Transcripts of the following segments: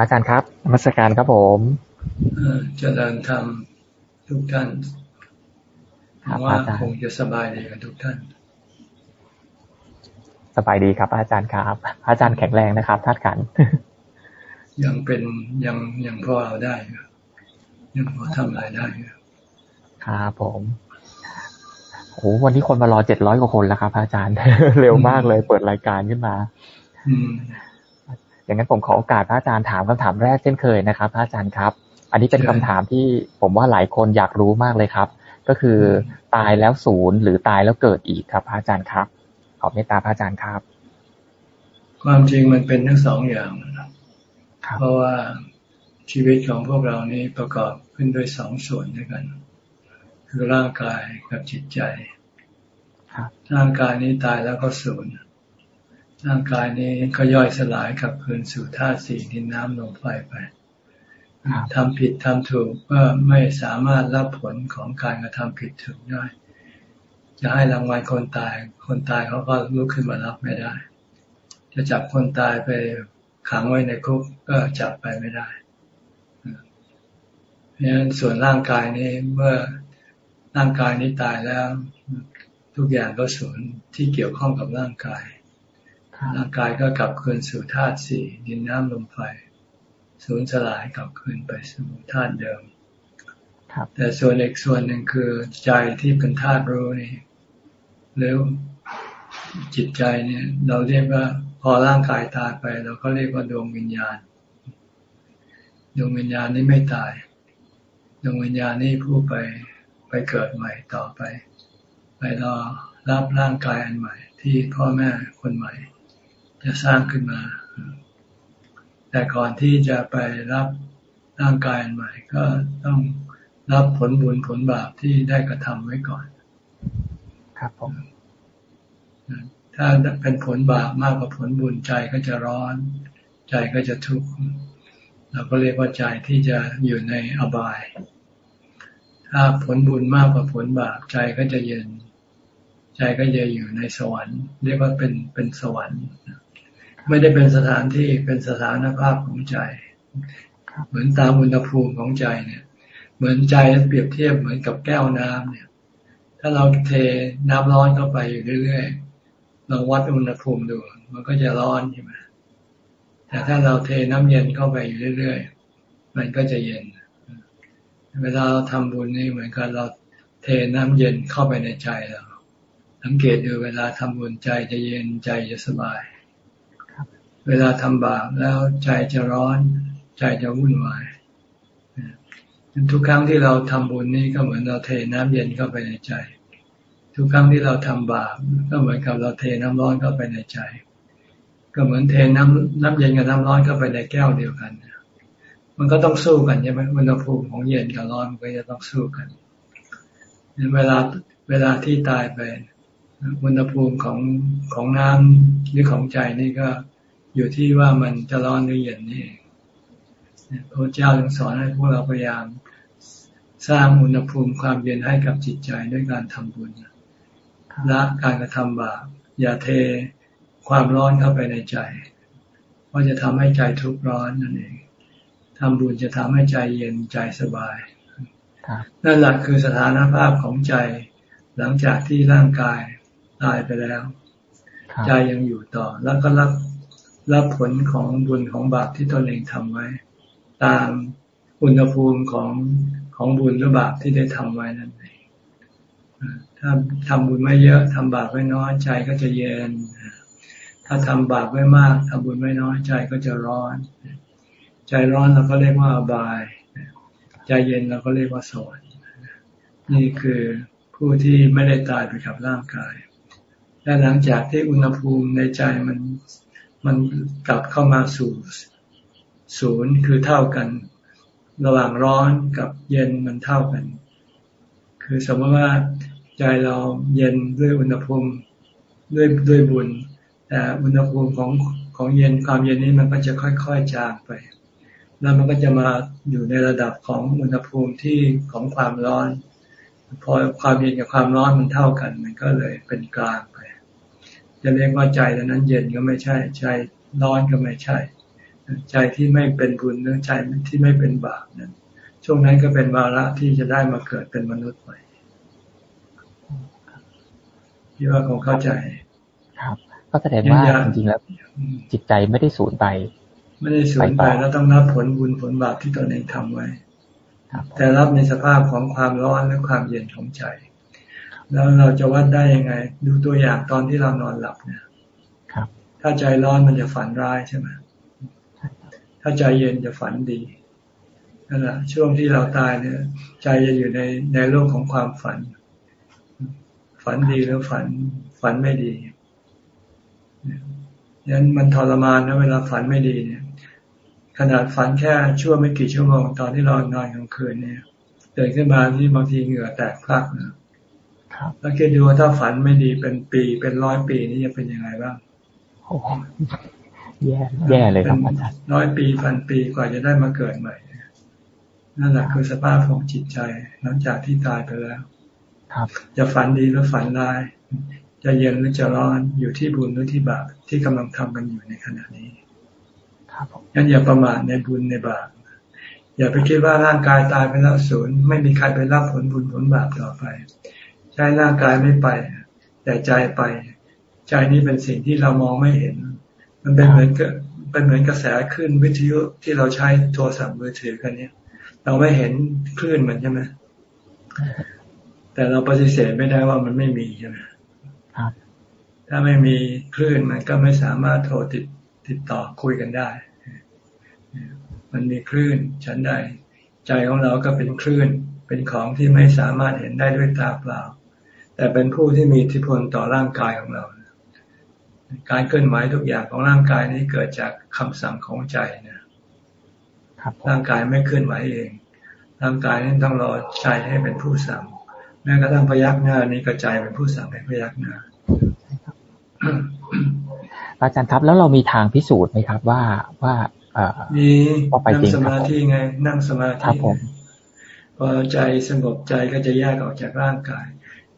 อาจารย์ครับนมัสการครับผมเจริญธรรมทุกท่านว่าคงจะสบายดีกันทุกท่าน สบายดีครับ อาจารย์ครับ อาจารย์แข็งแรงนะครับท่านกัน ยังเป็นยังยังพอเอาได้ยังพอทำอะไรได้ครับผมโอ้วันนี้คนมารอเจ็ดร้อยกว่าคนแล้วครับอาจารย์ เร็วมากเลยเปิดรายการขึ้นมา อืมอย่างนั้นผมขอโอกาสพระอาจารย์ถามคำถามแรกเช่นเคยนะครับ พระอาจารย์ครับ อันนี้เป็นคำถามที่ผมว่าหลายคนอยากรู้มากเลยครับ ก็คือตายแล้วศูนย์หรือตายแล้วเกิดอีกครับ พระอาจารย์ครับ ขอเมตตาพระอาจารย์ครับ ความจริงมันเป็นทั้งสองอย่างเพราะว่าชีวิตของพวกเรานี้ประกอบขึ้นด้วยสองส่วนด้วยกัน คือร่างกายกับจิตใจร่างกายนี้ตายแล้วก็สูญ ร่างกายนี้ก็ย่อยสลายกับคืนสู่ธาตุสี่ดินน้ำลมไฟไปทำผิดทำถูกก็ไม่สามารถรับผลของการกระทำผิดถูกได้จะให้รางวัลคนตาย คนตายเขาก็ลุกขึ้นมารับไม่ได้ จะจับคนตายไปขังไว้ในคุกก็จับไปไม่ได้เพราะฉะนั้นส่วนร่างกายนี้เมื่อร่างกายนี้ตายแล้ว ทุกอย่างก็สูญที่เกี่ยวข้องกับร่างกาย ร่างกายก็กลับคืนสู่ธาตุสี่ดินน้ำลมไฟสูญสลายกลับคืนไปสู่ธาตุเดิมแต่ส่วนอีกส่วนหนึ่งคือใจที่เป็นธาตุรู้นี่แล้วจิตใจเนี่ย เราเรียกว่า พอร่างกายตายไปเราก็เรียกว่าดวงวิญญาณ ดวงวิญญาณนี่ไม่ตาย ดวงวิญญาณนี่ผู้ไปไปเกิดใหม่ต่อไป ไปรอรับร่างกายอันใหม่ ที่พ่อแม่คนใหม่ จะสร้างขึ้นมา แต่ก่อนที่จะไปรับร่างกายใหม่ ก็ต้องรับผลบุญผลบาปที่ได้กระทำไว้ก่อน ครับผมถ้าเป็นผลบาปมากกว่าผลบุญใจก็จะร้อน ใจก็จะทุกข์เราก็เรียกว่าใจที่จะอยู่ในอบาย ถ้าผลบุญมากกว่าผลบาปใจก็จะเย็น ใจก็จะอยู่ในสวรรค์ เรียกว่าเป็นเป็นสวรรค์ ไม่ได้เป็นสถานที่เป็นสถานภาพของใจ เหมือนตามอุณหภูมิของใจเนี่ย เหมือนใจเปรียบเทียบเหมือนกับแก้วน้ำเนี่ย ถ้าเราเทน้ำร้อนเข้าไปอยู่เรื่อยๆเราวัดอุณหภูมิดู มันก็จะร้อนใช่ไหมแต่ถ้าเราเทน้ำเย็นเข้าไปอยู่เรื่อยๆมันก็จะเย็น เวลาเราทำบุญนี่เหมือนกับเราเทน้ำเย็นเข้าไปในใจเราสังเกตดูเวลาทำบุญใจจะเย็นใจจะสบาย เวลาทำบาปแล้วใจจะร้อน ใจจะวุ่นวายทุกครั้งที่เราทำบุญนี่ก็เหมือนเราเทน้ำเย็นเข้าไปในใจ ทุกครั้งที่เราทำบาปก็เหมือนกับเราเทน้ำร้อนเข้าไปในใจ ก็เหมือนเทน้ำน้ำเย็นกับน้ำร้อนเข้าไปในแก้วเดียวกันมันก็ต้องสู้กันใช่ไหมอุณหภูมิของเย็นกับร้อนมันก็จะต้องสู้กันเวลาเวลาที่ตายไปอุณหภูมิของของน้ำหรือของใจนี่ก็ อยู่ที่ว่ามันจะร้อนหรือเย็นนี่พระเจ้าจึงสอนให้พวกเราพยายามสร้างอุณหภูมิความเย็นให้กับจิตใจด้วยการทำบุญละการกระทำบาปอย่าเทความร้อนเข้าไปในใจเพราะจะทำให้ใจทุกข์ร้อนนั่นเองทำบุญจะทำให้ใจเย็นใจสบายนั่นแหละคือสถานภาพของใจหลังจากที่ร่างกายตายไปแล้ว ใจยังอยู่ต่อแล้วก็รับ รับผลของบุญของบาปที่ตนเองทำไว้ ตามอุณหภูมิของของบุญหรือบาปที่ได้ทำไว้นั่นเองถ้าทำบุญไม่เยอะทำบาปไม่น้อยใจก็จะเย็น ถ้าทำบาปไม่มากทำบุญไม่น้อยใจก็จะร้อน ใจร้อนเราก็เรียกว่าอบาย ใจเย็นเราก็เรียกว่าสวรรค์นี่คือผู้ที่ไม่ได้ตายไปกับร่างกาย และหลังจากที่อุณหภูมิในใจมัน มันกลับเข้ามาสู่ศูนย์คือเท่ากัน ระหว่างร้อนกับเย็นมันเท่ากัน คือสมมติว่าใจเราเย็นด้วยอุณหภูมิด้วยด้วยบุญแต่อุณหภูมิของของเย็นความเย็นนี้มันก็จะค่อย ๆจางไป แล้วมันก็จะมาอยู่ในระดับของอุณหภูมิที่ของความร้อน พอความเย็นกับความร้อนมันเท่ากัน มันก็เลยเป็นกลาง จะเรียกว่าใจนั้นเย็นก็ไม่ใช่ ใจร้อนก็ไม่ใช่ ใจที่ไม่เป็นบุญหรือใจที่ไม่เป็นบาปนั้นช่วงนั้นก็เป็นวาระที่จะได้มาเกิดเป็นมนุษย์ใหม่ที่ว่าคงเข้าใจ ครับ ก็แสดงว่าจริงๆแล้วจิตใจไม่ได้สูญไป ไม่ได้สูญไปแล้วต้องรับผลบุญผลบาปที่ตนเองทำไว้แต่รับในสภาพของความร้อนและความเย็นของใจ แล้วเราจะวัดได้ยังไง ดูตัวอย่างตอนที่เรานอนหลับเนี่ยครับถ้าใจร้อนมันจะฝันร้ายใช่ไหมถ้าใจเย็นจะฝันดีนั่นแหละช่วงที่เราตายเนี่ย ใจจะอยู่ในในโลกของความฝัน ฝันดีหรือฝัน ฝันไม่ดียันมันทรมานนะเวลาฝันไม่ดีเนี่ย ขนาดฝันแค่ชั่วไม่กี่ชั่วโมงตอนที่เรานอนกลางคืนเนี่ยเดินขึ้นมานี่บางทีเหงื่อแตกพลักนะ แล้วคิดดูว่าถ้าฝันไม่ดีเป็นปีเป็นร้อยปีนี่จะเป็นยังไงบ้างแย่แย่เลยครับอาจารย์ร้อยปีพันปีกว่าจะได้มาเกิดใหม่นั่นแหละคือสภาพของจิตใจ หลังจากที่ตายไปแล้ว ครับ จะฝันดีหรือฝันร้าย จะเย็นหรือจะร้อนอยู่ที่บุญหรือที่บาปที่กำลังทำกันอยู่ในขณะนี้ ครับงั้นอย่าประมาทในบุญในบาปอย่าไปคิดว่าร่างกายตายไปแล้วศูนย์ไม่มีใครไปรับผลบุญผลบาปต่อไป ใช้ร่างกายไม่ไป แต่ใจไป ใจนี้เป็นสิ่งที่เรามองไม่เห็น มันเป็นเหมือนกับเป็นเหมือนกระแสขึ้นวิทยุที่เราใช้โทรศัพท์มือถือกันเนี้ยเราไม่เห็นคลื่นมันใช่ไหมแต่เราปฏิเสธไม่ได้ว่ามันไม่มีใช่ไหมถ้าไม่มีคลื่นมันก็ไม่สามารถโทรติดติดต่อคุยกันได้ มันมีคลื่นฉันใด ใจของเราก็เป็นคลื่น เป็นของที่ไม่สามารถเห็นได้ด้วยตาเปล่า แต่เป็นผู้ที่มีอิทธิพลต่อร่างกายของเรา การเคลื่อนไหวทุกอย่างของร่างกายนี้เกิดจากคำสั่งของใจนะร่างกายไม่เคลื่อนไหวเอง ร่างกายนั้นต้องรอใจให้เป็นผู้สั่งแม้กระทั่งพยักหน้านี้ก็ใจเป็นผู้สั่งให้พยักหน้าอาจารย์ครับแล้วเรามีทางพิสูจน์ไหมครับ ว่าว่ามีนั่งสมาธิไง นั่งสมาธิพอใจสงบใจก็จะแยกออกจากร่างกาย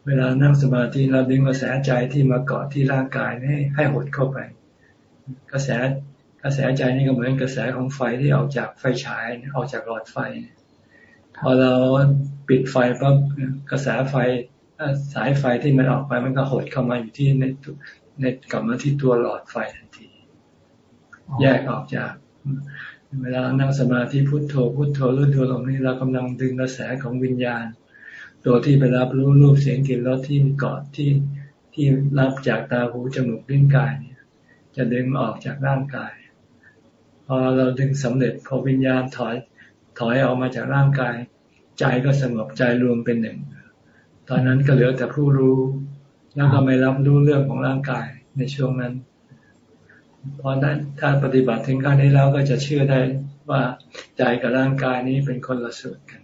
เวลานั่งสมาธิเราดึงกระแสใจที่มาเกาะที่ร่างกายให้ให้หดเข้าไป กระแสกระแสใจนี่ก็เหมือนกระแสของไฟที่ออกจากไฟฉายออกจากหลอดไฟ พอเราปิดไฟปั๊บกระแสไฟสายไฟที่มันออกไปมันก็หดเข้ามาอยู่ที่ในในกลับมาที่ตัวหลอดไฟทันที แยกออกจาก เวลานั่งสมาธิพุโทโธพุโทโธรู้ดูลงนี้เรากำลังดึงกระแสของวิญญาณ ตัวที่ไปรับรู้รูปเสียงกลิ่นรสที่เกาะที่ที่รับจากตาหูจมูกลิ้นกายเนี่ย จะดึงออกจากร่างกาย พอเราดึงสำเร็จพอวิญญาณถอยถอยออกมาจากร่างกาย ใจก็สงบใจรวมเป็นหนึ่ง ตอนนั้นก็เหลือแต่ผู้รู้แล้วก็ไม่รับรู้เรื่องของร่างกายในช่วงนั้นพอนั้นถ้าปฏิบัติถึงขั้นนี้แล้วก็จะเชื่อได้ว่าใจกับร่างกายนี้เป็นคนละส่วนกัน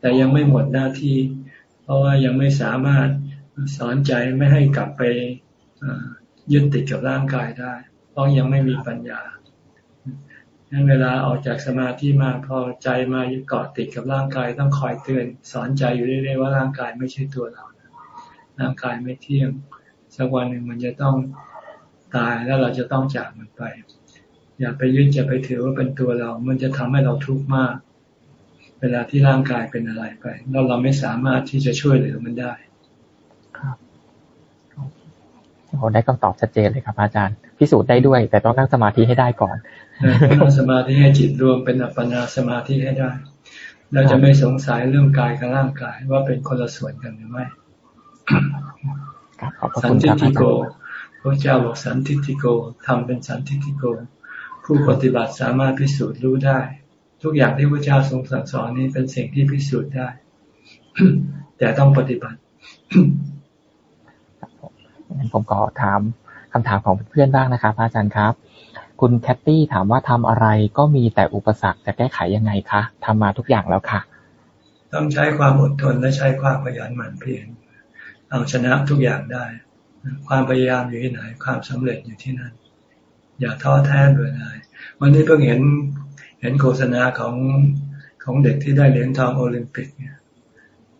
แต่ยังไม่หมดหน้าที่ เพราะว่ายังไม่สามารถสอนใจไม่ให้กลับไปยึดติดกับร่างกายได้ เพราะยังไม่มีปัญญานั้นเวลาออกจากสมาธิมาพอใจมายึดเกาะติดกับร่างกายต้องคอยเตือนสอนใจอยู่เรื่อยๆว่าร่างกายไม่ใช่ตัวเราร่างกายไม่เที่ยงสักวันหนึ่งมันจะต้องตายแล้วเราจะต้องจากมันไป อย่าไปยึดอย่าไปถือว่าเป็นตัวเรา มันจะทำให้เราทุกข์มาก เวลาที่ร่างกายเป็นอะไรไปเราเราไม่สามารถที่จะช่วยเหลือมันได้ครับโอ้ได้คำตอบชัดเจนเลยครับ อาจารย์ พิสูจน์ได้ด้วย แต่ต้องนั่งสมาธิให้ได้ก่อนนั่งสมาธิให้จิตรวมเป็นอัปปนาสมาธิให้ได้ เราจะไม่สงสัยเรื่องกายกับร่างกายว่าเป็นคนละส่วนกันหรือไม่สันทิฏฐิโกพระเจ้าบอกสันทิฏฐิโกทำเป็นสันทิฏฐิโก ผู้ปฏิบัติสามารถพิสูจน์รู้ได้ ทุกอย่างที่พระเจ้าทรงสั่งสอนนี้เป็นสิ่งที่พิสูจน์ได้ แต่ต้องปฏิบัติผมขอถามคำถามของเพื่อนบ้างนะครับอาจารย์ครับ คุณแคตตี้ถามว่าทำอะไรก็มีแต่อุปสรรคจะแก้ไขยังไงคะทำมาทุกอย่างแล้วค่ะ ต้องใช้ความอดทนและใช้ความขยันหมั่นเพียรเอาชนะทุกอย่างได้ ความพยายามอยู่ที่ไหน ความสำเร็จอยู่ที่นั่น อย่าท้อแท้เลยนายวันนี้เพิ่งเห็น เห็นโฆษณาของของเด็กที่ได้เหรียญทองโอลิมปิกเนี่ย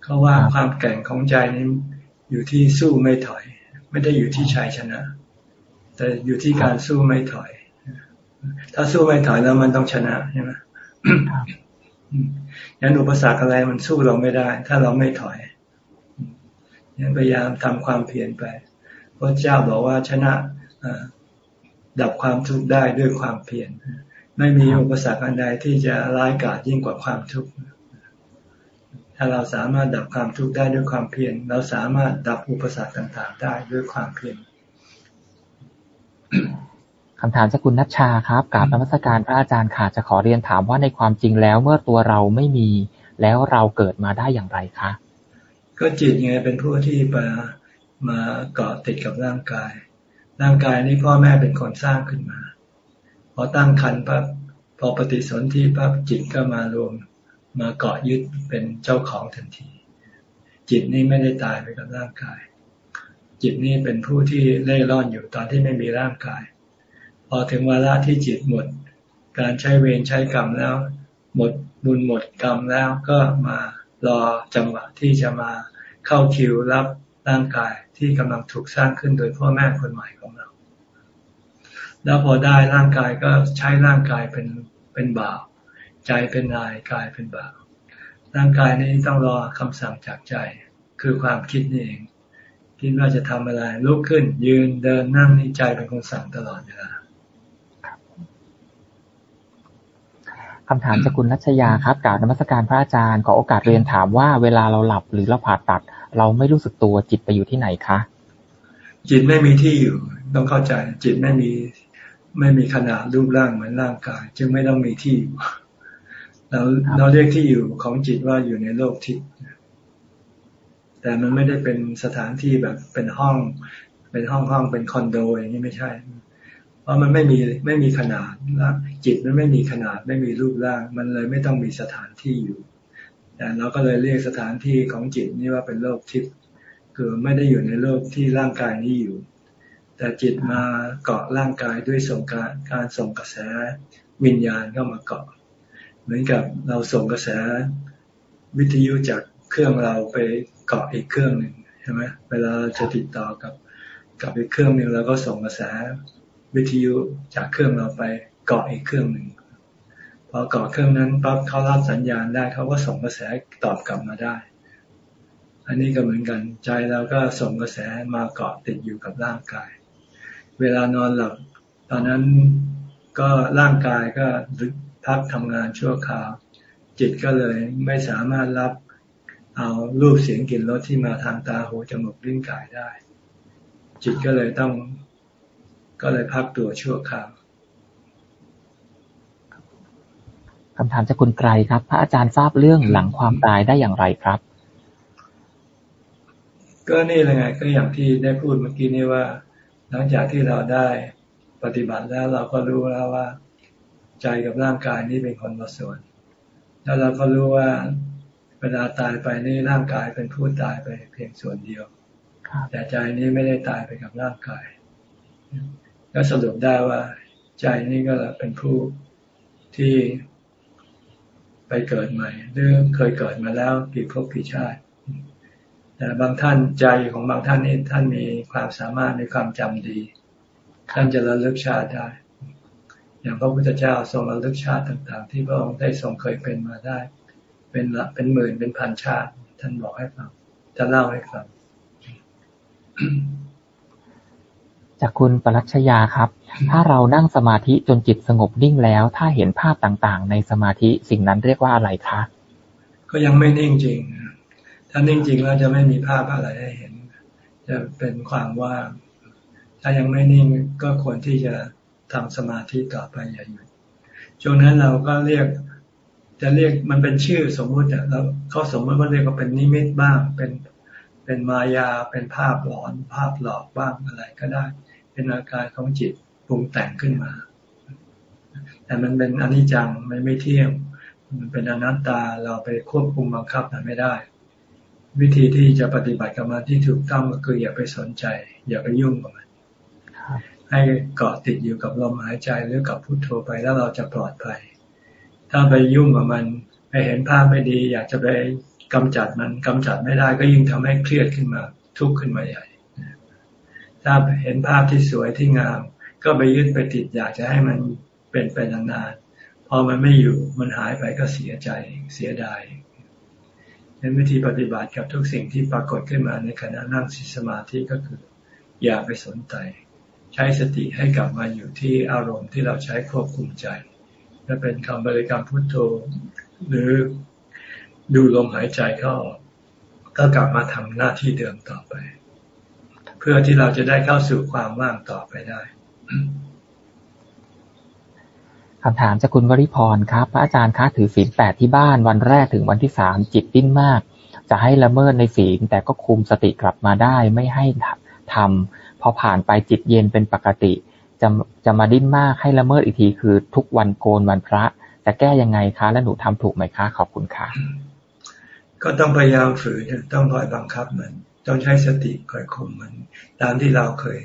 เขาว่าความแก่งของใจนี้อยู่ที่สู้ไม่ถอย ไม่ได้อยู่ที่ชัยชนะ แต่อยู่ที่การสู้ไม่ถอย ถ้าสู้ไม่ถอยแล้วมันต้องชนะใช่ไหมยันอุปสรรคอะไรมันสู้เราไม่ได้ ถ้าเราไม่ถอยยันพยายามทำความเพียรไปพระเจ้าบอกว่าชนะดับความทุกข์ได้ด้วยความเพียร ไม่มีอุปสรรคอันใดที่จะร้ายกาจยิ่งกว่าความทุกข์ถ้าเราสามารถดับความทุกข์ได้ด้วยความเพียรเราสามารถดับอุปสรรคต่างๆ ได้ด้วยความเพียรคำถามจากคุณนัชชาครับกราบนมัสการพระอาจารย์ค่ะจะขอเรียนถามว่าในความจริงแล้วเมื่อตัวเราไม่มีแล้วเราเกิดมาได้อย่างไรคะ ก็จิตไงเป็นผู้ที่มามาเกาะติดกับร่างกาย ร่างกายนี้พ่อแม่เป็นคนสร้างขึ้นมาพ อตั้งคันปั๊บพอปฏิสนธิปั๊บจิตก็มารวมมาเกาะยึดเป็นเจ้าของทันที จิตนี้ไม่ได้ตายไปกับร่างกาย จิตนี้เป็นผู้ที่เล่ร่อนอยู่ตอนที่ไม่มีร่างกาย พอถึงวาระที่จิตหมด การใช้เวรใช้กรรมแล้ว หมดบุญหมดกรรมแล้วก็มารอจังหวะที่จะมาเข้าคิวรับร่างกายที่กำลังถูกสร้างขึ้นโดยพ่อแม่คนใหม่ของเรา แล้วพอได้ร่างกายก็ใช้ร่างกายเป็นเป็นบาปใจเป็นนายกายเป็นบาปร่างกายนี้ต้องรอคำสั่งจากใจ คือความคิดนี่เอง คิดว่าจะทำอะไรลุกขึ้น ยืนเดินนั่งนี่ใจเป็นคนสั่งตลอดเวลาคำถามจากคุณนัชยาครับกล่าวนมัสการพระอาจารย์ขอโอกาสเรียนถามว่าเวลาเราหลับหรือเราผ่าตัด เราไม่รู้สึกตัวจิตไปอยู่ที่ไหนคะ จิตไม่มีที่อยู่ ต้องเข้าใจ จิตไม่มี ไม่มีขนาดรูปร่างเหมือนร่างกาย จึงไม่ต้องมีที่อยู่เราเราเรียกที่อยู่ของจิตว่าอยู่ในโลกทิพย์แต่มันไม่ได้เป็นสถานที่แบบเป็นห้อง เป็นห้องห้องเป็นคอนโดอย่างนี้ไม่ใช่ เพราะมันไม่มีไม่มีขนาดแล้วจิตมันไม่มีขนาดไม่มีรูปร่าง มันเลยไม่ต้องมีสถานที่อยู่ แต่เราก็เลยเรียกสถานที่ของจิตนี่ว่าเป็นโลกทิพย์คือไม่ได้อยู่ในโลกที่ร่างกายนี้อยู่ แต่จิตมาเกาะร่างกายด้วยส่งการการส่งกระแสวิญญาณเข้ามาเกาะ เหมือนกับเราส่งกระแสวิทยุจากเครื่องเราไปเกาะอีกเครื่องหนึ่งใช่ไหมเวลาจะติดต่อกับกับอีกเครื่องหนึ่งเราก็ส่งกระแสวิทยุจากเครื่องเราไปเกาะอีกเครื่องหนึ่งพอเกาะเครื่องนั้นปั๊บเขารับสัญญาณได้เขาก็ส่งกระแสตอบกลับมาได้ อันนี้ก็เหมือนกันใจเราก็ส่งกระแสมาเกาะติดอยู่กับร่างกาย เวลานอนหลับ ตอนนั้นก็ร่างกายก็พักทำงานชั่วคราว จิตก็เลยไม่สามารถรับเอารูปเสียงกลิ่นรสที่มาทางตาหูจมูกลิ้นกายได้ จิตก็เลยต้อง ก็เลยพักตัวชั่วคราวคำถามจากคุณไกรครับ พระอาจารย์ทราบเรื่องหลังความตายได้อย่างไรครับ ก็นี่เลยไงก็อย่างที่ได้พูดเมื่อกี้นี้ว่า หลังจากที่เราได้ปฏิบัติแล้วเราก็รู้แล้วว่า ใจกับร่างกายนี้เป็นคนละส่วน แล้วเราก็รู้ว่าเวลาตายไปนี่ร่างกายเป็นผู้ตายไปเพียงส่วนเดียว แต่ใจนี้ไม่ได้ตายไปกับร่างกาย ก็สรุปได้ว่า ใจนี่ก็เป็นผู้ที่ไปเกิดใหม่หรือเคยเกิดมาแล้วกี่ภพกี่ชาติ แต่บางท่านใจของบางท่านนี่ท่านมีความสามารถในความจำดี ท่านจะระลึกชาติได้ อย่างพระพุทธเจ้าทรงระลึกชาติต่างๆ ที่พระองค์ได้ทรงเคยเป็นมาได้ เป็นละเป็นหมื่นเป็นพันชาติ ท่านบอกให้ฟังจะเล่าให้ฟังจากคุณปรัชญาครับ ถ้าเรานั่งสมาธิจนจิตสงบนิ่งแล้ว ถ้าเห็นภาพต่างๆ ในสมาธิสิ่งนั้นเรียกว่าอะไรคะ ก็ยังไม่นิ่งจริง ถ้านิ่งจริงแล้วจะไม่มีภาพอะไรให้เห็น จะเป็นความว่างถ้ายังไม่นิ่งก็ควรที่จะทำสมาธิต่อไปอย่าหยุดช่วงนั้นเราก็เรียก จะเรียกมันเป็นชื่อสมมุติอะแล้วเขาสมมติว่าเรียกว่าเป็นนิมิตบ้าง เป็นเป็นมายาเป็นภาพหลอนภาพหลอกบ้างอะไรก็ได้ เป็นอาการของจิตปรุงแต่งขึ้นมา แต่มันเป็นอนิจจังไม่ไม่เที่ยงมันเป็นอนัตตาเราไปควบคุมบังคับมันไม่ได้ วิธีที่จะปฏิบัติกับมันที่ถูกต้องก็คืออย่าไปสนใจ อย่าไปยุ่งกับมันให้เกาะติดอยู่กับลมหายใจหรือกับพุโทโธไปแล้วเราจะปลอดภัย ถ้าไปยุ่งกับมันไปเห็นภาพไม่ดี อยากจะไปกำจัดมันกำจัดไม่ได้ก็ยิ่งทำให้เครียดขึ้นมา ทุกข์ขึ้นมาใหญ่ ถ้าเห็นภาพที่สวยที่งาม ก็ไปยึดไปติดอยากจะให้มันเป็นไปนานๆพอมันไม่อยู่มันหายไปก็เสียใจเสียดาย ในวิธีปฏิบัติกับทุกสิ่งที่ปรากฏขึ้นมาในขณะนั่งสมาธิก็คือ อย่าไปสนใจ ใช้สติให้กลับมาอยู่ที่อารมณ์ที่เราใช้ควบคุมใจจะเป็นคำบริกรรมพุทโธหรือดูลมหายใจเข้าก็กลับมาทำหน้าที่เดิมต่อไป เพื่อที่เราจะได้เข้าสู่ความว่างต่อไปได้ คำถามจากคุณวริพรครับ พระอาจารย์คะถือศีลแปดที่บ้านวันแรกถึงวันที่สามจิตดิ้นมาก จะให้ละเมิดในศีลแต่ก็คุมสติกลับมาได้ไม่ให้ทำพอผ่านไปจิตเย็นเป็นปกติ จะจะมาดิ้นมากให้ละเมิดอีกทีคือทุกวันโกนวันพระ จะแก้ยังไงคะ และหนูทำถูกไหมคะ ขอบคุณค่ะ ก็ต้องพยายามฝืนต้องคอยบังคับมัน ต้องใช้สติคอยคุมมัน ตามที่เราเคย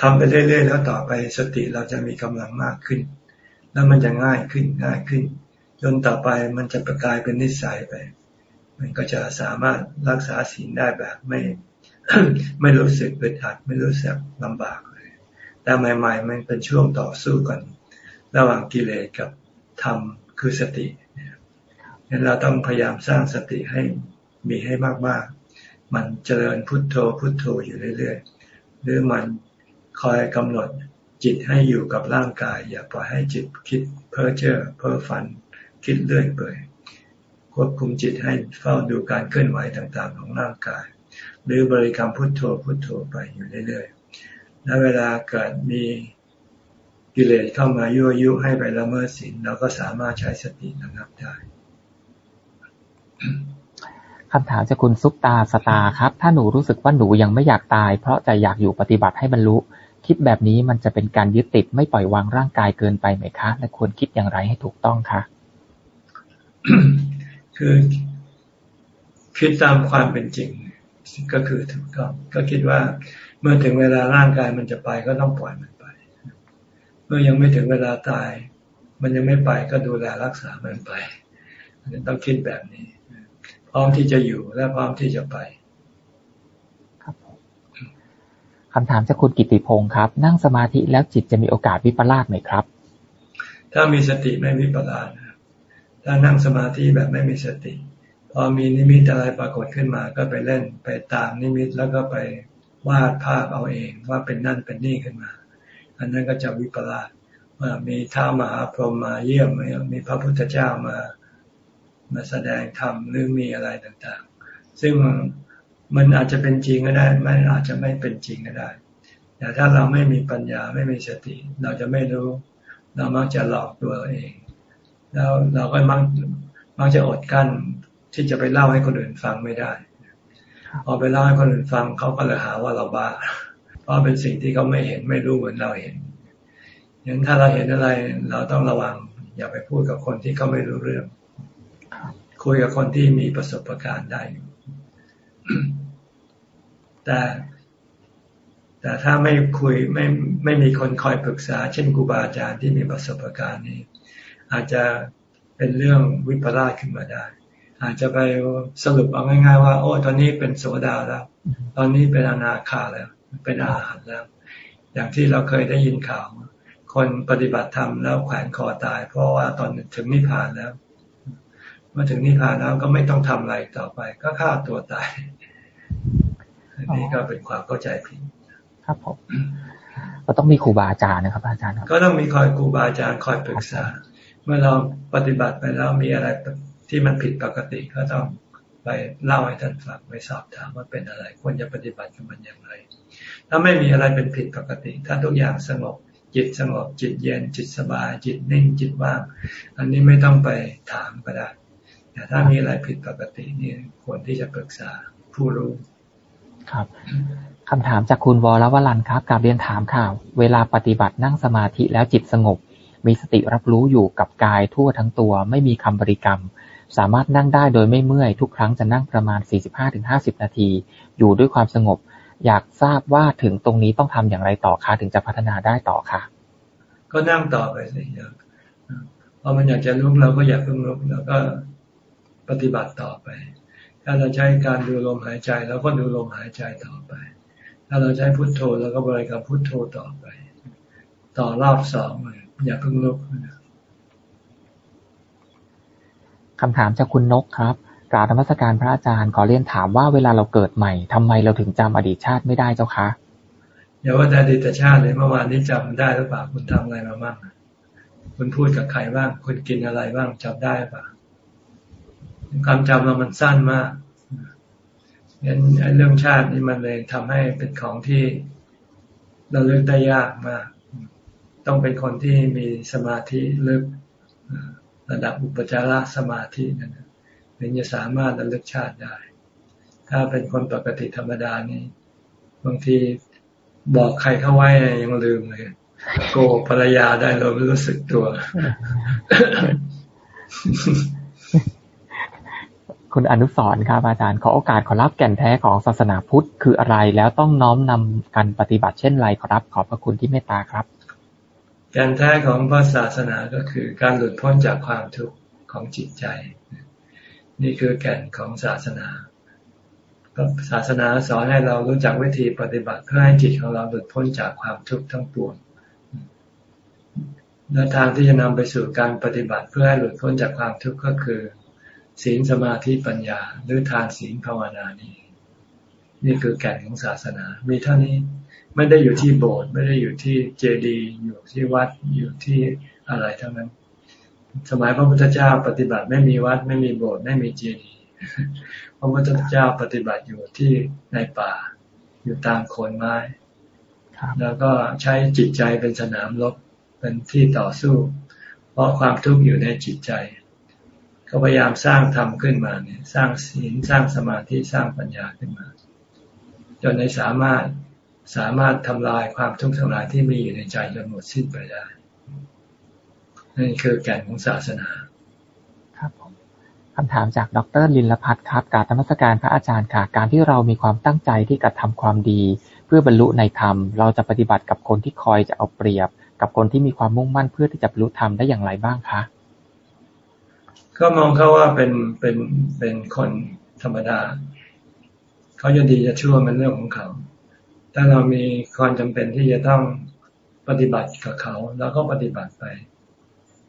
ทำไปเรื่อยๆแล้วต่อไปสติเราจะมีกำลังมากขึ้น แล้วมันจะง่ายขึ้นง่ายขึ้น จนต่อไปมันจะประกายเป็นนิสัยไป มันก็จะสามารถรักษาศีลได้แบบไม่ ไม่รู้สึกอึดอัดไม่รู้สึกลำบากเลย แต่ใหม่ ๆ มันเป็นช่วงต่อสู้กัน ระหว่างกิเลสกับธรรมคือสติเนี่ยเราต้องพยายามสร้างสติให้มีให้มากๆ มันเจริญพุทโธพุทโธอยู่เรื่อยๆ หรือมันคอยกำหนด จิตให้อยู่กับร่างกาย อย่าปล่อยให้จิตคิดเพ้อเจ้อเพ้อฝัน คิดเลื่อยเปื่อยควบคุมจิตให้เฝ้าดูการเคลื่อนไหวต่างๆ ของร่างกาย หรือบริกรรมพุทโธพุทโธไปอยู่เรื่อยๆและเวลาเกิดมีกิเลสเข้ามายั่วยุให้ไปละเมิดศีลเราก็สามารถใช้สติระงับได้คำถามจากคุณซุปตาสตาครับ ถ้าหนูรู้สึกว่าหนูยังไม่อยากตาย เพราะจะอยากอยู่ปฏิบัติให้บรรลุ คิดแบบนี้มันจะเป็นการยึดติดไม่ปล่อยวางร่างกายเกินไปไหมคะ และควรคิดอย่างไรให้ถูกต้องคะคือคิดตามความเป็นจริง ก็คือถูกต้องก็คิดว่าเมื่อถึงเวลาร่างกายมันจะไปก็ต้องปล่อยมันไป เมื่อยังไม่ถึงเวลาตาย มันยังไม่ไปก็ดูแลรักษามันไปต้องคิดแบบนี้ พร้อมที่จะอยู่และพร้อมที่จะไป คำถามจากคุณกิติพงศ์ครับ นั่งสมาธิแล้วจิตจะมีโอกาสวิปลาสไหมครับ ถ้ามีสติไม่วิปลาสถ้านั่งสมาธิแบบไม่มีสติ พอมีนิมิตอะไรปรากฏขึ้นมา ก็ไปเล่นไปตามนิมิตแล้วก็ไปวาดภาพเอาเองว่าเป็นนั่นเป็นนี่ขึ้นมา อันนั้นก็จะวิปลาสว่ามีท้ามหาพรหมมาเยี่ยมมีพระพุทธเจ้ามามาแสดงธรรมหรือมีอะไรต่างๆ ซึ่ง มันอาจจะเป็นจริงก็ได้ไม่อาจจะไม่เป็นจริงก็ได้ แต่ถ้าเราไม่มีปัญญาไม่มีสติ เราจะไม่รู้ เรามักจะหลอกตัวเอง แล้วเราก็มักมักจะอดกั้นที่จะไปเล่าให้คนอื่นฟังไม่ได้พอไปเล่าให้คนอื่นฟังเขาก็เลยหาว่าเราบ้า เพราะเป็นสิ่งที่เขาไม่เห็นไม่รู้เหมือนเราเห็นอย่างถ้าเราเห็นอะไร เราต้องระวัง อย่าไปพูดกับคนที่เขาไม่รู้เรื่อง คุยกับคนที่มีประสบการณ์ได้ แต่ แต่ถ้าไม่คุยไม่ไม่มีคนคอยปรึกษา เช่นครูบาอาจารย์ที่มีประสบการณ์นี้ อาจจะเป็นเรื่องวิปลาสขึ้นมาได้ อาจจะไปสรุปเอาง่ายๆว่า โอ้ ตอนนี้เป็นโสดาแล้ว ตอนนี้เป็นอนาคาแล้ว เป็นอาหารแล้ว อย่างที่เราเคยได้ยินข่าว คนปฏิบัติธรรมแล้วแขวนคอตาย เพราะว่าตอนถึงนิพพานแล้วมาถึงนิพพานแล้วก็ไม่ต้องทำอะไรต่อไป ก็ฆ่าตัวตาย อันนี้ก็เป็นความเข้าใจผิดครับผมก็ต้องมีครูบาอาจารย์นะครับ อาจารย์ก็ต้องมีคอยครูบาอาจารย์คอยปรึกษา เมื่อเราปฏิบัติไปแล้วมีอะไรที่มันผิดปกติก็ต้องไปเล่าให้ท่านฟังไปสอบถามว่าเป็นอะไร ควรจะปฏิบัติกับมันอย่างไร ถ้าไม่มีอะไรเป็นผิดปกติ ถ้าทุกอย่างสงบจิตสงบจิตเย็นจิตสบาย จิตนิ่งจิตว่าง อันนี้ไม่ต้องไปถามก็ได้แต่ถ้ามีอะไรผิดปกตินี่ควรที่จะปรึกษาผู้รู้ ครับคำถามจากคุณวรวรันครับกับเรียนถามข่าวเวลาปฏิบัตินั่งสมาธิแล้วจิตสงบ มีสติรับรู้อยู่กับกายทั่วทั้งตัว ไม่มีคำบริกรรม สามารถนั่งได้โดยไม่เมื่อย ทุกครั้งจะนั่งประมาณ 45-50 นาที อยู่ด้วยความสงบ อยากทราบว่าถึงตรงนี้ต้องทำอย่างไรต่อคะถึงจะพัฒนาได้ต่อค่ะ ก็นั่งต่อไปสิพอมันอยากจะลุกเราก็อยากเพิ่งลุกแล้วก็ปฏิบัติต่อไป ถ้าเราใช้การดูลมหายใจเราก็ดูลมหายใจต่อไป ถ้าเราใช้พุทโธเราก็บริกรรมพุทโธต่อไป ต่อรอบสองเลยอย่าเพิ่งลุกคำถามจากคุณนกครับกราบธรรมสการพระอาจารย์ขอเรียนถามว่าเวลาเราเกิดใหม่ทำไมเราถึงจำอดีตชาติไม่ได้เจ้าคะอย่าว่าแต่อดีตชาติเลยเมื่อวานนี้จำได้หรือเปล่าคุณทำอะไรมาบ้างคุณพูดกับใครบ้างคุณกินอะไรบ้างจำได้ปะ ความจำเรามันสั้นมากงั้นเรื่องชาตินี่มันเลยทำให้เป็นของที่เราเลือกได้ยากมาก ต้องเป็นคนที่มีสมาธิลึกระดับอุปจารสมาธินั่นถึงจะสามารถระลึกชาติได้ ถ้าเป็นคนปกติธรรมดานี่บางทีบอกใครเข้าไว้ยังลืมเลยโกภรรยาได้เราไม่รู้สึกตัว คุณอนุสรครับอาจารย์ ขอโอกาสขอรับแก่นแท้ของศาสนาพุทธคืออะไร แล้วต้องน้อมนำการปฏิบัติเช่นไรขอรับ ขอบพระคุณที่เมตตาครับ แก่นแท้ของพระศาสนาก็คือการหลุดพ้นจากความทุกข์ของจิตใจ นี่คือแก่นของศาสนาศาสนาสอนให้เรารู้จักวิธีปฏิบัติเพื่อให้จิตของเราหลุดพ้นจากความทุกข์ทั้งปวงและทางที่จะนำไปสู่การปฏิบัติเพื่อให้หลุดพ้นจากความทุกข์ก็คือ ศีลสมาธิปัญญา หรือทานศีลภาวนานี้นี่คือแก่นของศาสนา มีเท่านี้ไม่ได้อยู่ที่โบสถ์ไม่ได้อยู่ที่เจดีย์อยู่ที่วัดอยู่ที่อะไรทั้งนั้น สมัยพระพุทธเจ้าปฏิบัติไม่มีวัด ไม่มีโบสถ์ไม่มีเจดีย์พระพุทธเจ้าปฏิบัติอยู่ที่ในป่า อยู่ตามโคนไม้แล้วก็ใช้จิตใจเป็นสนามรบเป็นที่ต่อสู้ เพราะความทุกข์อยู่ในจิตใจ ก็พยายามสร้างธรรมขึ้นมาเนี่ย สร้างศีลสร้างสมาธิสร้างปัญญาขึ้นมา จนในสามารถสามารถทำลายความทุกข์ทั้งหลายที่มีอยู่ในใจจนหมดสิ้นไปได้นั่นคือแก่นของศาสนาคำถามจากดรลินลพัฒน์ครับการธรรมสการพระอาจารย์ค่ะ การที่เรามีความตั้งใจที่กระทำความดี เพื่อบรรลุในธรรม เราจะปฏิบัติกับคนที่คอยจะเอาเปรียบ กับคนที่มีความมุ่งมั่นเพื่อที่จะบรรลุธรรมได้อย่างไรบ้างคะ ก็มองเขาว่าเป็นเป็นเป็นคนธรรมดา เขาจะดีจะชั่วมันเรื่องของเขาถ้าเรามีความจำเป็นที่จะต้องปฏิบัติกับเขาเราก็ปฏิบัติไป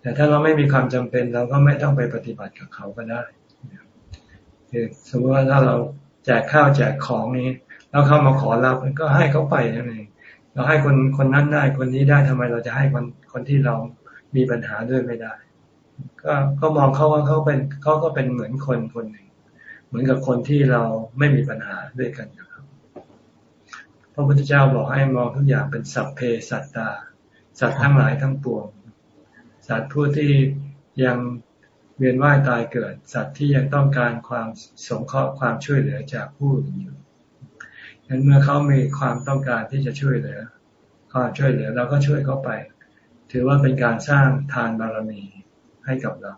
แต่ถ้าเราไม่มีความจำเป็นเราก็ไม่ต้องไปปฏิบัติกับเขาก็ได้คือสมมติว่าถ้าเราแจกข้าวแจกของนี้แล้วเขามาขอเราก็ให้เขาไปนั่นเองเราให้คนคนนั้นได้คนนี้ได้ทำไมเราจะให้คนคนที่เรามีปัญหาด้วยไม่ได้ ก็ก็มองเขาว่าเขาเป็นเขาก็เป็นเหมือนคนคนหนึ่ง เหมือนกับคนที่เราไม่มีปัญหาด้วยกันครับพระพุทธเจ้าบอกให้มองทุกอย่างเป็นสัพเพสัตตา สัตว์ทั้งหลายทั้งปวง สัตว์ผู้ที่ยังเวียนว่ายตายเกิด สัตว์ที่ยังต้องการความสงเคราะห์ความช่วยเหลือจากผู้อื่นอยู่ดังนั้นเมื่อเขามีความต้องการที่จะช่วยเหลือความช่วยเหลือเราก็ช่วยเขาไป ถือว่าเป็นการสร้างทานบารมี ให้กับเรา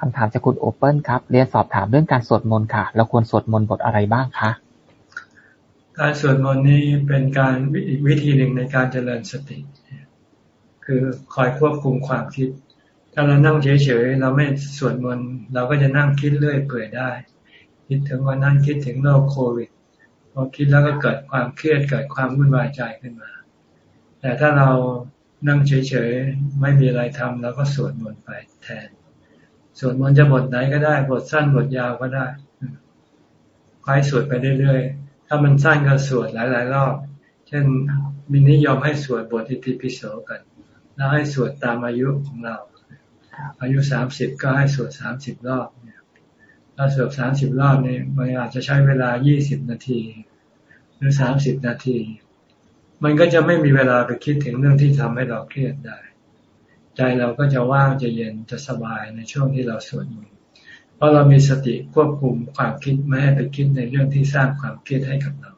คำถามจากคุณโอเปิลครับ เรียนสอบถามเรื่องการสวดมนต์ค่ะ เราควรสวดมนต์บทอะไรบ้างคะ การสวดมนต์นี้เป็นการอีกวิธีหนึ่งในการเจริญสติ คือคอยควบคุมความคิด ถ้าเรานั่งเฉยๆเราไม่สวดมนต์เราก็จะนั่งคิดเรื่อยเปื่อยได้ คิดถึงวันนั้นคิดถึงโรคโควิด พอคิดแล้วก็เกิดความเครียดเกิดความวุ่นวายใจขึ้นมา แต่ถ้าเรา นั่งเฉยๆ ไม่มีอะไรทำเราก็สวดมนต์ไปแทน สวดมนต์จะบทไหนก็ได้ บทสั้นบทยาวก็ได้คอยสวดไปเรื่อยๆ ถ้ามันสั้นก็สวดหลายๆ รอบ เช่นมินิยอมให้สวดบทอิติปิโสกัน แล้วให้สวดตามอายุของเรา อายุสามสิบก็ให้สวดสามสิบรอบเนี่ยถ้าสวดสามสิบรอบนี่มันอาจจะใช้เวลายี่สิบนาที หรือสามสิบนาที มันก็จะไม่มีเวลาไปคิดถึงเรื่องที่ทำให้เราเครียดได้ ใจเราก็จะว่างจะเย็นจะสบายในช่วงที่เราสวดมนต์เพราะเรามีสติควบคุมความคิดไม่ให้ไปคิดในเรื่องที่สร้างความเครียดให้กับเรา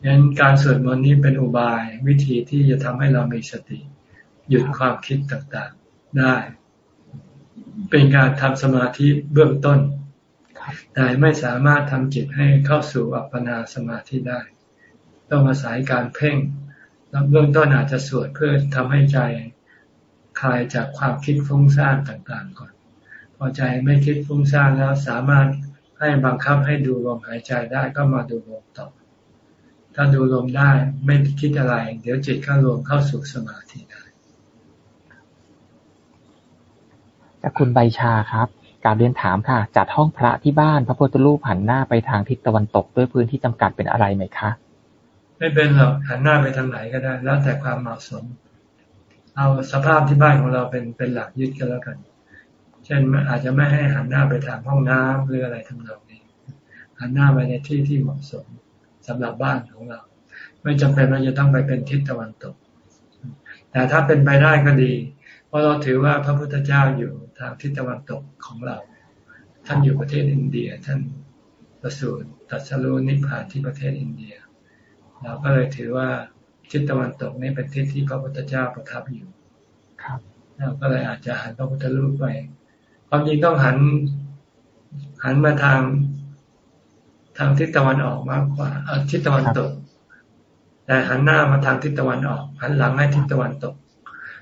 ดังนั้นการสวดมนต์นี้เป็นอุบายวิธีที่จะทำให้เรามีสติ หยุดความคิดต่างๆได้ เป็นการทำสมาธิเบื้องต้น แต่ไม่สามารถทำจิตให้เข้าสู่อัปปนาสมาธิได้ ต้องอาศัยการเพ่งแล้วเบื้องต้นอาจจะสวดเพื่อทำให้ใจคลายจากความคิดฟุ้งซ่านต่างๆก่อน พอใจไม่คิดฟุ้งซ่านแล้วสามารถให้บังคับให้ดูลมหายใจได้ก็มาดูลมต่อ ถ้าดูลมได้ไม่คิดอะไร เดี๋ยวจิตก็รวมเข้าสู่สมาธิได้จากคุณใบชาครับการเรียนถามค่ะ จัดห้องพระที่บ้านพระพุทธรูปหันหน้าไปทางทิศตะวันตกด้วยพื้นที่จำกัดเป็นอะไรไหมคะ ไม่เป็นหรอกหันหน้าไปทางไหนก็ได้ แล้วแต่ความเหมาะสม เอาสภาพที่บ้านของเราเป็นเป็นหลักยึดกันแล้วกัน เช่นอาจจะไม่ให้หันหน้าไปทางห้องน้ำหรืออะไรทำนองนี้ หันหน้าไปในที่ที่เหมาะสมสำหรับบ้านของเรา ไม่จำเป็นว่าจะต้องไปเป็นทิศตะวันตก แต่ถ้าเป็นไปได้ก็ดี เพราะเราถือว่าพระพุทธเจ้าอยู่ทางทิศตะวันตกของเรา ท่านอยู่ประเทศอินเดียท่านประสูติตัสรู้นิพพานที่ประเทศอินเดีย เราก็เลยถือว่าทิศตะวันตกนี่เป็นทิศที่พระพุทธเจ้าประทับอยู่ครับเราก็เลยอาจจะหันพระพุทธรูปไป ความจริงต้องหัน หันมาทางทางทิศตะวันออกมากกว่าทิศตะวันตก แต่หันหน้ามาทางทิศตะวันออก หันหลังให้ทิศตะวันตก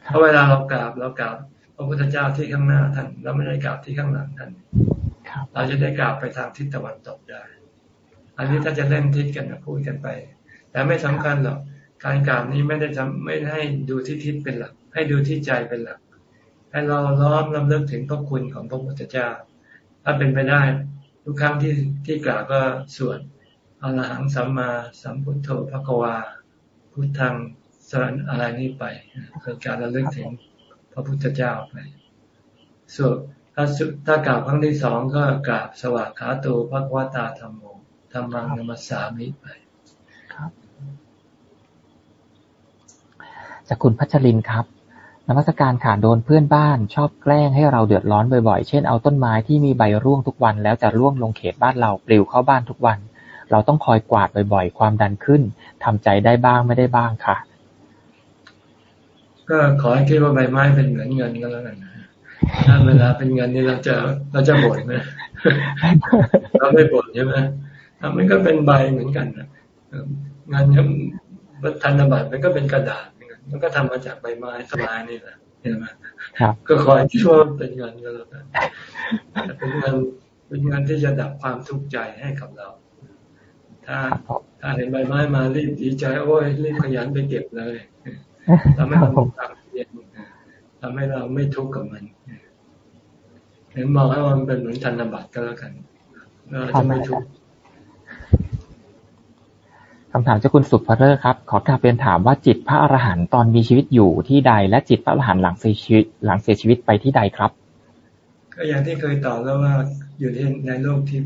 เพราะเวลาเรากราบเรากราบพระพุทธเจ้าที่ข้างหน้าท่านเราไม่ได้กราบที่ข้างหลังท่านเราจะได้กราบไปทางทิศตะวันตกได้ อันนี้ถ้าจะเล่นทิศกันพูดกันไป แต่ไม่สำคัญหรอกการกราบนี้ไม่ได้จำไม่ให้ดูที่ทิศเป็นหลัก ให้ดูที่ใจเป็นหลัก ให้เราล้อมลำเลิกถึงพระคุณของพระพุทธเจ้า ถ้าเป็นไปได้ ทุกครั้งที่ที่กล่าวก็สวดอรหังสัมมาสัมพุทโธพระกวา พุทธังสอนอะไรนี้ไปเป็นการระลึกถึงพระพุทธเจ้าไปส่วนถ้าถ้ากล่าวครั้งที่สองก็กราบสวากขาโตพระวตาธรรมโมธรรมังนมัสสามิไป จากคุณพัชรินครับ นมัสการขาโดนเพื่อนบ้านชอบแกล้งให้เราเดือดร้อนบ่อยๆ เช่นเอาต้นไม้ที่มีใบร่วงทุกวันแล้วจะร่วงลงเขตบ้านเราปลิวเข้าบ้านทุกวัน เราต้องคอยกวาดบ่อยๆ ความดันขึ้นทำใจได้บ้างไม่ได้บ้างค่ะ ก็ขอให้คิดว่าใบไม้เป็นเหมือนเงินก็แล้วกันถ้าเวลาเป็นเงินนี่เราจะเราจะบ่นไหมเราไม่บ่นใช่ไหมมันก็เป็นใบเหมือนกันนะงานนี้ธนบัตรมันก็เป็นกระดาษ มันก็ทำมาจากใบไม้สลายนี่แหละเห็นไหมก็ขอให้คิดว่าเป็นเงินก็แล้วกันเป็นเงินเป็นเงินที่จะดับความทุกข์ใจให้กับเรา ถ้าถ้าเห็นใบไม้มารีบดีใจ โอ้ยรีบขยันไปเก็บเลยทำให้เรามีความเพียรทำให้เราไม่ทุกข์กับมันเห็นมองให้มันเป็นเหมือนธนบัตรก็แล้วกันเราจะไม่ทุกข์ คำถามจากคุณสุภเรอครับ ขอกราบเรียนถามว่าจิตพระอรหันต์ตอนมีชีวิตอยู่ที่ใด และจิตพระอรหันต์หลังเสียชีวิต หลังเสียชีวิตไปที่ใดครับ ก็อย่างที่เคยตอบแล้วว่าอยู่ในในโลกที่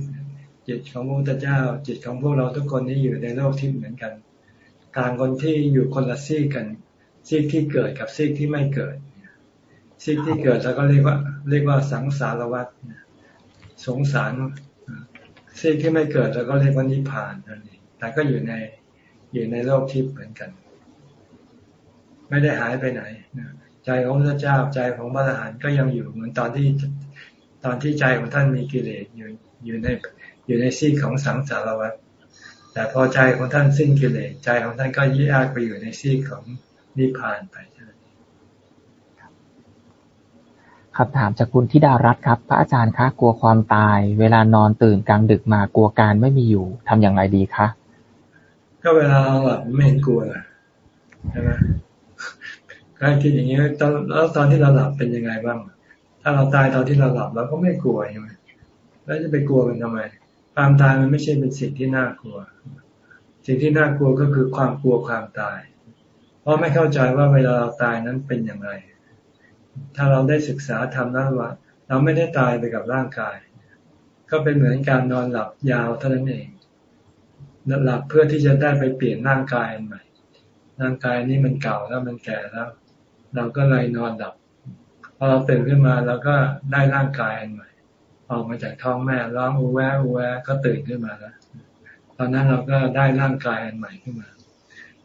จิตของพระพุทธเจ้า จิตของพวกเราทุกคนนี้อยู่ในโลกที่เหมือนกันต่างคนที่อยู่คนละซีกกันซีกที่เกิดกับซีกที่ไม่เกิดซีกที่เกิดเราก็เรียกว่า เรียกว่าสังสารวัฏสงสารซีกที่ไม่เกิดเราก็เรียกว่านิพพานนั่นเองแต่ก็อยู่ใน อยู่ในโลกทิพย์เหมือนกัน ไม่ได้หายไปไหนใจของพระเจ้าใจของพระอรหันต์ก็ยังอยู่เหมือนตอนที่ตอนที่ใจของท่านมีกิเลสอยู่อยู่ในอยู่ในซีกของสังสารวัฏแต่พอใจของท่านสิ้นกิเลสใจของท่านก็แยกไปอยู่ในซีกของนิพพานไปคำถามจากคุณธิดารัตน์ครับ พระอาจารย์คะกลัวความตาย เวลานอนตื่นกลางดึกมากลัวการไม่มีอยู่ทำอย่างไรดีคะ ก็เวลาเราหลับไม่เห็นกลัวใช่ไหมการคิดอย่างนี้ตอนแล้วตอนที่เราหลับเป็นยังไงบ้าง ถ้าเราตายตอนที่เราหลับเราก็ไม่กลัวใช่ไหมแล้วจะไปกลัวมันทำไม ความตายมันไม่ใช่เป็นสิ่งที่น่ากลัว สิ่งที่น่ากลัวก็คือความกลัวความตาย เพราะไม่เข้าใจว่าเวลาเราตายนั้นเป็นอย่างไร ถ้าเราได้ศึกษาทำนั้นว่าเราไม่ได้ตายไปกับร่างกาย ก็เป็นเหมือนการนอนหลับยาวเท่านั้นเอง หลับเพื่อที่จะได้ไปเปลี่ยนร่างกายใหม่ ร่างกายนี้มันเก่าแล้วมันแก่แล้ว เราก็เลยนอนหลับ พอเราตื่นขึ้นมาเราก็ได้ร่างกายอันใหม่ ออกมาจากท้องแม่ร้องอูแวอูแวก็ตื่นขึ้นมาแล้ว ตอนนั้นเราก็ได้ร่างกายอันใหม่ขึ้นมา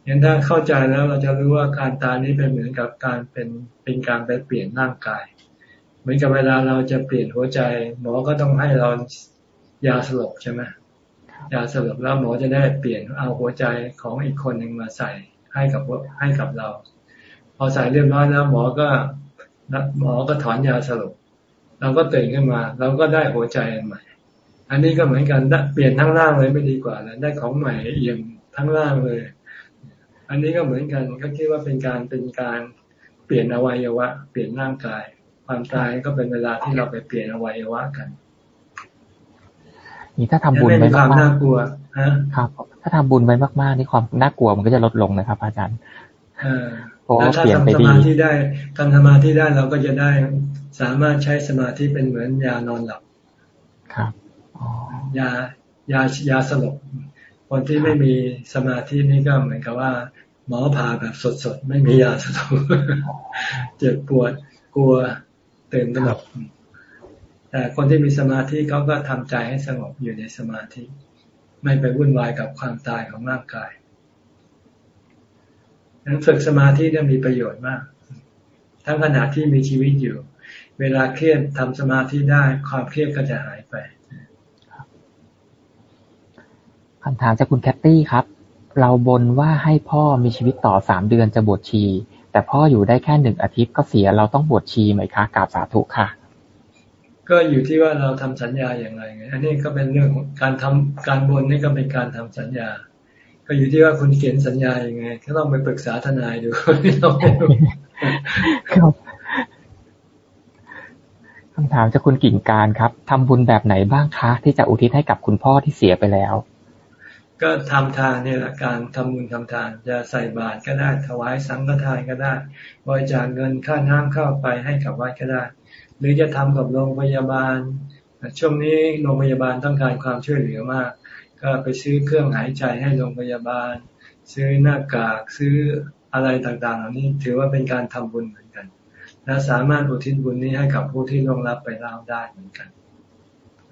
อย่างถ้าเข้าใจแล้วเราจะรู้ว่าการตายนี้เป็นเหมือนกับการเป็นเป็นการไปเปลี่ยนร่างกาย เหมือนกับเวลาเราจะเปลี่ยนหัวใจ หมอก็ต้องให้เรายาสลบใช่ไหม ยาสลบแล้วหมอจะได้เปลี่ยนเอาหัวใจของอีกคนหนึ่งมาใส่ให้กับให้กับเรา พอใส่เรียบร้อยแล้วหมอก็หมอก็ถอนยาสลบเราก็ตื่นขึ้นมา เราก็ได้หัวใจใหม่ อันนี้ก็เหมือนกันเปลี่ยนทั้งร่างเลยไม่ดีกว่าแล้วได้ของใหม่เอี่ยมทั้งร่างเลย อันนี้ก็เหมือนกันก็คิดว่าเป็นการเป็นการเปลี่ยนอวัยวะ เปลี่ยนร่างกาย ความตายก็เป็นเวลาที่เราไปเปลี่ยนอวัยวะกัน นี่ถ้าทำบุญไว้มากๆน่ากลัวฮะครับ ถ้าทำบุญไว้มากๆนี่ความน่ากลัวมันก็จะลดลงนะครับ อาจารย์เพราะถ้าทำสมาธิได้ทำสมาธิได้เราก็จะได้สามารถใช้สมาธิเป็นเหมือนยานอนหลับ ครับยายายาสลบคนที่ไม่มีสมาธินี่ก็เหมือนกับว่า หมอผ่าแบบสดๆ ไม่มียาสลบเจ็บปวดกลัวตื่นตระหนก แต่คนที่มีสมาธิเขาก็ทำใจให้สงบอยู่ในสมาธิ ไม่ไปวุ่นวายกับความตายของร่างกายนั้นฝึกสมาธิเนี่ยมีประโยชน์มาก ทั้งขณะที่มีชีวิตอยู่ เวลาเครียดทำสมาธิได้ ความเครียดก็จะหายไปคำถามจากคุณแคตตี้ครับ เราบนว่าให้พ่อมีชีวิตต่อสามเดือนจะบวชชี แต่พ่ออยู่ได้แค่หนึ่งอาทิตย์ก็เสียเราต้องบวชชีไหมคะกราบสาธุค่ะ ก็อยู่ที่ว่าเราทำสัญญาอย่างไรไงอันนี้ก็เป็นเรื่องการทำการบนนี่ก็เป็นการทำสัญญา ก็อยู่ที่ว่าคุณเขียนสัญญาอย่างไงก็ต้องไปปรึกษาทนายดูครับคำถามจากคุณกิ่งการครับทำบุญแบบไหนบ้างคะที่จะอุทิศให้กับคุณพ่อที่เสียไปแล้ว ก็ทำทานนี่แหละการทำบุญทำทาน จะใส่บาตรก็ได้ ถวายสังฆทานก็ได้ บริจาคเงินค่าน้ำเข้าไปให้กับวัดก็ได้ หรือจะทำกับโรงพยาบาล ช่วงนี้โรงพยาบาลต้องการความช่วยเหลือมาก ก็ไปซื้อเครื่องหายใจให้โรงพยาบาล ซื้อหน้ากากซื้ออะไรต่างๆเหล่านี้ถือว่าเป็นการทำบุญเหมือนกัน และสามารถอุทิศบุญนี้ให้กับผู้ที่ล่วงลับไปแล้วได้เหมือนกัน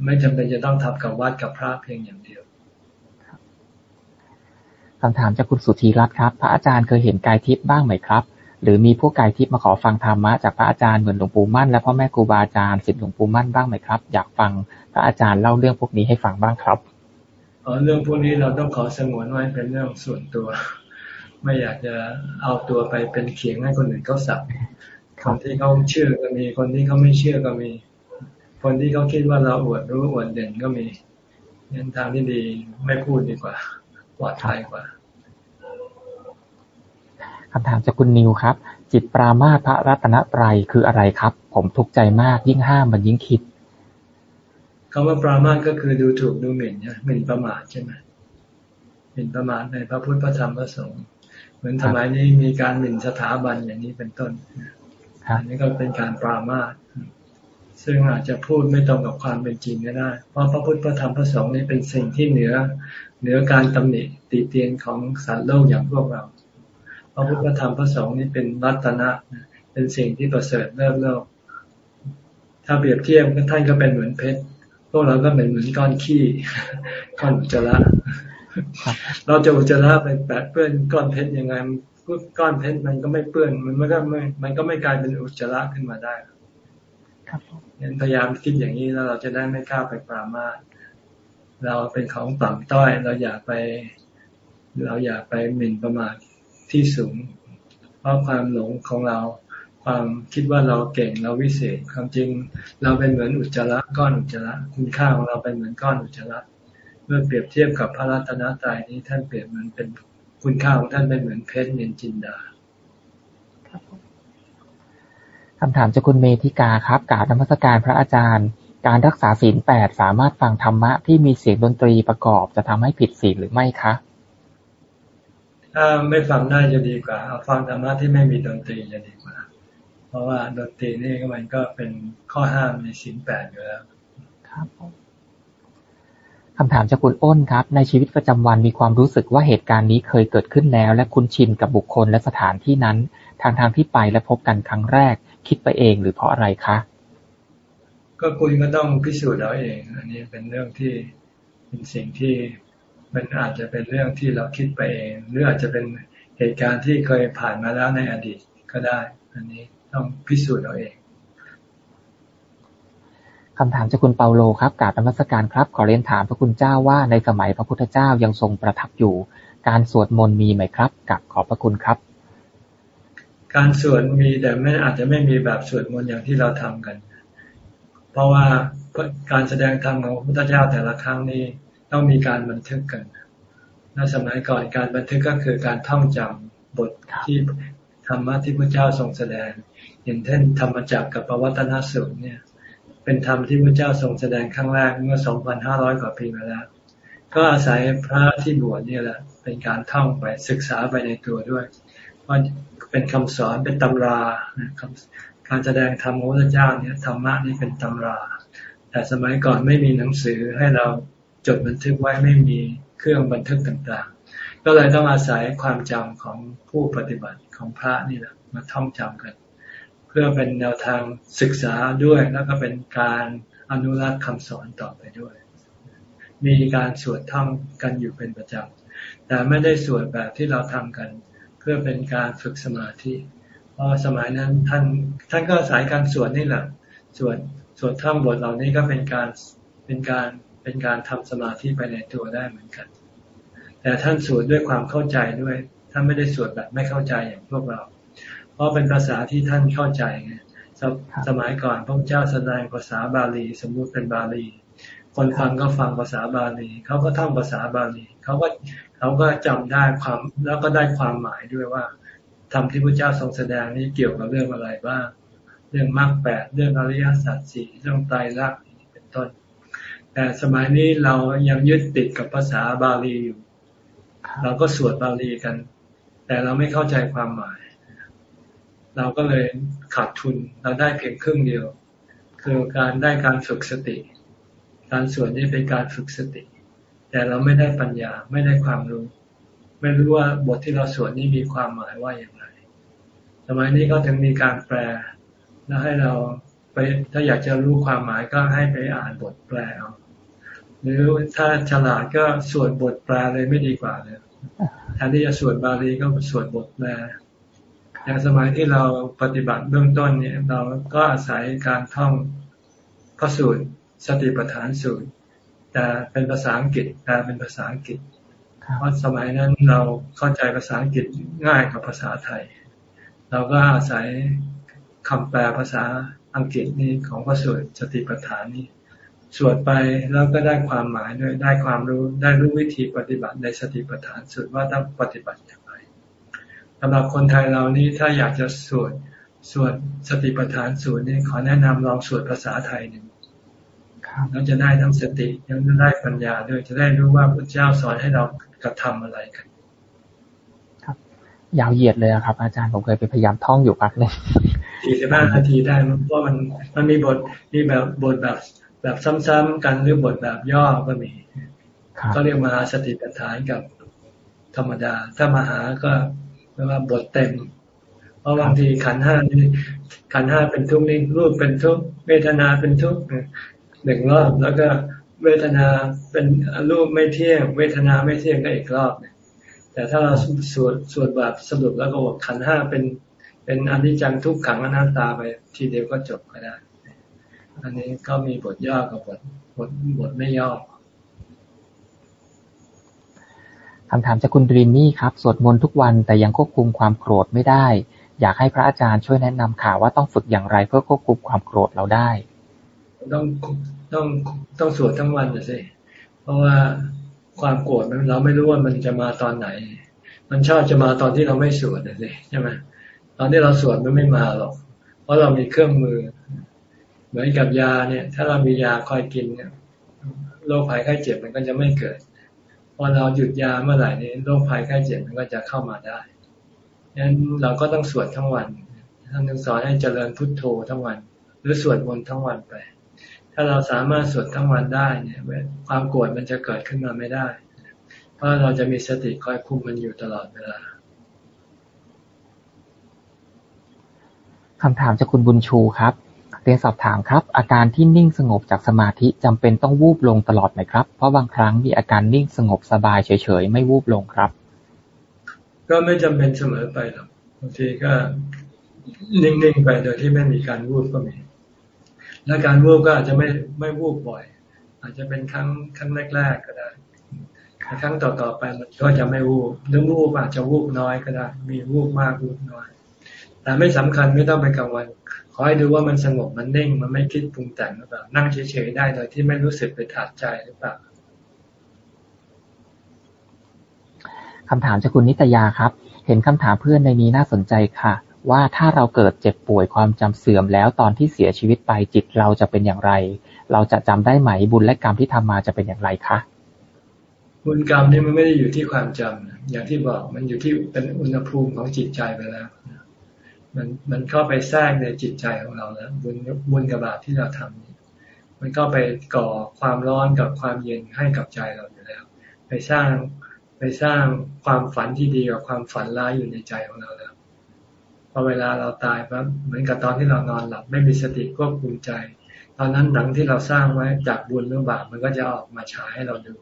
ไม่จำเป็นจะต้องทำกับวัดกับพระเพียงอย่างเดียวคำถามจากคุณสุธีรัตน์ครับ พระอาจารย์เคยเห็นกายทิพย์บ้างไหมครับ หรือมีพวกกายทิพย์มาขอฟังธรรมะจากพระอาจารย์เหมือนหลวงปู่มั่นและพ่อแม่ครูบาอาจารย์สิทธิหลวงปู่มั่นบ้างไหมครับ อยากฟังพระอาจารย์เล่าเรื่องพวกนี้ให้ฟังบ้างครับเรื่องพวกนี้เราต้องขอสงวนไว้เป็นเรื่องส่วนตัว ไม่อยากจะเอาตัวไปเป็นเขียงให้คนอื่นเขาสับคนที่เขาเชื่อก็มีคนที่เขาไม่เชื่อก็มี คนที่เขาคิดว่าเราอวดรู้อวดเด่นก็มีงั้นทางที่ดีไม่พูดดีกว่าปลอดภัยกว่า คำถามจากคุณนิวครับ จิตปรามาพระรัตนตรัยคืออะไรครับ ผมทุกข์ใจมากยิ่งห้ามมันยิ่งคิดคำว่าปรามาสก็คือดูถูกดูหมิ่นใช่หมิ่นประมาทใช่ไหมหมิ่นประมาทในพระพุทธพระธรรมพระสงฆ์เหมือนสมัยนี้มีการหมิ่นสถาบันอย่างนี้เป็นต้นอันนี้ก็เป็นการปรามาสซึ่งอาจจะพูดไม่ตรงกับความเป็นจริงก็ได้ เพราะพระพุทธพระธรรมพระสงฆ์นี่เป็นสิ่งที่เหนือเหนือการตำหนิติเตียนของสัตว์โลกอย่างพวกเรา พระพุทธพระธรรมพระสงฆ์นี่เป็นรัตนะ เป็นสิ่งที่ประเสริฐเลิศโลก ถ้าเปรียบเทียบท่านก็เป็นเหมือนเพชร พวกเราก็เป็นเหมือนก้อนขี้ก้อนอุจจาระเราจะอุจจาระไปแปะเปื้อนก้อนเพชรยังไงก้อนเพชรมันก็ไม่เปื้อนมันก็ไม่มันก็ไม่กลายเป็นอุจจาระขึ้นมาได้ครับงั้นพยายามคิดอย่างนี้แล้วเราจะได้ไม่กล้าไปปรามาสเราเป็นของต่ำต้อย เราอย่าไป เราอย่าไปหมิ่นประมาท ที่สูง เพราะความหลงของเรา ความคิดว่าเราเก่งเราวิเศษ ความจริงเราเป็นเหมือนอุจจาระก้อนอุจจาระคุณค่าของเราเป็นเหมือนก้อนอุจจาระเมื่อเปรียบเทียบกับพระรัตนตรัยนี้ท่านเปรียบเหมือนเป็นคุณค่าของท่านเป็นเหมือนเพชรเนินจินดาคำถามจากคุณเมธิกาครับกาบนมัสการพระอาจารย์ การรักษาศีลแปดสามารถฟังธรรมะที่มีเสียงดนตรีประกอบจะทำให้ผิดศีลหรือไม่คะ ถ้าไม่ฟังได้จะดีกว่า เอาฟังธรรมะที่ไม่มีดนตรีจะดีกว่า เพราะว่าดนตรีนี่ก็มันก็เป็นข้อห้ามในสินแปดอยู่แล้ว ครับคำถามจากคุณอ้นครับ ในชีวิตประจำวันมีความรู้สึกว่าเหตุการณ์นี้เคยเกิดขึ้นแล้ว และคุ้นชินกับบุคคลและสถานที่นั้น ทางทางที่ไปและพบกันครั้งแรก คิดไปเองหรือเพราะอะไรคะ ก็คุณก็ต้องพิสูจน์เอาเอง อันนี้เป็นเรื่องที่เป็นสิ่งที่ มันอาจจะเป็นเรื่องที่เราคิดไปเอง หรืออาจจะเป็นเหตุการณ์ที่เคยผ่านมาแล้วในอดีตก็ได้ อันนี้ต้องพิสูจน์เอาเองคำถามจากคุณเปาโลครับกาบนมัสการครับ ขอเรียนถามพระคุณเจ้าว่าในสมัยพระพุทธเจ้ายังทรงประทับอยู่ การสวดมนต์มีไหมครับกับขอบพระคุณครับ การสวดมีแต่ไม่อาจจะไม่มีแบบสวดมนต์อย่างที่เราทำกัน เพราะว่าการแสดงธรรมของพระพุทธเจ้าแต่ละครั้งนี้ ต้องมีการบันทึกกันในสมัยก่อนการบันทึกก็คือการท่องจำบทที่ธรรมะที่พระเจ้าทรงแสดง อย่างเช่นธรรมจักรกับปวัตนสูตรเนี่ย เป็นธรรมที่พระเจ้าทรงแสดงครั้งแรกเมื่อ 2,500 กว่าปีมาแล้ว ก็อาศัยพระที่บวชนี่แหละ เป็นการท่องไปศึกษาไปในตัวด้วยว่าเป็นคำสอนเป็นตำราการแสดงธรรมของพระเจ้าเนี่ยธรรมะนี่เป็นตำรา แต่สมัยก่อนไม่มีหนังสือให้เรา จดบันทึกไว้ไม่มีเครื่องบันทึกต่างๆ ก็เลยต้องอาศัยความจำของผู้ปฏิบัติของพระนี่แหละมาท่องจำกัน เพื่อเป็นแนวทางศึกษาด้วยแล้วก็เป็นการอนุรักษ์คำสอนต่อไปด้วย มีการสวดท่องกันอยู่เป็นประจำแต่ไม่ได้สวดแบบที่เราทำกัน เพื่อเป็นการฝึกสมาธิเพราะสมัยนั้นท่านท่านก็สายการสวดนี่แหละสวดสวดท่องบทเหล่านี้ก็เป็นการเป็นการ เป็นการทำสมาธิไปในตัวได้เหมือนกัน แต่ท่านสวดด้วยความเข้าใจด้วย ท่านไม่ได้สวดแบบไม่เข้าใจอย่างพวกเรา เพราะเป็นภาษาที่ท่านเข้าใจไงสสมัยก่อนพระเจ้าแสดงภาษาบาลี สมมุติเป็นบาลี คนฟังก็ฟังภาษาบาลีเขาก็ท่องภาษาบาลีเขาก็เขาก็จำได้ความแล้วก็ได้ความหมายด้วยว่าธรรมที่พระเจ้าทรงแสดงนี้เกี่ยวกับเรื่องอะไรบ้าง เรื่องมรรคแปดเรื่องอริยสัจสี่เรื่องไตรลักษณ์เป็นต้น แต่สมัยนี้เรายังยึดติดกับภาษาบาลีอยู่ เราก็สวดบาลีกัน แต่เราไม่เข้าใจความหมาย เราก็เลยขาดทุน เราได้เพียงครึ่งเดียว คือการได้การฝึกสติ การสวดนี่เป็นการฝึกสติ แต่เราไม่ได้ปัญญาไม่ได้ความรู้ ไม่รู้ว่าบทที่เราสวดนี่มีความหมายว่าอย่างไร สมัยนี้ก็ถึงมีการแปลแล้วให้เราไปถ้าอยากจะรู้ความหมายก็ให้ไปอ่านบทแปลเอา หรือถ้าฉลาดก็สวดบทแปลเลยไม่ดีกว่าเลยแทนที่จะสวดบาลีก็สวดบทแปลอย่างสมัยที่เราปฏิบัติเบื้องต้นเนี่ย เราก็อาศัยการท่องพระสูตรสติปัฏฐานสูตร แต่เป็นภาษาอังกฤษแต่เป็นภาษาอังกฤษเพราะสมัยนั้นเราเข้าใจภาษาอังกฤษง่ายกว่าภาษาไทย เราก็อาศัยคำแปลภาษาอังกฤษนี้ของพระสูตรสติปัฏฐานนี้ สวดไปแล้วก็ได้ความหมายด้วยได้ความรู้ได้รู้วิธีปฏิบัติในสติปัฏฐานสุดว่าต้องปฏิบัติอย่างไรสำหรับคนไทยเรานี้ถ้าอยากจะสวดสวดสติปัฏฐานสูตรนี้ขอแนะนำลองสวดภาษาไทยหนึ่งแล้วจะได้ทั้งสติยังจะได้ปัญญาด้วยจะได้รู้ว่าพระเจ้าสอนให้เรากระทำอะไรกัน ครับ ยาวเหยียดเลยครับ อาจารย์ผมเคยไปพยายามท่องอยู่พักหนึ่งสี่สิบห้านาทีได้เพราะมันมันมีบทมีแบบบทแบบ แบบซ้ำๆกันหรือบทแบบย่อก็มีก็เรียกมหาสติปัฏฐานกับธรรมดา ถ้ามหาก็เรียกว่าบทเต็ม เพราะบางทีขันห้านี่ขันห้าเป็นทุกนี่รูปเป็นทุกเวทนาเป็นทุกหนึ่งรอบ แล้วก็เวทนาเป็นรูปไม่เที่ยง เวทนาไม่เที่ยงก็อีกรอบเนี่ยแต่ถ้าเราสวดสวดแบบสรุปแล้วก็บอกขันห้าเป็น เป็นอนิจจังทุกขังอนัตตาไปทีเดียวก็จบก็ได้ อันนี้ก็มีบทย่อกับบทบทบทไม่ย่อคำถามจากคุณดรีมนี่ครับ สวดมนต์ทุกวันแต่ยังควบคุมความโกรธไม่ได้ อยากให้พระอาจารย์ช่วยแนะนำข่าวว่าต้องฝึกอย่างไรเพื่อควบคุมความโกรธเราได้ ต้องต้องต้องสวดทั้งวันสิเพราะว่าความโกรธเราไม่รู้ว่ามันจะมาตอนไหน มันชอบจะมาตอนที่เราไม่สวดสิใช่ไหมตอนที่เราสวดมันไม่มาหรอก เพราะเรามีเครื่องมือ เหมือนกับยาเนี่ย ถ้าเรามียาคอยกินเนี่ยโรคภัยไข้เจ็บมันก็จะไม่เกิดพอเราหยุดยาเมื่อไหร่นี้โรคภัยไข้เจ็บมันก็จะเข้ามาได้ดังนั้นเราก็ต้องสวดทั้งวันท่านสอนให้เจริญพุทโธทั้งวัน หรือสวดมนต์ทั้งวันไป ถ้าเราสามารถสวดทั้งวันได้เนี่ยความโกรธมันจะเกิดขึ้นมาไม่ได้ เพราะเราจะมีสติคอยคุมมันอยู่ตลอดเวลาคำถามจากคุณบุญชูครับ เรียนสอบถามครับ อาการที่นิ่งสงบจากสมาธิจำเป็นต้องวูบลงตลอดไหมครับ เพราะบางครั้งมีอาการนิ่งสงบสบายเฉยๆ ไม่วูบลงครับ ก็ไม่จำเป็นเสมอไปหรอกบางทีก็นิ่งๆไปโดยที่ไม่มีการวูบก็มี และการวูบก็อาจจะไม่ไม่วูบบ่อย อาจจะเป็นครั้งครั้งแรกๆก็ได้ครั้งต่อๆไปมันก็จะไม่วูบหรือวูบอาจจะวูบน้อยก็ได้ มีวูบมากวูบน้อย แต่ไม่สำคัญไม่ต้องไปกังวล ให้ดูว่ามันสงบมันนิ่งมันไม่คิดปรุงแต่งหรือเปล่านั่งเฉยๆได้โดยที่ไม่รู้สึกไปถาดใจหรือเปล่าคำถามจากคุณนิตยาครับ เห็นคำถามเพื่อนในนี้น่าสนใจค่ะ ว่าถ้าเราเกิดเจ็บป่วยความจำเสื่อมแล้วตอนที่เสียชีวิตไปจิตเราจะเป็นอย่างไร เราจะจำได้ไหมบุญและกรรมที่ทำมาจะเป็นอย่างไรคะบุญกรรมนี่มันไม่ได้อยู่ที่ความจำอย่างที่บอกมันอยู่ที่เป็นอุณหภูมิของจิตใจไปแล้ว มันมันเข้าไปแทรกในจิตใจของเราแล้วบุญบุญกับบาปที่เราทำมันก็ไปก่อความร้อนกับความเย็นให้กับใจเราอยู่แล้ว ไปสร้างไปสร้างความฝันที่ดีกับความฝันร้ายอยู่ในใจของเราแล้วพอเวลาเราตายปั๊บเหมือนกับตอนที่เรานอนหลับ ไม่มีสติควบคุมใจ ตอนนั้นหนังที่เราสร้างไว้จากบุญหรือบาปมันก็จะออกมาฉายให้เราดู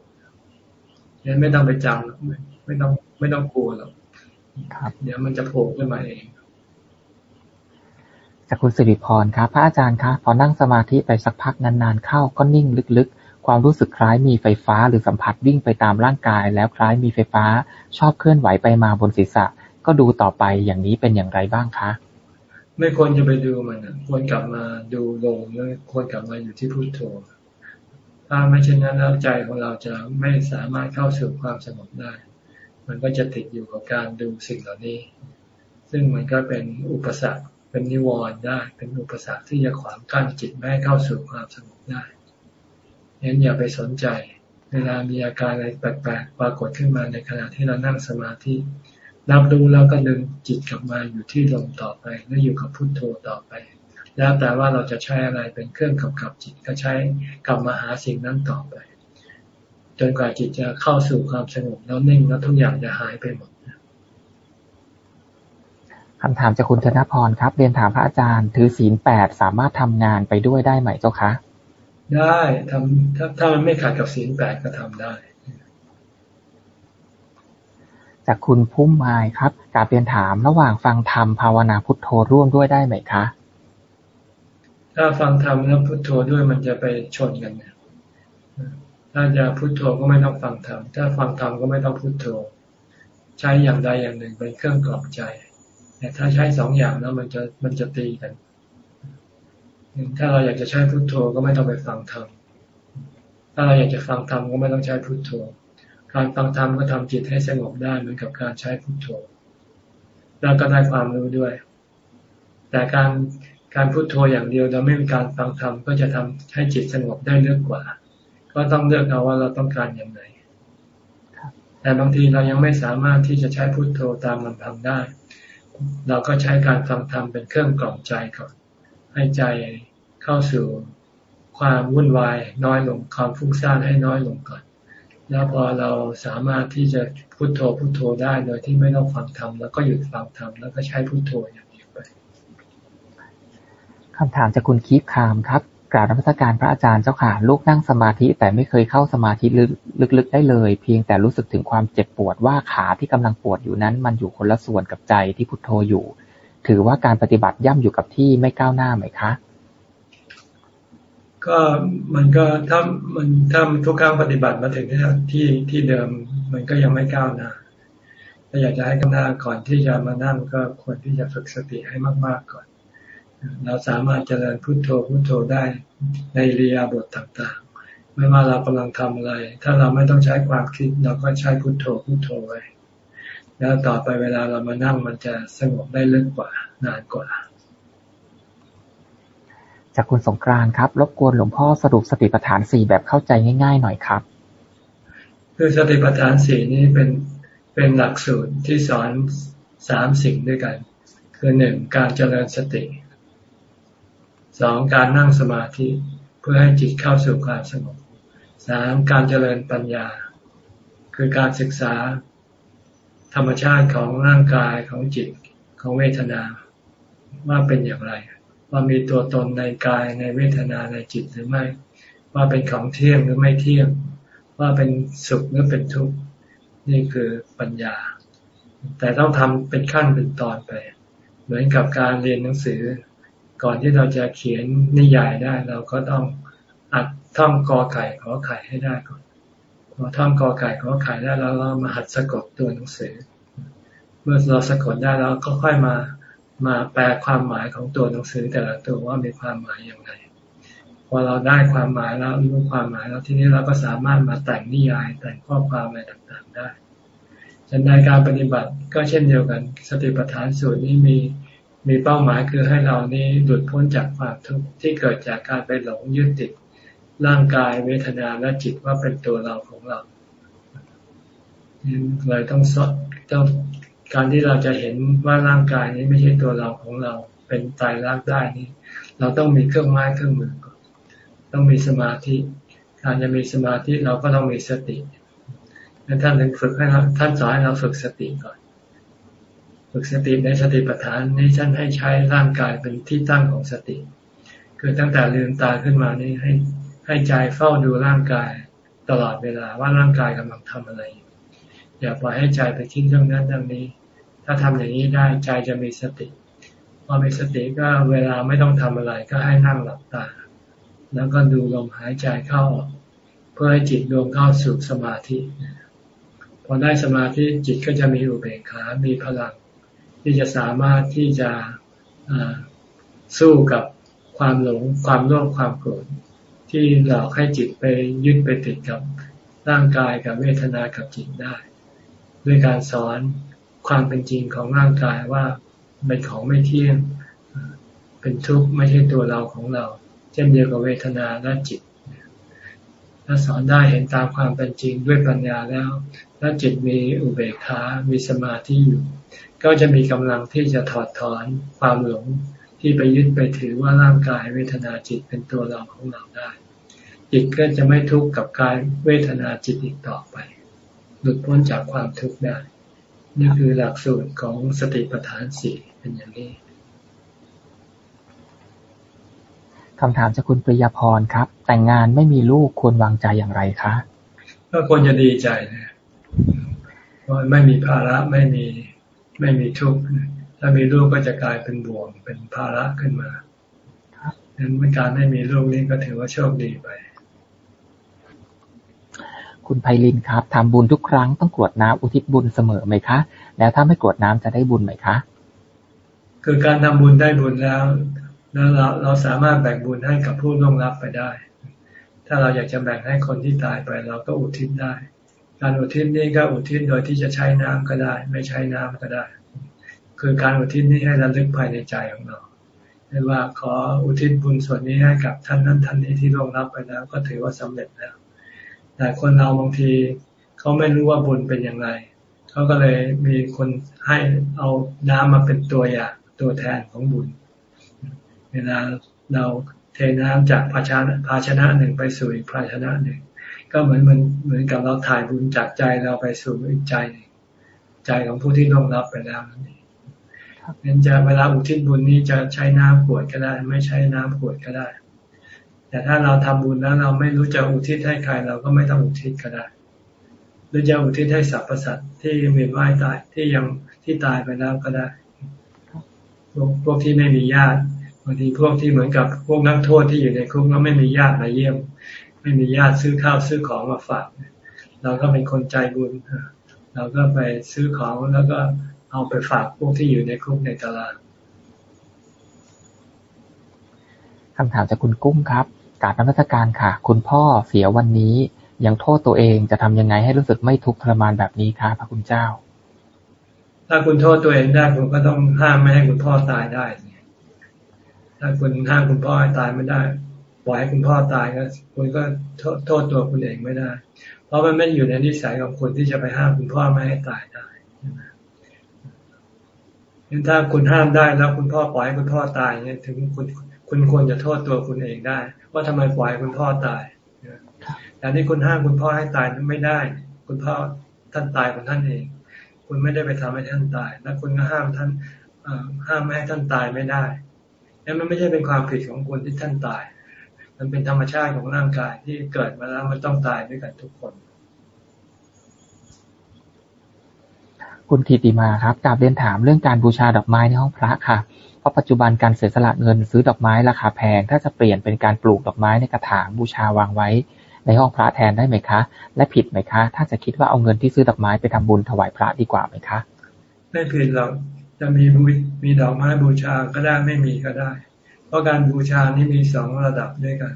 งั้นไม่ต้องไปจำไม่ต้องไม่ต้องกลัวหรอกเดี๋ยวมันจะโผล่ขึ้นมาเอง จากคุณสิริพรครับ พระอาจารย์คะ พอนั่งสมาธิไปสักพักนานๆเข้าก็นิ่งลึกๆ ความรู้สึกคล้ายมีไฟฟ้าหรือสัมผัสวิ่งไปตามร่างกาย แล้วคล้ายมีไฟฟ้า ชอบเคลื่อนไหวไปมาบนศีรษะ ก็ดูต่อไปอย่างนี้เป็นอย่างไรบ้างคะ ไม่ควรจะไปดูมันควรกลับมาดูลงแล้วควรกลับมาอยู่ที่พุโทโธถ้าไม่เช่นนั้นแล้วใจของเราจะไม่สามารถเข้าสู่ความสงบได้ มันก็จะติดอยู่กับการดูสิ่งเหล่านี้ ซึ่งมันก็เป็นอุปสรรค เป็นนิวรณ์ได้ เป็นอุปสรรคที่จะขวางกั้นจิตไม่ให้เข้าสู่ความสงบได้งั้นอย่าไปสนใจ เวลามีอาการอะไรแปลกๆปรากฏขึ้นมาในขณะที่เรานั่งสมาธิรับรู้แล้วก็ดึงจิตกลับมาอยู่ที่ลมต่อไปและอยู่กับพุทโธต่อไป แล้วแต่ว่าเราจะใช้อะไรเป็นเครื่องกำกับจิตก็ใช้กลับมาหาสิ่งนั้นต่อไป จนกว่าจิตจะเข้าสู่ความสงบแล้วนิ่งแล้วทุกอย่างจะหายไปหมด คำถามจากคุณธนพรครับ เรียนถามพระอาจารย์ ถือศีลแปดสามารถทำงานไปด้วยได้ไหมเจ้าคะ ได้ทำถ้าถ้ามันไม่ขัดกับศีลแปดก็ทำได้ จากคุณพุ่มไม้ครับการเรียนถามระหว่างฟังธรรมภาวนาพุทโธร่วมด้วยได้ไหมคะ ถ้าฟังธรรมแล้วพุทโธด้วยมันจะไปชนกันเนี่ยถ้าจะพุทโธก็ไม่ต้องฟังธรรม ถ้าฟังธรรมก็ไม่ต้องพุทโธ ใช้อย่างใดอย่างหนึ่งเป็นเครื่องกลอบใจ แต่ถ้าใช้สองอย่างแล้วมันจะมันจะตีกัน ถ้าเราอยากจะใช้พุทโธก็ไม่ต้องไปฟังธรรม ถ้าเราอยากจะฟังธรรมก็ไม่ต้องใช้พุทโธ การฟังธรรมก็ทำจิตให้สงบได้เหมือนกับการใช้พุทโธ แล้วก็ได้ความรู้ด้วย แต่การการพูดโทอย่างเดียวเราไม่มีการฟังธรรมก็จะทำให้จิตสงบได้เลือกกว่า ก็ต้องเลือกเอาว่าเราต้องการอย่างไรแต่บางทีเรายังไม่สามารถที่จะใช้พุทโธตามลำพังได้ เราก็ใช้การฟังธรรมเป็นเครื่องกล่อมใจก่อน ให้ใจเข้าสู่ความวุ่นวายน้อยลงความฟุ้งซ่านให้น้อยลงก่อน แล้วพอเราสามารถที่จะพุโทโธพุโทโธได้โดยที่ไม่ต้องฟังธรรมแล้วก็หยุดฟังธรรมแล้วก็ใช้พุโทโธอย่างนี้ไปคำถามจากคุณคีฟคามครับ กราบนมัสการพระอาจารย์เจ้าค่ะ ลูกนั่งสมาธิแต่ไม่เคยเข้าสมาธิลึกๆได้เลย เพียงแต่รู้สึกถึงความเจ็บปวดว่าขาที่กำลังปวดอยู่นั้น มันอยู่คนละส่วนกับใจที่พุทโธอยู่ ถือว่าการปฏิบัติย่ำอยู่กับที่ไม่ก้าวหน้าไหมคะ ก็มันก็ถ้ามันถ้าทุกครั้งปฏิบัติมาถึงที่ที่ที่เดิมมันก็ยังไม่ก้าวหน้าถ้าอยากจะให้ก้าวหน้าก่อนที่จะมานั่งก็ควรที่จะฝึกสติให้มากๆก่อน เราสามารถเจริญพุโทโธพุโทโธได้ในเรียบทต่างๆ ไม่ว่าเรากำลังทำอะไร ถ้าเราไม่ต้องใช้ความคิด เราก็ใช้พุโทโธพุโทโธไว้ แล้วต่อไปเวลาเรามานั่งมันจะสงบได้ลึกกว่านานกว่า จากคุณสงกรานครับ รบกวนหลวงพ่อสรุปสติปัฏฐานสี่แบบเข้าใจง่าย ๆ หน่อยครับ คือสติปัฏฐานสี่นี้เป็นเป็นหลักสูตรที่สอนสามสิ่งด้วยกัน คือหนึ่งการเจริญสติ สองการนั่งสมาธิเพื่อให้จิตเข้าสู่ความสงบสามการเจริญปัญญา คือการศึกษา ธรรมชาติของร่างกายของจิตของเวทนาว่าเป็นอย่างไร ว่ามีตัวตนในกายในเวทนาในจิตหรือไม่ ว่าเป็นของเที่ยงหรือไม่เที่ยง ว่าเป็นสุขหรือเป็นทุกข์นี่คือปัญญา แต่ต้องทำเป็นขั้นเป็นตอนไป เหมือนกับการเรียนหนังสือ ก่อนที่เราจะเขียนนิยายได้ เราก็ต้องอัดท่องกอไก่ขอไข่ให้ได้ก่อนพอท่องกอไก่ขอไข่ได้แล้วเรามาหัดสะกดตัวหนังสือ เมื่อเราสะกดได้แล้วก็ค่อยมามาแปลความหมายของตัวหนังสือแต่ละตัวว่ามีความหมายอย่างไรพอเราได้ความหมายแล้วรู้ความหมายแล้วทีนี้เราก็สามารถมาแต่งนิยายแต่งข้อความอะไรต่างๆได้ในการปฏิบัติก็เช่นเดียวกัน สติปัฏฐานสูตรนี้มี มีเป้าหมายคือให้เรานี้หลุดพ้นจากความทุกข์ที่เกิดจากการไปหลงยึดติดร่างกายเวทนาและจิตว่าเป็นตัวเราของเราเลยต้องสดต้องการที่เราจะเห็นว่าร่างกายนี้ไม่ใช่ตัวเราของเรา เป็นตายรักได้นี้ เราต้องมีเครื่องไม้เครื่องมือก่อนต้องมีสมาธิ การจะมีสมาธิเราก็ต้องมีสติท่านถึงฝึกให้เราท่านสอนให้เราฝึกสติก่อน ฝึกสติในสติปัฏฐานนี้ท่านให้ใช้ร่างกายเป็นที่ตั้งของสติ คือตั้งแต่ลืมตาขึ้นมานี่ให้ให้ใจเฝ้าดูร่างกายตลอดเวลาว่าร่างกายกำลังทำอะไรอย่าปล่อยให้ใจไปคิดเรื่องนั้นเรื่องนี้ ถ้าทำอย่างนี้ได้ใจจะมีสติพอมีสติก็เวลาไม่ต้องทำอะไรก็ให้นั่งหลับตา แล้วก็ดูลมหายใจเข้าออกเพื่อให้จิตรวมเข้าสู่สมาธิพอได้สมาธิจิตก็จะมีอุเบกขา มีพลัง ที่จะสามารถที่จะสู้กับความหลงความโลภความโกรธที่หลอกให้จิตไปยึดไปติดกับร่างกายกับเวทนากับจิตได้ ด้วยการสอนความเป็นจริงของร่างกายว่าเป็นของไม่เที่ยงเป็นทุกข์ไม่ใช่ตัวเราของเรา เช่นเดียวกับเวทนาและจิต ถ้าสอนได้เห็นตามความเป็นจริงด้วยปัญญาแล้ว และจิตมีอุเบกขา มีสมาธิอยู่ ก็จะมีกำลังที่จะถอดถอนความหลงที่ไปยึดไปถือว่าร่างกายเวทนาจิตเป็นตัวเราของเราได้ จิตก็จะไม่ทุกข์กับกายเวทนาจิตอีกต่อไป หลุดพ้นจากความทุกข์ได้ นี่คือหลักสูตรของสติปัฏฐานสี่เป็นอย่างนี้คำถามจากคุณปริยพรครับ แต่งงานไม่มีลูกควรวางใจอย่างไรคะก็ควรจะดีใจนะเพราะไม่มีภาระไม่มี ไม่มีทุกข์ถ้ามีลูกก็จะกลายเป็นบ่วงเป็นภาระขึ้นมาดังนั้นการไม่มีลูกนี่ก็ถือว่าโชคดีไป คุณไพลินครับทำบุญทุกครั้งต้องกรวดน้ำอุทิศบุญเสมอไหมคะ แล้วถ้าไม่กรวดน้ำจะได้บุญไหมคะ คือการทำบุญได้บุญแล้ว แล้วเราเราสามารถแบ่งบุญให้กับผู้ร่วงรับไปได้ ถ้าเราอยากจะแบ่งให้คนที่ตายไป เราก็อุทิศได้ การอุทิศนี้ก็อุทิศโดยที่จะใช้น้ำก็ได้ ไม่ใช้น้ำก็ได้ คือการอุทิศนี้ให้ระลึกภายในใจของเราเรียกว่าขออุทิศบุญส่วนนี้ให้กับท่านนั้นท่านนี้ที่ร่วงรับไปแล้วก็ถือว่าสำเร็จแล้ว แต่คนเราบางทีเขาไม่รู้ว่าบุญเป็นอย่างไรเขาก็เลยมีคนให้เอาน้ำมาเป็นตัวอย่างตัวแทนของบุญ เวลาเราเทน้ำจากภาชนะภาชนะหนึ่งไปสู่อีกภาชนะหนึ่ง ก็เหมือนมันเหมือนกับเราถ่ายบุญจากใจเราไปสู่อีกใจใจของผู้ที่ร่วงรับไปแล้วนั่นเองงั้นจะเวลาอุทิศบุญนี้จะใช้น้ำขวดก็ได้ ไม่ใช้น้ำขวดก็ได้ แต่ถ้าเราทำบุญแล้วเราไม่รู้จะอุทิศให้ใคร เราก็ไม่ต้องอุทิศก็ได้หรือจะอุทิศให้สรรพสัตว์ที่เวียว่ายตายที่ยังที่ตายไปแล้วก็ได้พวกพวกที่ไม่มีญาติบางทีพวกที่เหมือนกับพวกนักโทษที่อยู่ในคุกแล้วไม่มีญาติมาเยี่ยม ไม่มีญาติซื้อข้าวซื้อของมาฝากเราก็เป็นคนใจบุญเราก็ไปซื้อของแล้วก็เอาไปฝากพวกที่อยู่ในคุกในตลาดคำถามจากคุณกุ้งครับกราบนมัสการค่ะ คุณพ่อเสียวันนี้ยังโทษตัวเองจะทำยังไงให้รู้สึกไม่ทุกข์ทรมานแบบนี้คะพระคุณเจ้า ถ้าคุณโทษตัวเองได้คุณก็ต้องห้ามไม่ให้คุณพ่อตายได้ ถ้าคุณห้ามคุณพ่อให้ตายไม่ได้ ปล่อยให้คุณพ่อตายก็คุณก็โทษตัวคุณเองไม่ได้ เพราะมันไม่อยู่ในนิสัยของคุณที่จะไปห้ามคุณพ่อไม่ให้ตายได้ถ้าคุณห้ามได้แล้วคุณพ่อปล่อยให้คุณพ่อตายเนี่ยถึงคุณคุณควรจะโทษตัวคุณเองได้ ว่าทำไมปล่อยคุณพ่อตายแต่ที่คุณห้ามคุณพ่อให้ตายนั้นไม่ได้ คุณพ่อท่านตายของท่านเอง คุณไม่ได้ไปทำให้ท่านตาย แล้วคุณก็ห้ามท่านห้ามไม่ให้ท่านตายไม่ได้นั่นมันไม่ใช่เป็นความผิดของคุณที่ท่านตาย มันเป็นธรรมชาติของร่างกายที่เกิดมาแล้วมันต้องตายด้วยกันทุกคน คุณทิติมาครับกลับเรียนถามเรื่องการบูชาดอกไม้ในห้องพระค่ะ เพราะปัจจุบันการเสียสละเงินซื้อดอกไม้ราคาแพง ถ้าจะเปลี่ยนเป็นการปลูกดอกไม้ในกระถางบูชาวางไว้ ในห้องพระแทนได้ไหมคะ และผิดไหมคะ ถ้าจะคิดว่าเอาเงินที่ซื้อดอกไม้ไปทำบุญถวายพระดีกว่าไหมคะ ไม่ผิดหรอกจะมีมีดอกไม้บูชาก็ได้ไม่มีก็ได้ เพราะการบูชานี้มีสองระดับด้วยกัน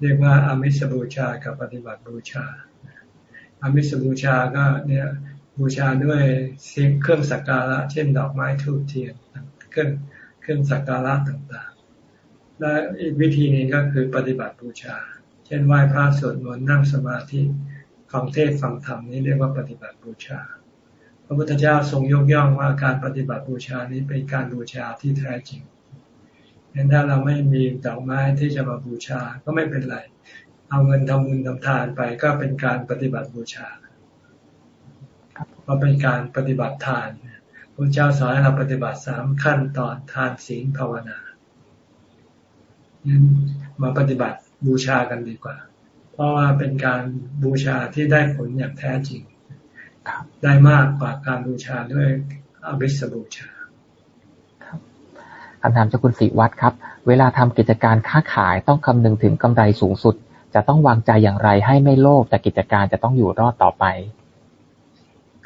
เรียกว่าอามิสบูชากับปฏิบัติบูชาอามิสบูชาก็เนี่ยบูชาด้วยเครื่องสักการะ เช่นดอกไม้ทูบเทียนเครื่องเครื่องสักการะต่างๆ และอีกวิธีนี้ก็คือปฏิบัติบูชา เช่นไหว้พระสวดมนต์นั่งสมาธิฟังเทศฟังธรรมนี้เรียกว่าปฏิบัติบูชา พระพุทธเจ้าทรงยกย่องว่าการปฏิบัติบูชานี้เป็นการบูชาที่แท้จริง เห็นถ้าเราไม่มีดอกไม้ที่จะมาบูชา ก็ไม่เป็นไร เอาเงินทำบุญทำทานไปก็เป็นการปฏิบัติบูชาเพราะเป็นการปฏิบัติทานพระเจ้าสอนให้เราปฏิบัติสามขั้นตอนทานศีลภาวนามาปฏิบัติบูชากันดีกว่า เพราะว่าเป็นการบูชาที่ได้ผลอย่างแท้จริง ได้มากกว่าการบูชาด้วยอภิสบูชา คำถามจากคุณสิวัตรครับ เวลาทำกิจการค้าขายต้องคำนึงถึงกำไรสูงสุด จะต้องวางใจอย่างไรให้ไม่โลภแต่กิจการจะต้องอยู่รอดต่อไป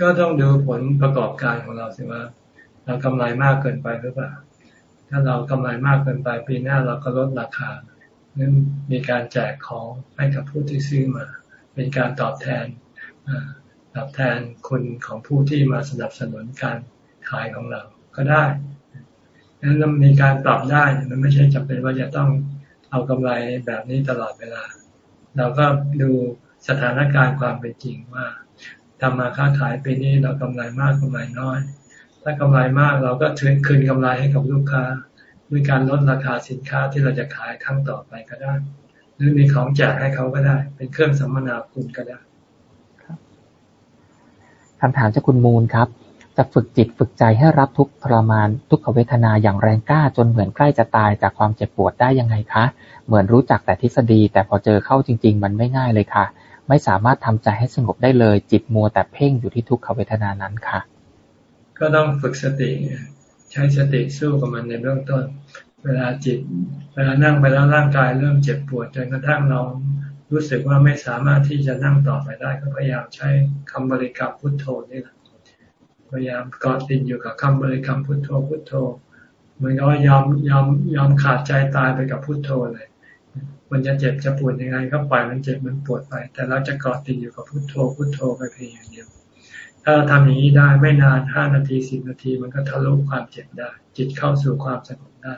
ก็ต้องดูผลประกอบการของเราสิว่าเรากำไรมากเกินไปหรือเปล่า ถ้าเรากำไรมากเกินไปปีหน้าเราก็ลดราคานั้นมีการแจกของให้กับผู้ที่ซื้อมา เป็นการตอบแทนตอบแทนคนของผู้ที่มาสนับสนุนการขายของเราก็ได้ นั้นมีการปรับได้มันไม่ใช่จำเป็นว่าจะต้องเอากำไรแบบนี้ตลอดเวลา เราก็ดูสถานการณ์ความเป็นจริงว่าทำมาค้าขายปีนี้เรากำไรมากกำไรน้อย ถ้ากำไรมากเราก็คืนคืนกำไรให้กับลูกค้าด้วยการลดราคาสินค้าที่เราจะขายครั้งต่อไปก็ได้ หรือมีของแจกให้เขาก็ได้ เป็นเครื่องสัมมนาคุณก็ได้คำถามจากคุณมูลครับ จะฝึกจิตฝึกใจให้รับทุกทรมาน ทุกขเวทนาอย่างแรงกล้าจนเหมือนใกล้จะตายจากความเจ็บปวดได้ยังไงคะ เหมือนรู้จักแต่ทฤษฎี แต่พอเจอเข้าจริง ๆ มันไม่ง่ายเลยค่ะ ไม่สามารถทำใจให้สงบได้เลย จิตมัวแต่เพ่งอยู่ที่ทุกขเวทนานั้นค่ะ ก็ต้องฝึกสติใช้สติสู้กับมันในเบื้องต้น เวลาจิต เวลานั่งไปแล้วร่างกายเริ่มเจ็บปวดจนกระทั่งเรารู้สึกว่าไม่สามารถที่จะนั่งต่อไปได้ก็พยายามใช้คำบริกรรมพุทโธนี่แหละ พยายามเกาะติดอยู่กับคำบริกรรมพุทโธพุทโธเหมือนกับว่ายอมยอมยอมขาดใจตายไปกับพุทโธเลย มันจะเจ็บจะปวดยังไงก็ปล่อยมันเจ็บมันปวดไป แต่เราจะเกาะติดอยู่กับพุทโธพุทโธไปเพียงอย่างเดียว ถ้าเราทำอย่างนี้ได้ไม่นานห้านาทีสิบนาทีมันก็ทะลุความเจ็บได้ จิตเข้าสู่ความสงบได้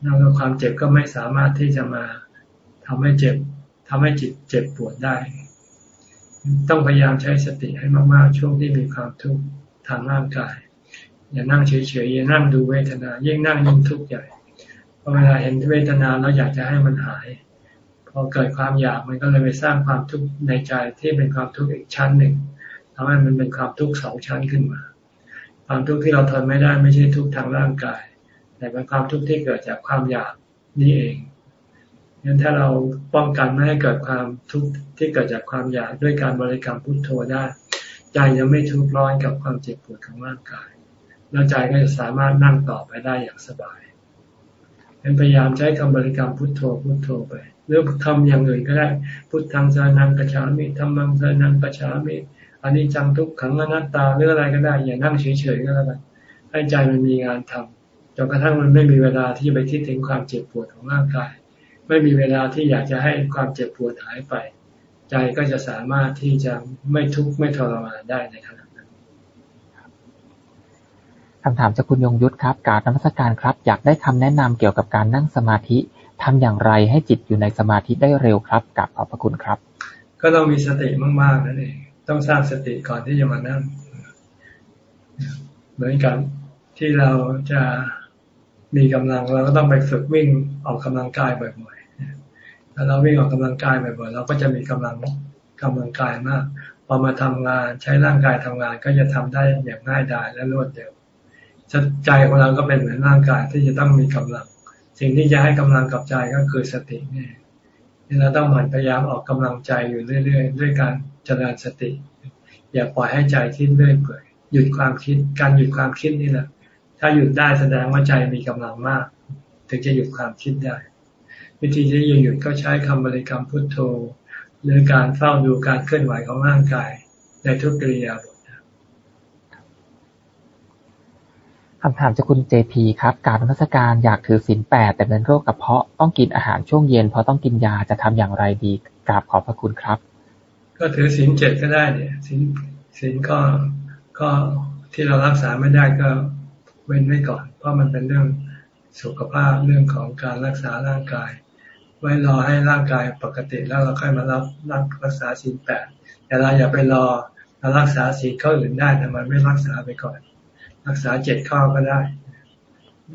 แล้วความเจ็บก็ไม่สามารถที่จะมาทำให้เจ็บทำให้จิตเจ็บปวดได้ ต้องพยายามใช้สติให้มากๆช่วงที่มีความทุกข์ ทางร่างกาย อย่านั่งเฉยๆอย่านั่งดูเวทนา ยิ่งนั่งยิ่งทุกข์ใหญ่พอเวลาเห็นเวทนาเราอยากจะให้มันหาย พอเกิดความอยากมันก็เลยไปสร้างความทุกข์ในใจที่เป็นความทุกข์อีกชั้นหนึ่งทำให้มันเป็นความทุกข์สองชั้นขึ้นมา ความทุกข์ที่เราทนไม่ได้ไม่ใช่ทุกข์ทางร่างกาย แต่เป็นความทุกข์ที่เกิดจากความอยากนี่เองงั้นถ้าเราป้องกันไม่ให้เกิดความทุกข์ที่เกิดจากความอยากด้วยการบริกรรมพุทโธได้ ใจยังไม่ทุกข์ร้อนกับความเจ็บปวดของร่างกาย แล้วใจก็จะสามารถนั่งต่อไปได้อย่างสบายเป็นพยายามใช้คำบริกรรมพุทโธพุทโธไป หรือทำอย่างอื่นก็ได้ พุทธังสานังกระฉามิธรรมังสานังกระฉามิอันนี้จังทุกขังอนัตตาหรืออะไรก็ได้ อย่านั่งเฉยๆก็แล้วกันให้ใจมันมีงานทำจนกระทั่งมันไม่มีเวลาที่ไปคิดถึงความเจ็บปวดของร่างกาย ไม่มีเวลาที่อยากจะให้ความเจ็บปวดหายไป ใจก็จะสามารถที่จะไม่ทุกข์ไม่ทรมานได้ในขณะนั้นคำถามจากคุณยงยุทธครับ การนมัสการครับ อยากได้คำแนะนำเกี่ยวกับการนั่งสมาธิทำอย่างไรให้จิตอยู่ในสมาธิได้เร็วครับกับขอบพระคุณครับ ก็ต้องมีสติมากๆนั่นเองต้องสร้างสติก่อนที่จะมานั่งเหมือนกับที่เราจะมีกำลังเราก็ต้องไปฝึกวิ่งออกกำลังกายบ่อย ถ้าเราวิ่งออกกำลังกายบ่อยๆเราก็จะมีกำลังกำลังกายมาก พอมาทำงานใช้ร่างกายทำงานก็จะทำได้อย่างง่ายดายและรวดเร็วใจของเราก็เป็นเหมือนร่างกายที่จะต้องมีกำลัง สิ่งที่จะให้กำลังกับใจก็คือสตินี่เราต้องหมั่นพยายามออกกำลังใจอยู่เรื่อยๆ ด้วยการเจริญสติ อย่าปล่อยให้ใจคิดเรื่อยเปื่อยหยุดความคิด การหยุดความคิดนี่แหละถ้าหยุดได้แสดงว่าใจมีกำลังมาก ถึงจะหยุดความคิดได้ วิธีที่จะหยุดก็ใช้คำบริกรรมพุทโธ หรือการเฝ้าดูการเคลื่อนไหวของร่างกายในทุกกิริยาบถคำถามจากคุณเจพีครับ การรัชการอยากถือศีลแปดแต่เป็นโรคกระเพาะต้องกินอาหารช่วงเย็นเพราะต้องกินยาจะทำอย่างไรดีกราบขอบพระคุณครับ ก็ถือศีลเจ็ดก็ได้เนี่ยศีลศีลก็ก็ที่เรารักษาไม่ได้ก็เว้นไว้ก่อน เพราะมันเป็นเรื่องสุขภาพเรื่องของการรักษาร่างกาย ไว้รอให้ร่างกายปกติแล้วเราค่อยมารับรักษาศีลแปดแต่เราอย่าไปรอเรารักษาศีลข้ออื่นได้ทำไมไม่รักษาไปก่อน รักษาเจ็ดข้อก็ได้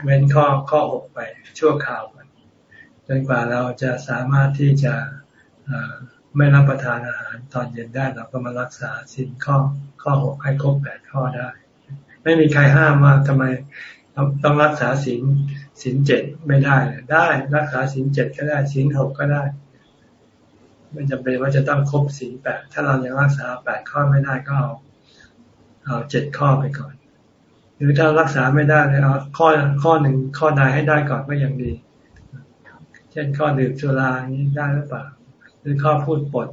เว้นข้อข้อหกไปชั่วคราวก่อนจนกว่าเราจะสามารถที่จะไม่รับประทานอาหารตอนเย็นได้เราก็มารักษาสินข้อข้อหกให้ครบแปดข้อได้ ไม่มีใครห้ามว่าทำไมต้องรักษาสิน สินเจ็ดไม่ได้ ได้รักษาสินเจ็ดก็ได้สินหกก็ได้ ไม่จำเป็นว่าจะต้องครบสินแปดถ้าเรายังรักษาแปดข้อไม่ได้ก็เอาเอาเจ็ดข้อไปก่อน หรือถ้ารักษาไม่ได้เอาข้อข้อหนึ่งข้อใดให้ได้ก่อนก็ยังดี เช่นข้อดื่มสุรานี้ได้หรือเปล่า หรือข้อพูดปด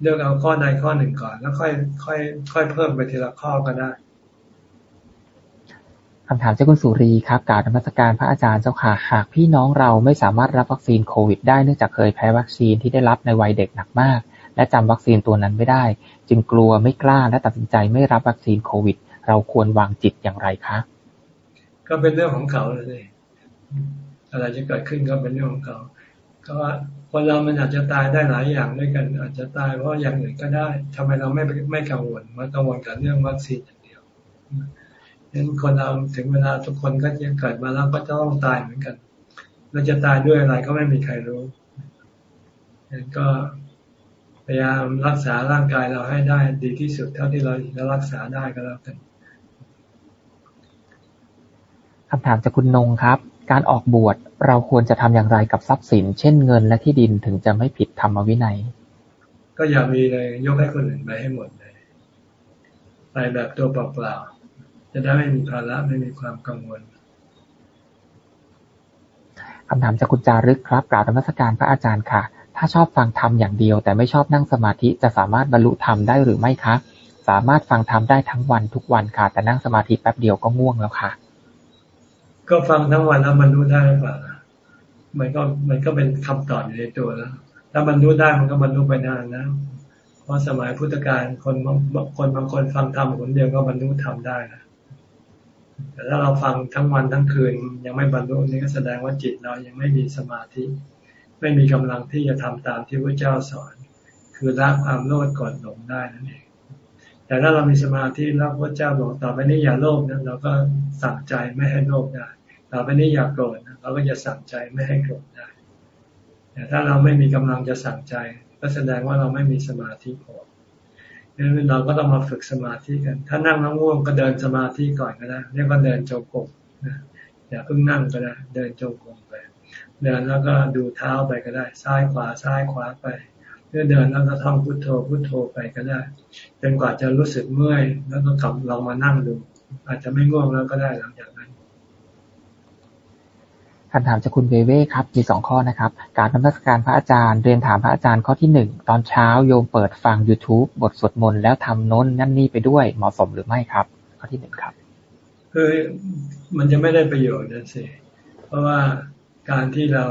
เลือกเอาข้อใดข้อหนึ่งก่อน แล้วค่อยค่อย ค่อยเพิ่มไปทีละข้อก็ได้ คำถามจากคุณสุรีครับการนมัสการพระอาจารย์เจ้าค่ะ หากพี่น้องเราไม่สามารถรับวัคซีนโควิดได้เนื่องจากเคยแพ้วัคซีนที่ได้รับในวัยเด็กหนักมาก และจำวัคซีนตัวนั้นไม่ได้ จึงกลัวไม่กล้าและตัดสินใจไม่รับวัคซีนโควิด เราควรวางจิตอย่างไรคะ ก็เป็นเรื่องของเขาเลยอะไรจะเกิดขึ้นก็เป็นเรื่องของเขาก็คนเรามันอาจจะตายได้หลายอย่างด้วยกัน อาจจะตายเพราะอย่างอื่นก็ได้ทำไมเราไม่ไม่กังวลมากังวลกับเรื่องวัคซีนอย่างเดียว ฉะนั้นคนเราถึงเวลาทุกคนก็จะเกิดมาแล้วก็จะต้องตายเหมือนกันเราจะตายด้วยอะไรก็ไม่มีใครรู้ฉะนั้นก็พยายามรักษาร่างกายเราให้ได้ดีที่สุดเท่าที่เราจะรักษาได้ก็แล้วกันคำถามจากคุณนงครับ การออกบวชเราควรจะทำอย่างไรกับทรัพย์สิน เช่นเงินและที่ดินถึงจะไม่ผิดธรรมวินัย ก็อย่ามีเลยยกให้คนอื่นไปให้หมดเลยไปแบบตัวเปล่าๆ จะได้ไม่มีภาระไม่มีความกังวลคำถามจากคุณจารึกครับกล่าวนมัสการพระอาจารย์ค่ะ ถ้าชอบฟังธรรมอย่างเดียว แต่ไม่ชอบนั่งสมาธิจะสามารถบรรลุธรรมได้หรือไม่คะ สามารถฟังธรรมได้ทั้งวันทุกวันค่ะ แต่นั่งสมาธิแป๊บเดียวก็ง่วงแล้วค่ะ ก็ฟังทั้งวันแล้วมันรู้ได้หรือเปล่ามันก็มันก็เป็นคำตอบอยู่ในตัวแล้วถ้ามันรู้ได้มันก็บรรลุไปนานนะเพราะสมัยพุทธกาลคนบางคนบางคนฟังธรรมคนเดียวก็บรรลุธรรมได้นะ แต่ถ้าเราฟังทั้งวันทั้งคืน ยังไม่บรรลุนี่ก็แสดงว่าจิตเรายังไม่มีสมาธิ ไม่มีกำลังที่จะทำตามที่พระเจ้าสอน คือละความโลภก่อนหลงได้นั่นเอง แต่ถ้าเรามีสมาธิแล้วพระเจ้าบอกต่อไปนี้อย่าโลภนะเราก็สั่งใจไม่ให้โลภได้ต่อไปนี้อย่าโกรธเราก็จะสั่งใจไม่ให้โกรธได้แต่ถ้าเราไม่มีกำลังจะสั่งใจ ก็แสดงว่าเราไม่มีสมาธิพอ งนั้นเราก็ต้องมาฝึกสมาธิกัน ถ้านั่งน้วง่วงก็เดินสมาธิก่อนก็ได้เรียกว่าเดินจงกรมนะอย่าเพิ่งนั่งก็ได้ เดินจงกรมไป เดินแล้วก็ดูเท้าไปก็ได้ ซ้ายขวาซ้ายขวาไปเมื่อเดินแล้วก็ท่องพุทโธพุทโธไปก็ได้จนกว่าจะรู้สึกเมื่อย แล้วก็กลับลองมานั่งดู อาจจะไม่ง่วงแล้วก็ได้หลังจาก คำถามจากคุณเวเว่ครับมีสองข้อนะครับการนมัสการพระอาจารย์เรียนถามพระอาจารย์ข้อที่หนึ่งตอนเช้าโยมเปิดฟัง youtube บทสวดมนต์แล้วทำโน้นนั่นนี่ไปด้วยเหมาะสมหรือไม่ครับ ข้อที่หนึ่งครับคือมันจะไม่ได้ประโยชน์นะสิเพราะว่าการที่เรา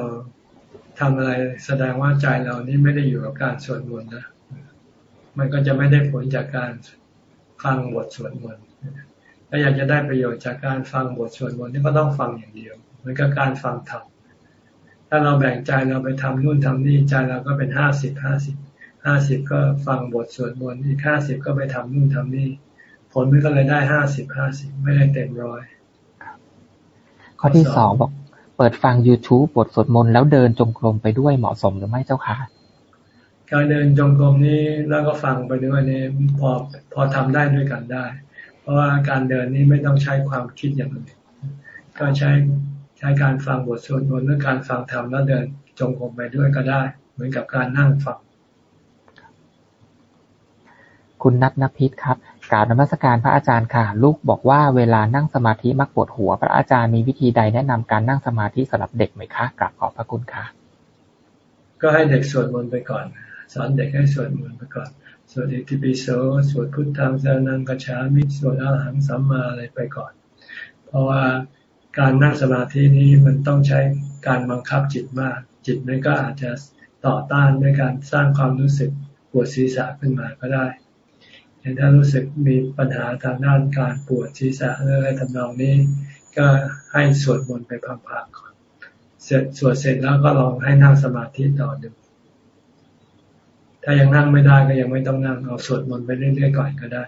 ทำอะไรแสดงว่าใจเรานี่ไม่ได้อยู่กับการสวดมนต์นะมันก็จะไม่ได้ผลจากการฟังบทสวดมนต์ถ้าอยากจะได้ประโยชน์จากการฟังบทสวดมนต์นี่ก็ต้องฟังอย่างเดียว เหมือนกับการฟังธรรมถ้าเราแบ่งใจเราไปทำนู่นทำนี่ใจเราก็เป็นห้าสิบห้าสิบห้าสิบก็ฟังบทสวดมนต์อีกห้าสิบก็ไปทำนู่นทำนี่ ผลมันก็เลยได้ห้าสิบห้าสิบไม่ได้เต็มร้อยข้อที่สองบอก เปิดฟัง YouTube บทสวดมนต์แล้วเดินจงกรมไปด้วยเหมาะสมหรือไม่เจ้าคะการเดินจงกรมนี้แล้วก็ฟังไปด้วยนี่พอพอทำได้ด้วยกันได้ เพราะว่าการเดินนี้ไม่ต้องใช้ความคิดอย่างอื่นก็ใช้ใช้การฟังบทสวดมนต์หรือการฟังธรรมแล้วเดินจงกรมไปด้วยก็ได้ เหมือนกับการนั่งฟัง คุณนัทนพิษครับกราบนมัสการพระอาจารย์ค่ะ ลูกบอกว่าเวลานั่งสมาธิมักปวดหัว พระอาจารย์มีวิธีใดแนะนำการนั่งสมาธิสำหรับเด็กไหมคะกราบขอบพระคุณค่ะ ก็ให้เด็กสวดมนต์ไปก่อน สอนเด็กให้สวดมนต์ไปก่อนสวดอิติปิโสสวดพุทธังสานังกัจฉามิสวดอาหังสัมมาอะไรไปก่อน เพราะว่า การนั่งสมาธินี้มันต้องใช้การบังคับจิตมาก จิตมันก็อาจจะต่อต้านด้วยการสร้างความรู้สึกปวดศีรษะขึ้นมาก็ได้เห็นถ้ารู้สึกมีปัญหาทางด้านการปวดศีรษะหรืออะไรทำนองนี้ ก็ให้สวดมนต์ไปพักๆก่อน เสร็จสวดเสร็จแล้วก็ลองให้นั่งสมาธิต่อดูถ้ายังนั่งไม่ได้ก็ยังไม่ต้องนั่งเอาสวดมนต์ไปเรื่อยๆก่อนก็ได้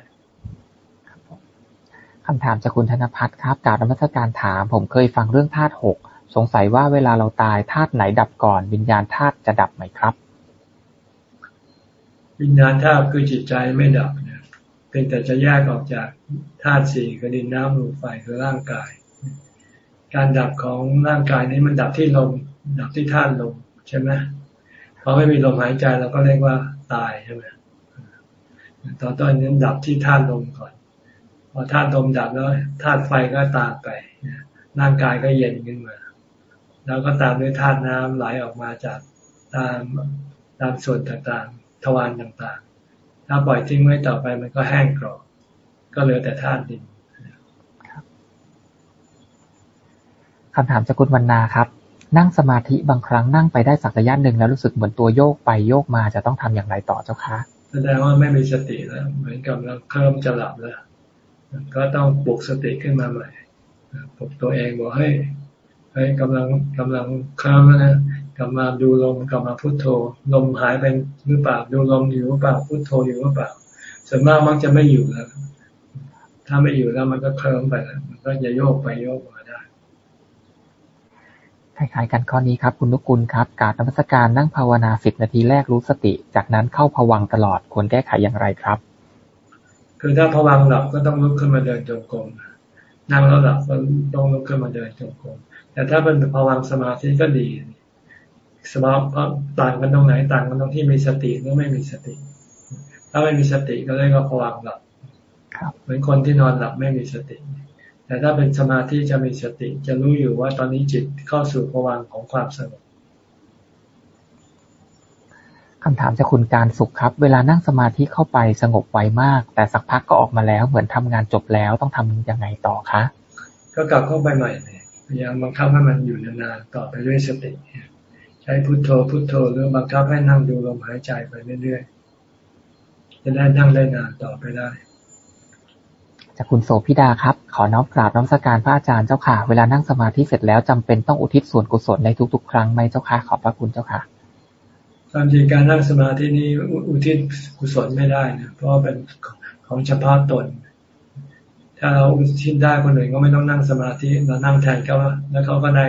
คำถามจากคุณธนพัฒน์ครับการนมัสการถาม ผมเคยฟังเรื่องธาตุหกสงสัยว่าเวลาเราตายธาตุไหนดับก่อน วิญญาณธาตุจะดับไหมครับ วิญญาณธาตุคือจิตใจไม่ดับเนี่ยเพียงแต่จะแยกออกจากธาตุสี่คือดินน้ำลมไฟคือร่างกาย การดับของร่างกายนี้มันดับที่ลมดับที่ธาตุลมใช่ไหมพอไม่มีลมหายใจเราก็เรียกว่าตายใช่ไหมตอนต้นนี้ดับที่ธาตุลมก่อน พอธาตุลมดับแล้วธาตุไฟก็ตามไปร่างกายก็เย็นขึ้นมา แล้วก็ตามด้วยธาตุน้ำไหลออกมาจากตามตามส่วนต่างๆ ทวารต่างๆ ถ้าปล่อยทิ้งไว้ต่อไปมันก็แห้งกรอบ ก็เหลือแต่ธาตุดินคำถามจากคุณวรรณาครับ นั่งสมาธิบางครั้งนั่งไปได้สักระยะหนึ่งแล้วรู้สึกเหมือนตัวโยกไปโยกมาจะต้องทำอย่างไรต่อเจ้าคะแสดงว่าไม่มีสติแล้วเหมือนกับเราเคลิ้มจะหลับแล้ว ก็ต้องปลุกสติขึ้นมาใหม่ปลุกตัวเองบอกให้เฮ้กำลังกำลังค้ามนะกลับมาดูลมกลับมาพุโทโธลมหายไปหรือเปล่าดูลมอยู่หรือเปล่าพุโทโธอยู่หรือเปล่าส่วนมากมักจะไม่อยู่แล้ว ถ้าไม่อยู่แล้วมันก็เคลิ้มไปแล้วมันก็จะโยกไปโยกมาได้คล้ายๆกันข้อนี้ครับ คุณนุกุลครับการนมัสการนั่งภาวนาสิบนาทีแรกรู้สติ จากนั้นเข้าผวังตลอดควรแก้ไขอย่างไรครับ คือถ้าผวังหลับก็ต้องลุกขึ้นมาเดินจงกรมนั่งแล้วหลับก็ต้องลุกขึ้นมาเดินจงกรมแต่ถ้าเป็นภวังสมาธิก็ดีสมาต่างกันตรงไหนต่างกันตรงที่มีสติหรือไม่มีสติ ถ้าไม่มีสติก็เรียกว่าภวังหลับเหมือนคนที่นอนหลับไม่มีสติ แต่ถ้าเป็นสมาธิจะมีสติ จะรู้อยู่ว่าตอนนี้จิตเข้าสู่ภวังของความสงบ คำถามจากคุณการสุขครับ เวลานั่งสมาธิเข้าไปสงบไวมาก แต่สักพักก็ออกมาแล้ว เหมือนทำงานจบแล้วต้องทำยังไงต่อคะ ก็กลับเข้าไปใหม่เลยพยายามบังคับให้มันอยู่นานๆต่อไปด้วยสติใช้พุทโธพุทโธหรือบังคับให้นั่งดูลมหายใจไปเรื่อยๆจะได้นั่งได้นานต่อไปได้จากคุณโสพิดาครับ ขอน้อมกราบน้อมสักการพระอาจารย์เจ้าค่ะ เวลานั่งสมาธิเสร็จแล้วจำเป็นต้องอุทิศส่วนกุศลในทุกๆ ครั้งไหมเจ้าค่ะ ขอบพระคุณเจ้าค่ะ ความจริงการนั่งสมาธินี้อุทิศกุศลไม่ได้นะเพราะเป็นของเฉพาะตน ถ้าเราชินได้คนอื่นก็ไม่ต้องนั่งสมาธิเรานั่งแทนเขาแล้วเขาก็ได้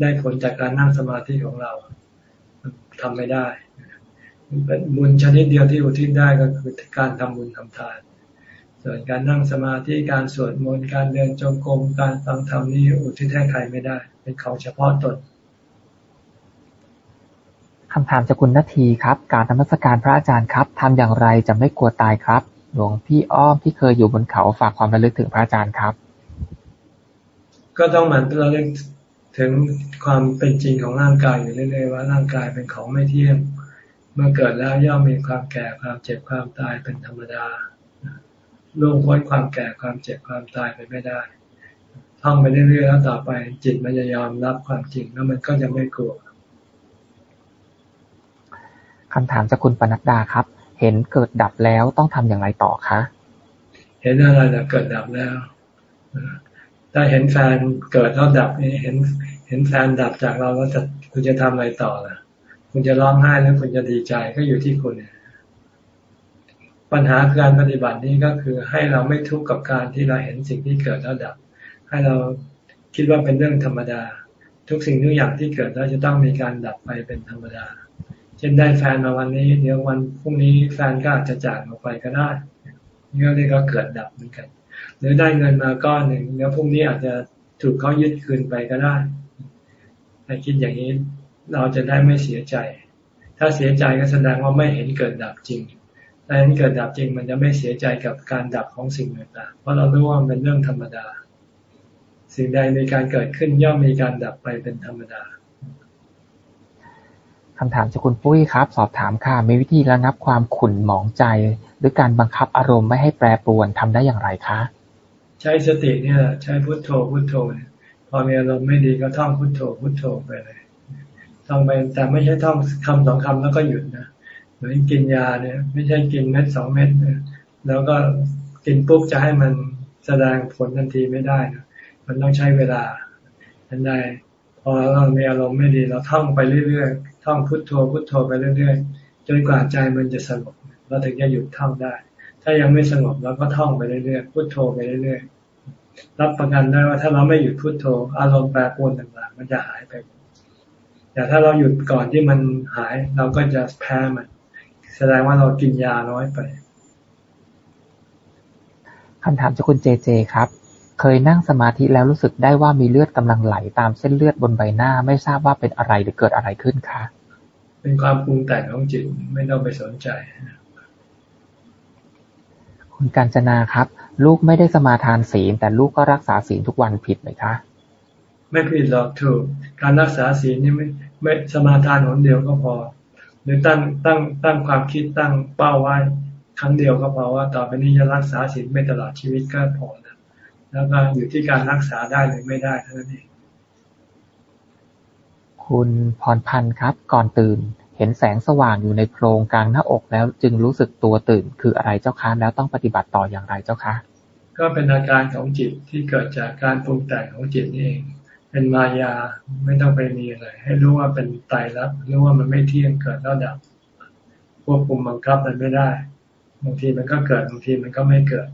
ได้ผลจากการนั่งสมาธิของเราทำไม่ได้เป็นบุญชนิดเดียวที่อุทิศได้ก็คือการทำบุญทำทาน ส่วนการนั่งสมาธิการสวดมนต์การเดินจงกรมการฟังธรรมนี้อุทิศให้ใครไม่ได้ เป็นของเฉพาะตน คำถามจากคุณนาทีครับ การธรรมสการพระอาจารย์ครับทำอย่างไรจะไม่กลัวตายครับ หลวงพี่อ้อมที่เคยอยู่บนเขาฝากความระลึกถึงพระอาจารย์ครับ ก็ต้องมันระลึกถึงความเป็นจริงของร่างกายอยู่เรื่อยๆว่าร่างกายเป็นของไม่เที่ยงเมื่อเกิดแล้วย่อมมีความแก่ความเจ็บความตายเป็นธรรมดาล่วงพ้นความแก่ความเจ็บความตายไปไม่ได้ท่องไปเรื่อยๆแล้วต่อไปจิตมันจะยอมรับความจริงแล้วมันก็จะไม่กลัว คำถามจากคุณปนัดดาครับ เห็นเกิดดับแล้วต้องทำอย่างไรต่อคะ เห็นอะไรนะเกิดดับแล้วถ้าเห็นแฟนเกิดแล้วดับนี่เห็น เห็นแฟนดับจากเราแล้วจะคุณจะทำอะไรต่อล่ะ คุณจะร้องไห้หรือคุณจะดีใจก็อยู่ที่คุณปัญหาการปฏิบัตินี้ก็คือให้เราไม่ทุกข์กับการที่เราเห็นสิ่งที่เกิดแล้วดับ ให้เราคิดว่าเป็นเรื่องธรรมดา ทุกสิ่งทุกอย่างที่เกิดแล้วจะต้องมีการดับไปเป็นธรรมดา เช่นได้แฟนมาวันนี้ เดี๋ยววันพรุ่งนี้แฟนก็อาจจะจากออกไปก็ได้นี่ก็เรียกว่าเกิดดับเหมือนกัน หรือได้เงินมาก้อนหนึ่งเดี๋ยวพรุ่งนี้อาจจะถูกเขายึดคืนไปก็ได้ถ้าคิดอย่างนี้เราจะได้ไม่เสียใจ ถ้าเสียใจก็แสดงว่าไม่เห็นเกิดดับจริงถ้าเห็นเกิดดับจริงมันจะไม่เสียใจกับการดับของสิ่งต่างๆเพราะเรารู้ว่ามันเป็นเรื่องธรรมดา สิ่งใดมีการเกิดขึ้นย่อมมีการดับไปเป็นธรรมดา คำถามจากคุณปุ้ยครับ สอบถามค่ะ มีวิธีระงับความขุ่นหมองใจ หรือการบังคับอารมณ์ไม่ให้แปรปรวนทำได้อย่างไรคะ ใช้สติเนี่ยใช้พุทโธพุทโธพอมีอารมณ์ไม่ดีก็ท่องพุทโธพุทโธไปเลยท่องไปแต่ไม่ใช่ท่องคำสองคำแล้วก็หยุดนะเหมือนกินยาเนี่ย ไม่ใช่กินเม็ดสองเม็ดแล้วก็กินปุ๊บจะให้มันแสดงผลทันทีไม่ได้นะมันต้องใช้เวลาทันใดพอเรามีอารมณ์ไม่ดี เราท่องไปเรื่อย ท่องพุทโธพุทโธไปเรื่อยๆจนกว่าใจมันจะสงบเราถึงจะหยุดท่องได้ ถ้ายังไม่สงบเราก็ท่องไปเรื่อยๆพุทโธไปเรื่อยๆรับประกันได้ว่าถ้าเราไม่หยุดพุทโธ อารมณ์แปรปรวนต่างๆ มันจะหายไป แต่ถ้าเราหยุดก่อนที่มันหายเราก็จะแพ้มัน แสดงว่าเรากินยาน้อยไปคำถามจากคุณเจเจครับเคยนั่งสมาธิแล้วรู้สึกได้ว่ามีเลือดกำลังไหลตามเส้นเลือดบนใบหน้า ไม่ทราบว่าเป็นอะไรหรือเกิดอะไรขึ้นคะ เป็นความปรุงแต่งของจิตไม่ต้องไปสนใจ คุณกาญจนาครับ ลูกไม่ได้สมาทานศีล แต่ลูกก็รักษาศีลทุกวันผิดไหมคะ ไม่ผิดหรอกถูก การรักษาศีลนี่ไม่ไม่สมาทานหนเดียวก็พอ หรือตั้งตั้งตั้งความคิดตั้งเป้าไว้ครั้งเดียวก็พอว่าต่อไปนี้จะรักษาศีลไม่ตลอดชีวิตก็พอนะแล้วก็อยู่ที่การรักษาได้หรือไม่ได้เท่านั้นเอง คุณพรพันธ์ครับ ก่อนตื่น เห็นแสงสว่างอยู่ในโพรงกลางหน้าอกแล้วจึงรู้สึกตัวตื่น คืออะไรเจ้าคะ แล้วต้องปฏิบัติต่ออย่างไรเจ้าคะ ก็เป็นอาการของจิตที่เกิดจากการปรุงแต่งของจิตนี่เอง เป็นมายา ไม่ต้องไปมีอะไร ให้รู้ว่าเป็นไตรลักษณ์รู้ว่ามันไม่เที่ยงเกิดแล้วดับ ควบคุมบังคับมันไม่ได้ บางทีมันก็เกิด บางทีมันก็ไม่เกิด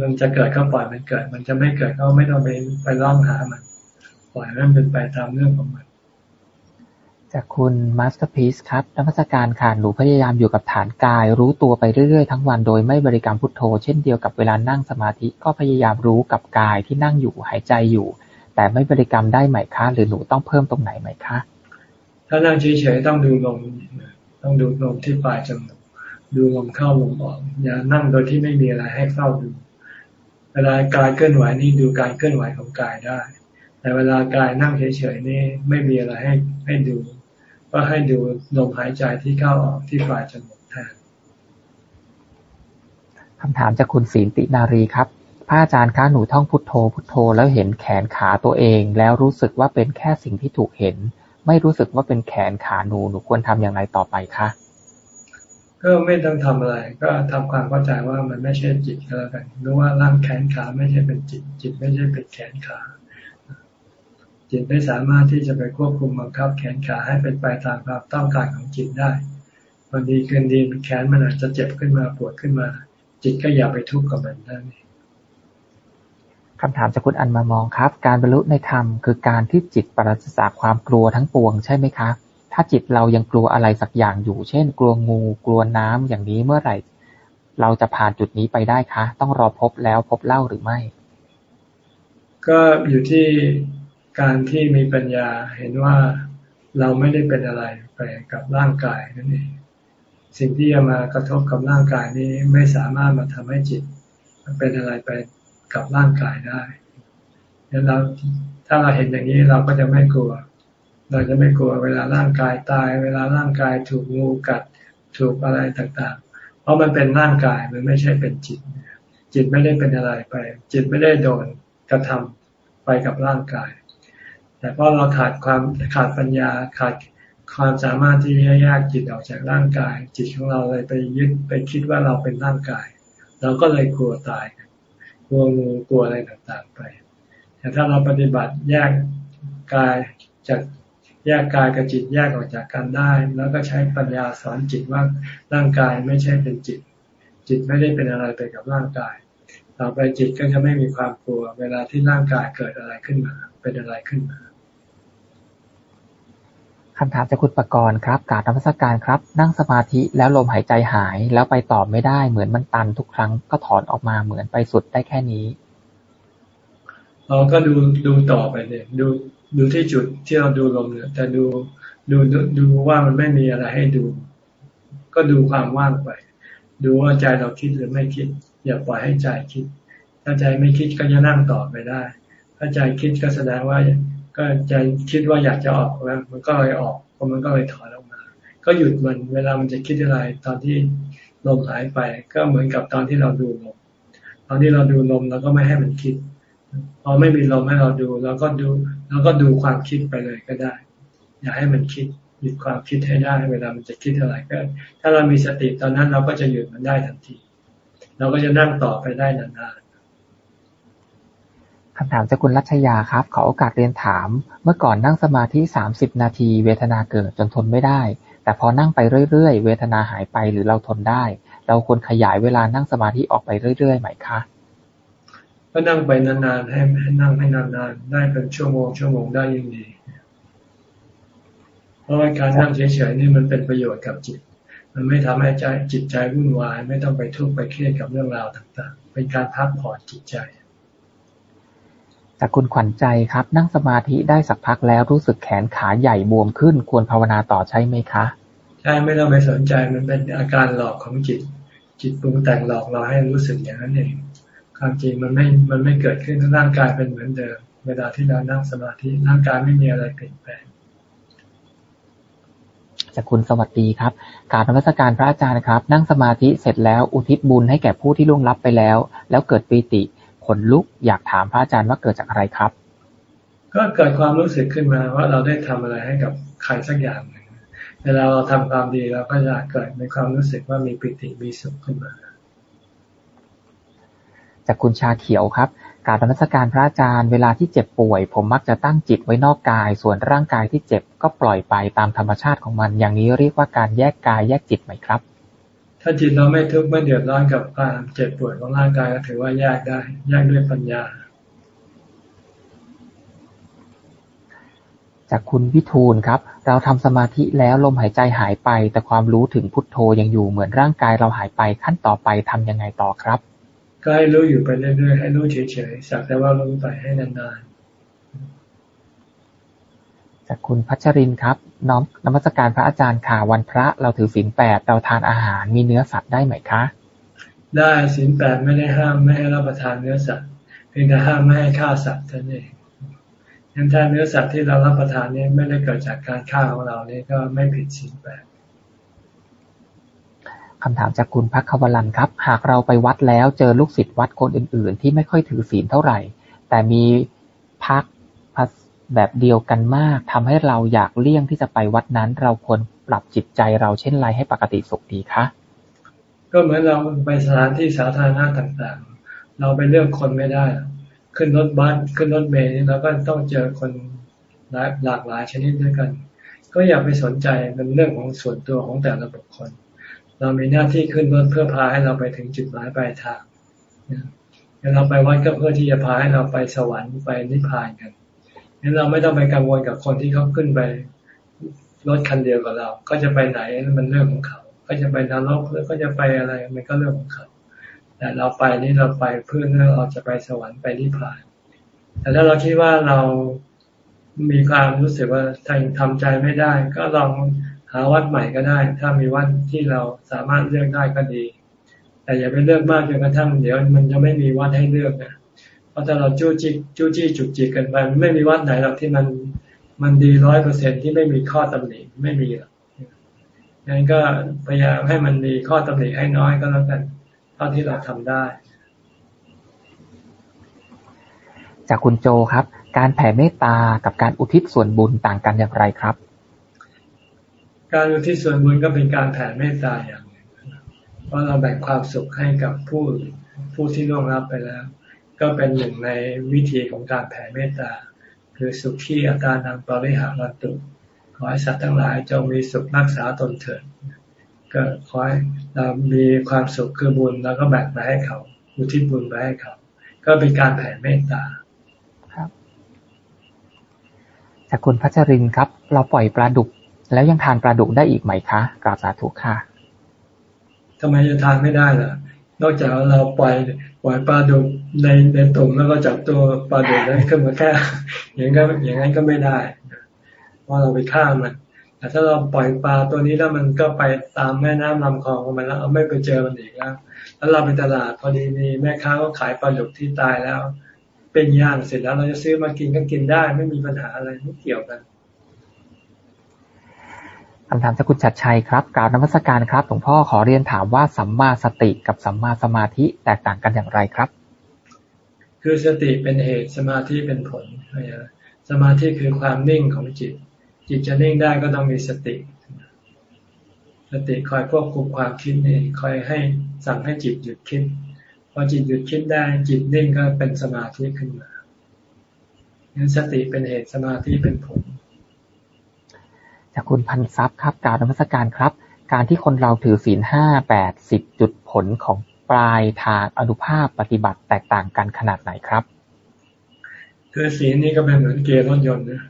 มันจะเกิดก็ปล่อยมันเกิด มันจะไม่เกิดก็ไม่ต้องไปไปร้องหามัน ปล่อยมันเป็นไปตามเรื่องของมัน จากคุณมาสเตอร์พีซครับนักพัฒการค่ะ หนูพยายามอยู่กับฐานกาย รู้ตัวไปเรื่อยๆ ทั้งวันโดยไม่บริกรรมพุทโธ เช่นเดียวกับเวลานั่งสมาธิ ก็พยายามรู้กับกายที่นั่งอยู่หายใจอยู่ แต่ไม่บริกรรมได้ไหมคะ หรือหนูต้องเพิ่มตรงไหนไหมคะ ถ้านั่งเฉยๆต้องดูลม ต้องดูลมที่ปลายจมูก ดูลมเข้าลมออก อย่านั่งโดยที่ไม่มีอะไรให้เฝ้าดู เวลากายเคลื่อนไหวนี่ดูการเคลื่อนไหวของกายได้ แต่เวลากายนั่งเฉยๆนี่ไม่มีอะไรให้ให้ดู ก็ให้ดูลมหายใจที่เข้าออกที่ปลายจมูกแทนคำถามจากคุณศีลตินารีครับพระอาจารย์คะหนูท่องพุทโธพุทโธ แล้วเห็นแขนขาตัวเอง แล้วรู้สึกว่าเป็นแค่สิ่งที่ถูกเห็น ไม่รู้สึกว่าเป็นแขนขาหนูหนูควรทำอย่างไรต่อไปคะก็ไม่ต้องทำอะไร ก็ทำความเข้าใจว่ามันไม่ใช่จิตก็แล้วกันรู้ว่าร่างแขนขาไม่ใช่เป็นจิต จิตไม่ใช่เป็นแขนขา จิตไม่สามารถที่จะไปควบคุมบังคับแขนขาให้เป็นไปตามความต้องการของจิตได้วันดีคืนดีแขนมันอาจจะเจ็บขึ้นมาปวดขึ้นมา จิตก็อย่าไปทุกข์กับมันนั่นเองคำถามจากคุณอันมามองครับ การบรรลุในธรรมคือการที่จิตปราศจากความกลัวทั้งปวงใช่ไหมครับถ้าจิตเรายังกลัวอะไรสักอย่างอยู่ เช่น กลัวงูกลัวน้ำอย่างนี้เมื่อไหร่ เราจะผ่านจุดนี้ไปได้คะ ต้องรอพบแล้วพบเล่าหรือไม่ ก็อยู่ที่ การที่มีปัญญาเห็นว่าเราไม่ได้เป็นอะไรไปกับร่างกายนั่นเอง สิ่งที่จะมากระทบกับร่างกายนี้ไม่สามารถมาทำให้จิตเป็นอะไรไปกับร่างกายได้ดังนั้นเราถ้าเราเห็นอย่างนี้เราก็จะไม่กลัว เราจะไม่กลัวเวลาร่างกายตาย เวลาร่างกายถูกงูกัดถูกอะไรต่างๆ เพราะมันเป็นร่างกายมันไม่ใช่เป็นจิต จิตไม่ได้เป็นอะไรไป จิตไม่ได้โดนกระทำไปกับร่างกาย แต่เพราะเราขาดความขาดปัญญาขาดความสามารถที่จะแยกจิตออกจากร่างกาย จิตของเราเลยไปยึดไปคิดว่าเราเป็นร่างกาย เราก็เลยกลัวตายกลัวงูกลัวอะไรต่างๆไป แต่ถ้าเราปฏิบัติแยกกายจากแยกกายกับจิตแยกออกจากกันได้ แล้วก็ใช้ปัญญาสอนจิตว่าร่างกายไม่ใช่เป็นจิต จิตไม่ได้เป็นอะไรไปกับร่างกาย ต่อไปจิตก็จะไม่มีความกลัว เวลาที่ร่างกายเกิดอะไรขึ้นมา เป็นอะไรขึ้นมา คำถามจากคุณประกรณ์ครับการรมสการครับ นั่งสมาธิแล้วลมหายใจหาย แล้วไปต่อไม่ได้ เหมือนมันตันทุกครั้งก็ถอนออกมาเหมือนไปสุดได้แค่นี้เราก็ดูดูต่อไปเนี่ยดูดูที่จุดที่เราดูลมเนี่ยแต่ดูดูดูว่ามันไม่มีอะไรให้ดู ก็ดูความว่างไป ดูว่าใจเราคิดหรือไม่คิด อย่าปล่อยให้ใจคิด ถ้าใจไม่คิดก็จะนั่งต่อไปได้ ถ้าใจคิดก็แสดงว่า ก็ใจคิดว่าอยากจะออกแล้ว มันก็เลยออกพอมันก็เลยถอนออกมา ก็หยุดมันเวลามันจะคิดอะไร ตอนที่ลมหายไป ก็เหมือนกับตอนที่เราดูลมตอนที่เราดูลมเราก็ไม่ให้มันคิดพอไม่มีลมให้เราดูเราก็ดูเราก็ดูความคิดไปเลยก็ได้ อย่าให้มันคิดหยุดความคิดให้ได้เวลามันจะคิดอะไรก็ ถ้าเรามีสติตอนนั้นเราก็จะหยุดมันได้ทันที เราก็จะนั่งต่อไปได้นานๆ คำถามจากคุณรัชยาครับ ขอโอกาสเรียนถาม เมื่อก่อนนั่งสมาธิสามสิบนาที เวทนาเกิดจนทนไม่ได้ แต่พอนั่งไปเรื่อยๆ เวทนาหายไปหรือเราทนได้ เราควรขยายเวลานั่งสมาธิออกไปเรื่อยๆไหมคะก็นั่งไปนานๆให้ให้นั่งให้นานๆได้เป็นชั่วโมงชั่วโมงได้ยิ่งดีเพราะการนั่งเฉยๆนี่มันเป็นประโยชน์กับจิต มันไม่ทำให้ใจจิตใจวุ่นวาย ไม่ต้องไปทุกข์ไปเครียดกับเรื่องราวต่างๆ เป็นการพักผ่อนจิตใจ จากคุณขวัญใจครับ นั่งสมาธิได้สักพักแล้วรู้สึกแขนขาใหญ่บวมขึ้น ควรภาวนาต่อใช่ไหมคะ ใช่ไม่ต้องไปสนใจมันเป็นอาการหลอกของจิต จิตปรุงแต่งหลอกเราให้รู้สึกอย่างนั้นเองความจริงมันไม่ มันไม่เกิดขึ้นร่างกายเป็นเหมือนเดิม เวลาที่เรานั่งสมาธิร่างกายไม่มีอะไรเปลี่ยนแปลงจากคุณสวัสดีครับการนมัสการพระอาจารย์ครับ นั่งสมาธิเสร็จแล้วอุทิศบุญให้แก่ผู้ที่ล่วงลับไปแล้ว แล้วเกิดปีติ ขนลุก อยากถามพระอาจารย์ว่าเกิดจากอะไรครับ ก็เกิดความรู้สึกขึ้นมาว่าเราได้ทำอะไรให้กับใครสักอย่างหนึ่งเวลาเราทำความดีเราก็จะเกิดในความรู้สึกว่ามีปิติมีสุขขึ้นมาจากคุณชาเขียวครับ การรรมสการพระอาจารย์เวลาที่เจ็บป่วย ผมมักจะตั้งจิตไว้นอกกาย ส่วนร่างกายที่เจ็บก็ปล่อยไปตามธรรมชาติของมัน อย่างนี้เรียกว่าการแยกกายแยกจิตไหมครับ ถ้าจิตเราไม่ทุกข์ไม่เดือดร้อนกับความเจ็บป่วยของร่างกายก็ถือว่าแยกได้แยกด้วยปัญญา จากคุณวิทูลครับ เราทำสมาธิแล้วลมหายใจหายไป แต่ความรู้ถึงพุทโธยังอยู่เหมือนร่างกายเราหายไปขั้นต่อไปทำยังไงต่อครับ ก็ให้รู้อยู่ไปเรื่อยๆให้รู้เฉยๆสักแต่ว่ารู้ไปให้นานๆ จากคุณพัชรินครับ น้อมนมัสการพระอาจารย์ค่ะ วันพระเราถือศีลแปดเราทานอาหารมีเนื้อสัตว์ได้ไหมคะ ได้ศีลแปดไม่ได้ห้ามไม่ให้รับประทานเนื้อสัตว์เพียงแต่ห้ามไม่ให้ฆ่าสัตว์เท่านั้นเองงั้นถ้าเนื้อสัตว์ที่เรารับประทานนี้ไม่ได้เกิดจากการฆ่าของเรานี่ก็ไม่ผิดศีลแปดคำถามจากคุณพักควลันครับ หากเราไปวัดแล้วเจอลูกศิษย์วัดคนอื่น ๆ ที่ไม่ค่อยถือศีลเท่าไหร่ แต่มีพัก แบบเดียวกันมาก ทำให้เราอยากเลี่ยงที่จะไปวัดนั้น เราควรปรับจิตใจเราเช่นไรให้ปกติสุขดีคะ ก็เหมือนเราไปสถานที่สาธารณะต่างๆ เราไปเลือกคนไม่ได้ ขึ้นรถบัส ขึ้นรถเมล์เราก็ต้องเจอคนหลากหลายชนิดด้วยกัน ก็อย่าไปสนใจเป็นเรื่องของส่วนตัวของแต่ละบุคคล เรามีหน้าที่ขึ้นรถเพื่อพาให้เราไปถึงจุดหมายปลายทางเราไปวัดก็เพื่อที่จะพาให้เราไปสวรรค์ไปนิพพานกัน งั้นเราไม่ต้องไปกังวลกับคนที่เขาขึ้นไปรถคันเดียวกับเรา ก็จะไปไหนมันเรื่องของเขา ก็จะไปนรกหรือก็จะไปอะไร มันก็เรื่องของเขา แต่เราไปนี่เราไปเพื่อเราจะไปสวรรค์ไปนิพพาน แต่ถ้าเราคิดว่าเรามีความรู้สึกว่าทำใจไม่ได้ ก็ลองหาวัดใหม่ก็ได้ ถ้ามีวัดที่เราสามารถเลือกได้ก็ดี แต่อย่าไปเลือกมากจนกระทั่งเดี๋ยวมันจะไม่มีวัดให้เลือกนะ ราะถ้าเราจู้จี้จู้จี้จุกจิกกันไปไม่มีวัดไหนหรอกที่มันมันดีร้อยเปอร์เซ็นที่ไม่มีข้อตำหนิไม่มีหรอกงั้นก็พยายามให้มันมีข้อตำหนิให้น้อยก็แล้วกันเท่าที่เราทำได้ จากคุณโจครับ การแผ่เมตตากับการอุทิศส่วนบุญต่างกันอย่างไรครับ การอุทิศส่วนบุญก็เป็นการแผ่เมตตาอย่างหนึ่งเพราะเราแบ่งความสุขให้กับผู้ผู้ที่ล่วงลับไปแล้ว ก็เป็นหนึ่งในวิธีของการแผ่เมตตา คือสุขีอาการทางปริหารัตุ ขอให้สัตว์ทั้งหลายจงมีสุขรักษาตนเถิดก็ขอให้เรามีความสุขคือบุญแล้วก็แบ่งไปให้เขา อุทิศบุญไปให้เขา ก็เป็นการแผ่เมตตาครับจากคุณพัชรินครับ เราปล่อยปลาดุก แล้วยังทานปลาดุกได้อีกไหมคะกราบสาธุค่ะทำไมจะทานไม่ได้ล่ะ นอกจากเราปล่อยปล่อยปลาดุกในในตุ่มแล้วก็จับตัวปลาดุกนั้นขึ้นมาแค่ อย่างนั้นอย่างนั้นก็ไม่ได้เพราะเราไปฆ่ามันแต่ถ้าเราปล่อยปลาตัวนี้แล้วมันก็ไปตามแม่น้ำลำคลองของมันแล้วไม่ไปเจอมันอีกแล้วแล้วเราไปตลาดพอดีมีแม่ค้าก็ขายปลาดุกที่ตายแล้ว เป็นย่างเสร็จแล้วเราจะซื้อมากินก็กินได้ ไม่มีปัญหาอะไรไม่เกี่ยวกัน คำถามจากคุณชัดชัยครับกล่าวนมัสการครับหลวงพ่อขอเรียนถามว่าสัมมาสติกับสัมมาสมาธิแตกต่างกันอย่างไรครับ คือสติเป็นเหตุสมาธิเป็นผลสมาธิคือความนิ่งของจิต จิตจะนิ่งได้ก็ต้องมีสติ สติคอยควบคุมความคิดนี่คอยให้สั่งให้จิตหยุดคิดพอจิตหยุดคิดได้จิตนิ่งก็เป็นสมาธิขึ้นมางั้นสติเป็นเหตุสมาธิเป็นผล จากคุณพันทรัพย์ครับกล่าวนมัสการครับ การที่คนเราถือศีลห้าแปดสิบจุดผลของปลายทางอนุภาพปฏิบัติแตกต่างกันขนาดไหนครับ คือศีลนี่ก็เป็นเหมือนเกียร์รถยนต์นะ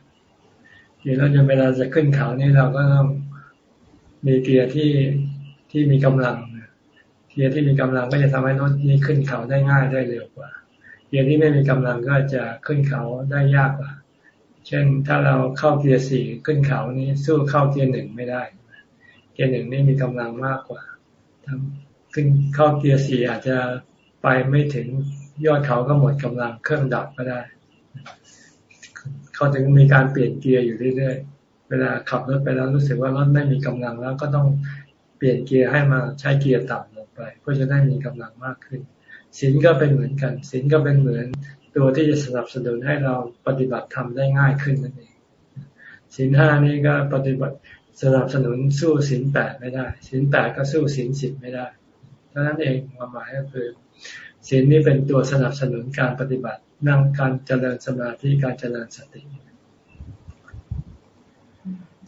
เกียร์รถยนต์เวลาจะขึ้นเขานี่เราก็ต้องมีเกียร์ที่ที่มีกำลังเกียร์ที่มีกำลังก็จะทำให้รถนี้ขึ้นเขาได้ง่ายได้เร็วกว่าเกียร์ที่ไม่มีกำลังก็จะขึ้นเขาได้ยากกว่า เช่นถ้าเราเข้าเกียร์สี่ขึ้นเขานี้สู้เข้าเกียร์หนึ่งไม่ได้ เกียร์หนึ่งนี่มีกำลังมากกว่าทำขึ้นเข้าเกียร์สี่อาจจะไปไม่ถึงยอดเขาก็หมดกำลังเครื่องดับก็ได้ เขาถึงมีการเปลี่ยนเกียร์อยู่เรื่อยๆเวลาขับรถไปแล้วรู้สึกว่ารถไม่มีกำลังแล้วก็ต้องเปลี่ยนเกียร์ให้มาใช้เกียร์ต่ำลงไปเพื่อจะได้มีกำลังมากขึ้นศีลก็เป็นเหมือนกันศีลก็เป็นเหมือน ตัวที่จะสนับสนุนให้เราปฏิบัติทำได้ง่ายขึ้นนั่นเองศีลห้านี้ก็ปฏิบัติสนับสนุนสู้ศีลแปดไม่ได้ศีลแปดก็สู้ศีลสิบไม่ได้ดังนั้นเองความหมายก็คือศีลนี้เป็นตัวสนับสนุนการปฏิบัตินั่งการเจริญสมาธิการเจริญสติ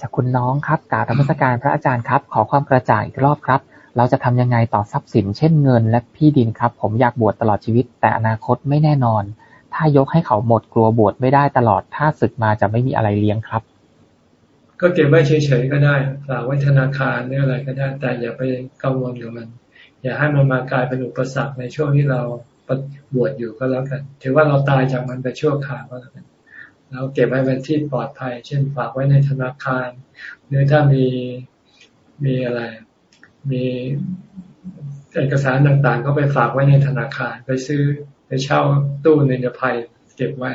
จากคุณน้องครับกาธรรมสการพระอาจารย์ครับ ขอความกระจ่างอีกรอบครับ เราจะทำยังไงต่อทรัพย์สิน เช่นเงิน และที่ดินครับ ผมอยากบวชตลอดชีวิต แต่อนาคตไม่แน่นอน ถ้ายกให้เขาหมดกลัวบวชไม่ได้ตลอด ถ้าศึกมาจะไม่มีอะไรเลี้ยงครับ ก็เก็บไว้เฉยๆก็ได้ฝากไว้ธนาคารหรืออะไรก็ได้ แต่อย่าไปกังวลกับมัน อย่าให้มันมากลายเป็นอุปสรรคในช่วงที่เราบวชอยู่ก็แล้วกัน ถือว่าเราตายจากมันไปชั่วคราวก็แล้วกันเราเก็บไว้เป็นที่ปลอดภัย เช่นฝากไว้ในธนาคาร หรือถ้ามีมีอะไร มีเอกสารต่างๆ ก็ไปฝากไว้ในธนาคาร ไปซื้อ เช่าตู้ในนภัยเก็บไว้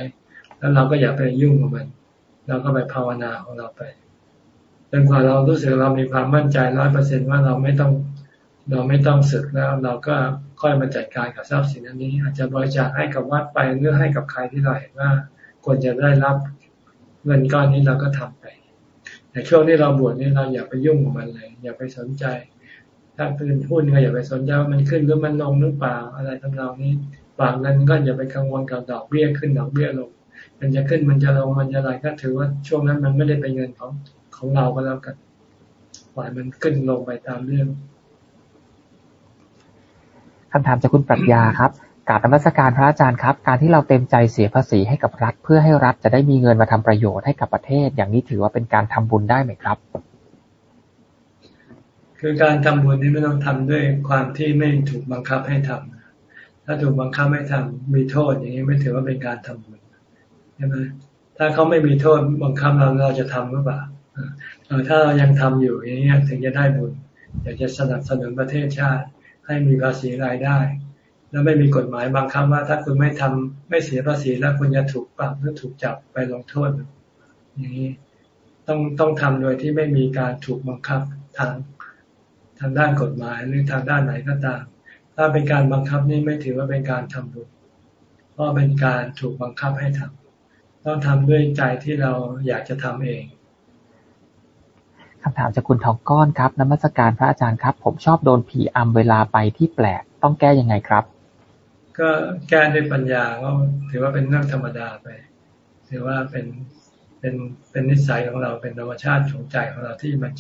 แล้วเราก็อย่าไปยุ่งกับมัน เราก็ไปภาวนาของเราไปจนกว่าเรารู้สึกเรามีความมั่นใจร้อยเปอร์เซ็นว่าเราไม่ต้องเราไม่ต้องศึกแล้ว เราก็ค่อยมาจัดการกับทรัพย์สินอันนี้ อาจจะบริจาคให้กับวัดไปหรือให้กับใครที่เราเห็นว่าควรจะได้รับเงินก้อนนี้เราก็ทำไปแต่ช่วงที่เราบวชนี่เราอย่าไปยุ่งกับมันเลย อย่าไปสนใจ ถ้าเป็นหุ้นก็อย่าไปสนใจว่ามันขึ้นหรือมันลงหรือเปล่าอะไรทำนองนี้ ฝากเงินก็อย่าไปกังวลกับดอกเบี้ยขึ้นดอกเบี้ยลง มันจะขึ้นมันจะลงมันจะอะไรก็ถือว่าช่วงนั้นมันไม่ได้เป็นเงินของของเราก็แล้วกันปล่อยมันขึ้นลงไปตามเรื่องคำถามจากคุณปรัชญาครับกราบนมัสการพระอาจารย์ครับ การที่เราเต็มใจเสียภาษีให้กับรัฐ เพื่อให้รัฐจะได้มีเงินมาทำประโยชน์ให้กับประเทศ อย่างนี้ถือว่าเป็นการทำบุญได้ไหมครับ คือการทำบุญนี้ไม่ต้องทำด้วยความที่ไม่ถูกบังคับให้ทำ ถ้าถูกบังคับให้ทำมีโทษอย่างนี้ไม่ถือว่าเป็นการทำบุญใช่ไหมถ้าเขาไม่มีโทษบังคับเราเราจะทำหรือเปล่าถ้าเรายังทำอยู่อย่างนี้ถึงจะได้บุญอยากจะสนับสนุนประเทศชาติ ให้มีภาษีรายได้ แล้วไม่มีกฎหมายบางคำว่า ถ้าคุณไม่ทำไม่เสียภาษีแล้วคุณจะถูกปรับหรือถูกจับไปลงโทษอย่างนี้ต้องต้องทำโดยที่ไม่มีการถูกบังคับทางทางด้านกฎหมายหรือทางด้านไหนก็ตาม ถ้าเป็นการบังคับนี่ไม่ถือว่าเป็นการทำบุญ เพราะเป็นการถูกบังคับให้ทำต้องทำด้วยใจที่เราอยากจะทำเองคำถามจากคุณทองก้อนครับนมัสการพระอาจารย์ครับ ผมชอบโดนผีอำเวลาไปที่แปลก ต้องแก้ยังไงครับ ก็แก้ด้วยปัญญาก็ถือว่าเป็นเรื่องธรรมดาไปถือว่าเป็นเป็นเป็นนิสัยของเราเป็นธรรมชาติของใจของเราที่มัน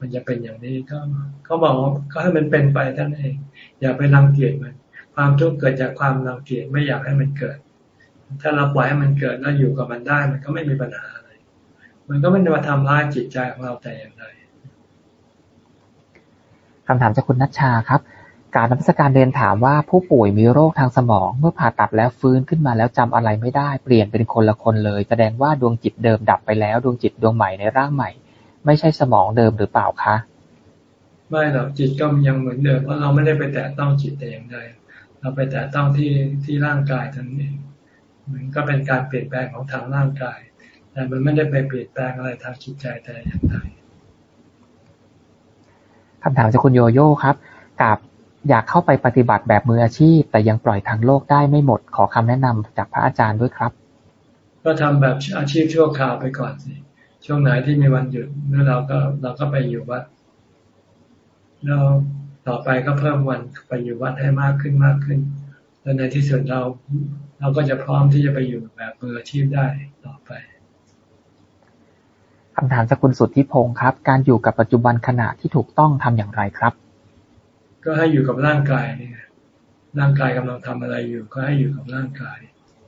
มันจะเป็นอย่างนี้ก็เขาบอกก็ให้มันเป็นไปท่านเอง อย่าไปรังเกียจมัน ความทุกข์เกิดจากความรังเกียจไม่อยากให้มันเกิด ถ้าเราปล่อยให้มันเกิดแล้วอยู่กับมันได้ มันก็ไม่มีปัญหาอะไร มันก็ไม่ได้มาทำร้ายจิตใจของเราแต่อย่างใดคำถามจากคุณนัชชาครับ การนักสการเรียนถามว่าผู้ป่วยมีโรคทางสมอง เมื่อผ่าตัดแล้วฟื้นขึ้นมาแล้วจำอะไรไม่ได้ เปลี่ยนเป็นคนละคนเลย แสดงว่าดวงจิตเดิมดับไปแล้ว ดวงจิตดวงใหม่ในร่างใหม่ ไม่ใช่สมองเดิมหรือเปล่าคะ ไม่หรอกจิตก็ยังเหมือนเดิมเพราะเราไม่ได้ไปแตะต้องจิตแต่อย่างใดเราไปแตะต้องที่ที่ร่างกายทั้งนี้มันก็เป็นการเปลี่ยนแปลงของทางร่างกาย แต่มันไม่ได้ไปเปลี่ยนแปลงอะไรทางจิตใจแต่อย่างใดคำถามจากคุณโยโย่ครับกับอยากเข้าไปปฏิบัติแบบมืออาชีพ แต่ยังปล่อยทางโลกได้ไม่หมดขอคำแนะนำจากพระอาจารย์ด้วยครับ ก็ทำแบบอาชีพชั่วคราวไปก่อนสิช่วงไหนที่มีวันหยุดแล้วเราก็เราก็ไปอยู่วัด แล้วต่อไปก็เพิ่มวันไปอยู่วัดให้มากขึ้นมากขึ้น แล้วในที่สุดเราเราก็จะพร้อมที่จะไปอยู่แบบมืออาชีพได้ต่อไปคำถามจากคุณสุทธิพงศ์ครับ การอยู่กับปัจจุบันขณะที่ถูกต้องทำอย่างไรครับ ก็ให้อยู่กับร่างกายนี่ร่างกายกำลังทำอะไรอยู่ ก็ให้อยู่กับร่างกาย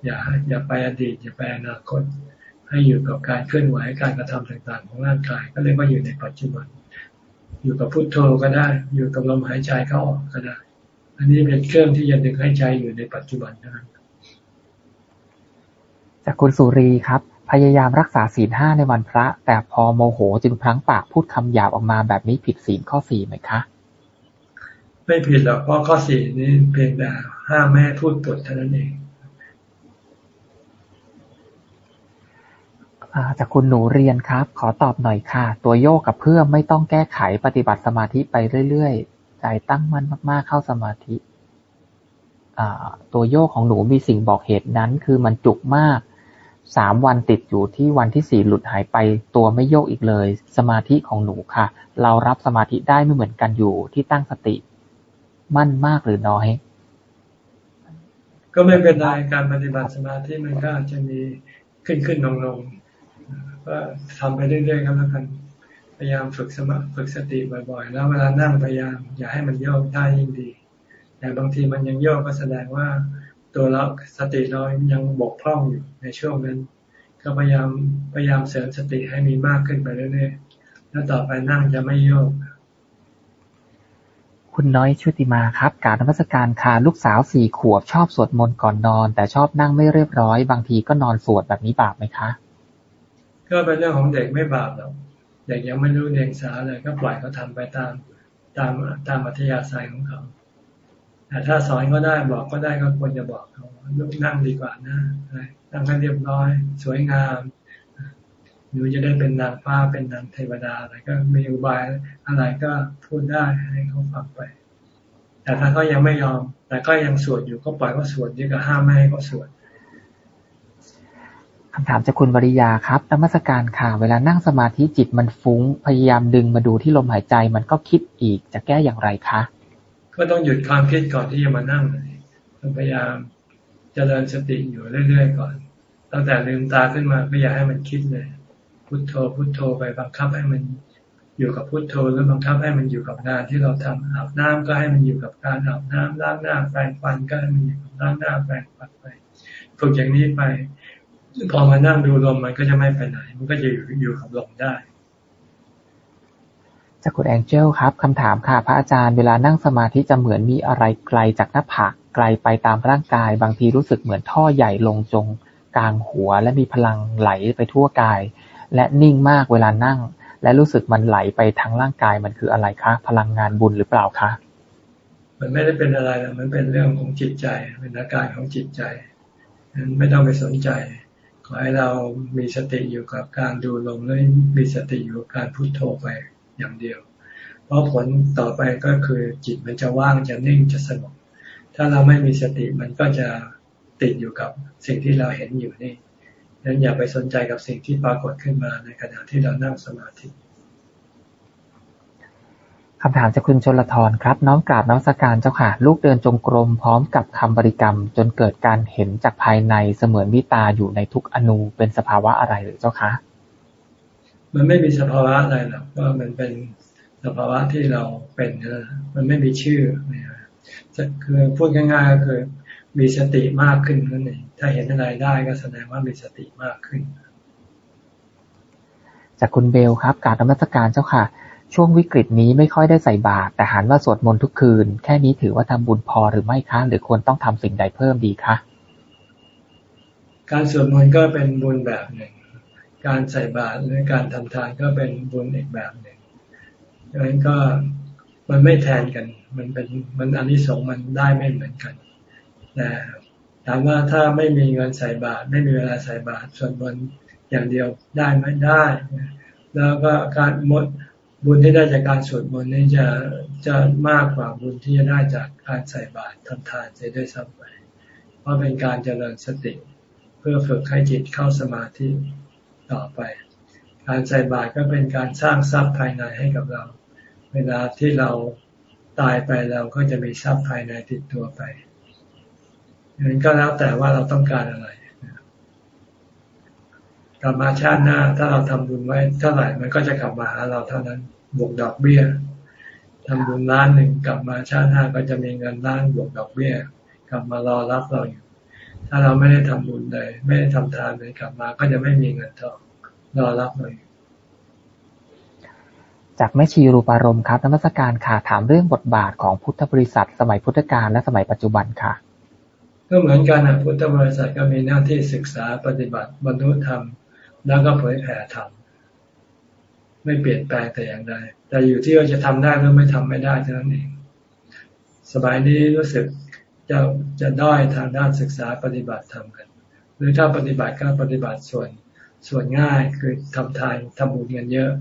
อย่าอย่าไปอดีตอย่าไปอนาคต ให้อยู่กับการเคลื่อนไหวการกระทำต่างๆ ของร่างกาย ก็เรียกว่าอยู่ในปัจจุบัน อยู่กับพุทโธก็ได้ อยู่กับลมหายใจเข้าออกก็ได้ อันนี้เป็นเครื่องที่จะดึงให้ใจอยู่ในปัจจุบันนะครับจากคุณสุรีครับ พยายามรักษาศีลห้าในวันพระ แต่พอโมโหจึงพลั้งปากพูดคำหยาบออกมาแบบนี้ผิดศีลข้อสี่ไหมคะ ไม่ผิดหรอกเพราะข้อสี่นี้เพียงแต่ห้ามแม่พูดปดเท่านั้นเอง จากคุณหนูเรียนครับ ขอตอบหน่อยค่ะ ตัวโยกกับเพื่อไม่ต้องแก้ไข ปฏิบัติสมาธิไปเรื่อยๆ ใจตั้งมั่นมากๆ เข้าสมาธิ ตัวโยกของหนูมีสิ่งบอกเหตุนั้น คือมันจุกมาก สามวันติดอยู่ที่วันที่สี่หลุดหายไป ตัวไม่โยกอีกเลย สมาธิของหนูค่ะ เรารับสมาธิได้ไม่เหมือนกันอยู่ที่ตั้งสติ มั่นมากหรือน้อย ก็ไม่เป็นไรการปฏิบัติสมาธิมันก็จะมีขึ้นขึ้นลงลง ก็ทำไปเรื่อยๆครับแล้วกัน พยายามฝึกสมาฝึกสติบ่อยๆ แล้วเวลานั่งพยายาม อย่าให้มันโยกได้ยิ่งดี แต่บางทีมันยังโยกก็แสดงว่า ตัวเราสติเรายังบกพร่องอยู่ในช่วงนั้น ก็พยายามพยายามเสริมสติให้มีมากขึ้นไปเรื่อยๆ แล้วต่อไปนั่งจะไม่โยกคุณน้อยชุติมาครับ การนมัสการค่ะลูกสาวสี่ขวบชอบสวดมนต์ก่อนนอน แต่ชอบนั่งไม่เรียบร้อย บางทีก็นอนสวดแบบนี้บาปไหมคะ ก็เป็นเรื่องของเด็กไม่บาปหรอกเด็กยังไม่รู้เรียงสาเลยก็ปล่อยเขาทาไปตามตามตามอัธยาศัยของเขา แต่ถ้าสอนก็ได้บอกก็ได้ก็ควรจะบอกเขาลูกนั่งดีกว่านะนั่งให้เรียบร้อย สวยงามหนูจะได้เป็นนางฟ้าเป็นนางเทวดาอะไรก็มีอุบายอะไรก็พูดได้ให้เขาฟังไป แต่ถ้าเขายังไม่ยอม แต่ก็ยังสวดอยู่ก็ปล่อยเขาสวดยิ่งก็ห้ามไม่ให้เขาสวด คำถามจากคุณวริยาครับนมัสการค่ะ เวลานั่งสมาธิจิตมันฟุ้ง พยายามดึงมาดูที่ลมหายใจมันก็คิดอีก จะแก้อย่างไรคะ ก็ต้องหยุดความคิดก่อนที่จะมานั่งเลยพยายามจเจริญสติอยู่เรื่อยๆก่อน ตั้งแต่ลืมตาขึ้นมาไม่อยากให้มันคิดเลย พุทโธ พุทโธไปบังคับให้มันอยู่กับพุทโธแล้วบังคับให้มันอยู่กับงานที่เราทำอาบน้ำก็ให้มันอยู่กับการอาบน้ำล้างหน้าแปรงฟันก็ให้มันอยู่กับล้างหน้าแปรงฟันไปฝึกอย่างนี้ไป พอมานั่งดูลมมันก็จะไม่ไปไหน มันก็จะอยู่อยู่กับลมได้จากคุณแองเจลครับคำถามค่ะ พระอาจารย์เวลานั่งสมาธิจะเหมือนมีอะไรไกลจากหน้าผากไกลไปตามร่างกาย บางทีรู้สึกเหมือนท่อใหญ่ลงจงกลางหัว และมีพลังไหลไปทั่วกาย และนิ่งมากเวลานั่ง และรู้สึกมันไหลไปทั้งร่างกายมันคืออะไรคะพลังงานบุญหรือเปล่าคะมันไม่ได้เป็นอะไรมันเป็นเรื่องของจิตใจ เป็นอาการของจิตใจนั้นไม่ต้องไปสนใจข อให้เรามีสติอยู่กับการดูลมและมีสติอยู่กับการพุโทโธไปอย่างเดียว เพราะผลต่อไปก็คือจิตมันจะว่างจะนิ่งจะสงบถ้าเราไม่มีสติมันก็จะติดอยู่กับสิ่งที่เราเห็นอยู่นี่ดังนั้นอย่าไปสนใจกับสิ่งที่ปรากฏขึ้นมาในขณะที่เรานั่งสมาธิ คำถามจากคุณชลทรครับ น้องกราบน้องสการเจ้าค่ะ ลูกเดินจงกรมพร้อมกับคำบริกรรม จนเกิดการเห็นจากภายในเสมือนวิตาอยู่ในทุกอนูเป็นสภาวะอะไรหรือเจ้าคะ มันไม่มีสภาวะอะไรหรอกว่ามันเป็นสภาวะที่เราเป็นนะมันไม่มีชื่อเนี่ยคือพูดง่ายๆก็คือ มีสติมากขึ้นนั่นเองถ้าเห็นอะไรได้ก็แสดงว่ามีสติมากขึ้น จากคุณเบลครับ การธรรมสการเจ้าค่ะ ช่วงวิกฤตนี้ไม่ค่อยได้ใส่บาตร แต่หันว่าสวดมนต์ทุกคืน แค่นี้ถือว่าทำบุญพอหรือไม่คะ หรือควรต้องทำสิ่งใดเพิ่มดีคะ การสวดมนต์ก็เป็นบุญแบบหนึ่ง การใส่บาตรหรือการทำทานก็เป็นบุญอีกแบบหนึ่งดังนั้นก็มันไม่แทนกัน มันเป็นมันอันนี้สงมันได้ไม่เหมือนกันแต่ถามว่าถ้าไม่มีเงินใส่บาตรไม่มีเวลาใส่บาตรส่วนบนอย่างเดียวได้ไหมได้ แล้วก็การมด บุญที่ได้จากการสวดมนต์นี่จะจะมากกว่าบุญที่จะได้จากการใส่บาตรทำทานจะได้ซ้ำไปเพราะเป็นการเจริญสติ เพื่อฝึกให้จิตเข้าสมาธิต่อไป การใส่บาตรก็เป็นการสร้างทรัพย์ภายในให้กับเรา เวลาที่เราตายไปเราก็จะมีทรัพย์ภายในติดตัวไปมันก็แล้วแต่ว่าเราต้องการอะไร กลับมาชาติหน้า ถ้าเราทำบุญไว้เท่าไหร่มันก็จะกลับมาหาเราเท่านั้น บวกดอกเบี้ยทำบุญล้านหนึ่งกลับมาชาติหน้าก็จะมีเงินล้านบวกดอกเบี้ย กลับมารอรับเราอยู่ ถ้าเราไม่ได้ทำบุญเลยไม่ได้ทำทานเลยกลับมาก็จะไม่มีเงินทองรอรับเราอยู่จากแม่ชีรูปารมณ์ครับนมัสการค่ะถามเรื่องบทบาทของพุทธบริษัท สมัยพุทธกาลและสมัยปัจจุบันค่ะ ก็เหมือนกันนะพุทธบริษัทก็มีหน้าที่ศึกษาปฏิบัติบรรลุธรรม แล้วก็เผยแผ่ธรรมไม่เปลี่ยนแปลงแต่อย่างใดแต่อยู่ที่ว่าจะทำได้หรือไม่ทำไม่ได้เท่านั้นเอง สบายนี้รู้สึกจะจะด้อยทางด้านศึกษาปฏิบัติธรรมกัน หรือถ้าปฏิบัติก็ปฏิบัติส่วนส่วนง่ายคือทำทานทำบุญเงินเยอะ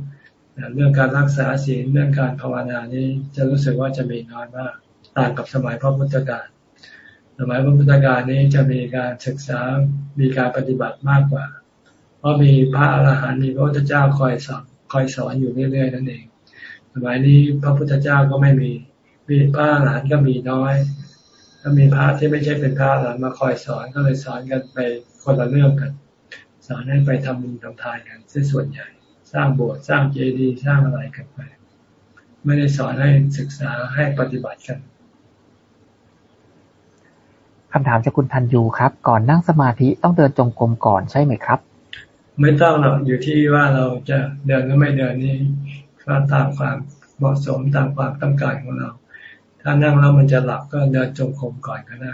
เรื่องการรักษาศีลเรื่องการภาวนานี้จะรู้สึกว่าจะมีน้อยมากต่างกับสมัยพระพุทธกาลสมัยพระพุทธกาลนี้จะมีการศึกษามีการปฏิบัติมากกว่า เพราะมีพระอรหันต์มีพระพุทธเจ้าคอยสอนคอยสอนอยู่เรื่อยๆนั่นเอง สมัยนี้พระพุทธเจ้าก็ไม่มีมีพระอรหันต์ก็มีน้อยถ้ามีพระที่ไม่ใช่เป็นพระอรหันต์มาคอยสอนก็เลยสอนกันไปคนละเรื่องกัน สอนให้ไปทำบุญทำทานกันส่วนใหญ่ สร้างโบสถ์สร้างเจดีย์สร้างอะไรกันไป ไม่ได้สอนให้ศึกษาให้ปฏิบัติกันคำถามจากคุณทันยูครับ ก่อนนั่งสมาธิต้องเดินจงกรมก่อนใช่ไหมครับ ไม่ต้องหรอกอยู่ที่ว่าเราจะเดินหรือไม่เดินนี่ก็ตามความเหมาะสมตามความต้องการของเรา ถ้านั่งแล้วมันจะหลับก็เดินจงกรมก่อนก็ได้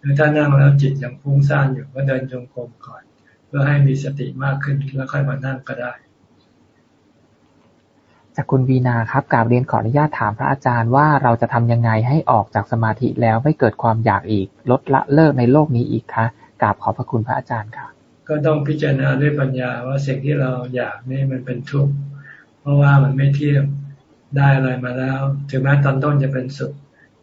หรือถ้านั่งแล้วจิตยังฟุ้งซ่านอยู่ก็เดินจงกรมก่อน เพื่อให้มีสติมากขึ้นแล้วค่อยมานั่งก็ได้ จากคุณวีนาครับกราบเรียนขออนุญาตถามพระอาจารย์ว่าเราจะทำยังไงให้ออกจากสมาธิแล้วไม่เกิดความอยากอีก ลดละเลิกในโลกนี้อีกคะกราบขอบพระคุณพระอาจารย์ค่ะ ก็ต้องพิจารณาด้วยปัญญาว่าสิ่งที่เราอยากนี่มันเป็นทุกข์เพราะว่ามันไม่เที่ยงได้อะไรมาแล้ว ถึงแม้ตอนต้นจะเป็นสุข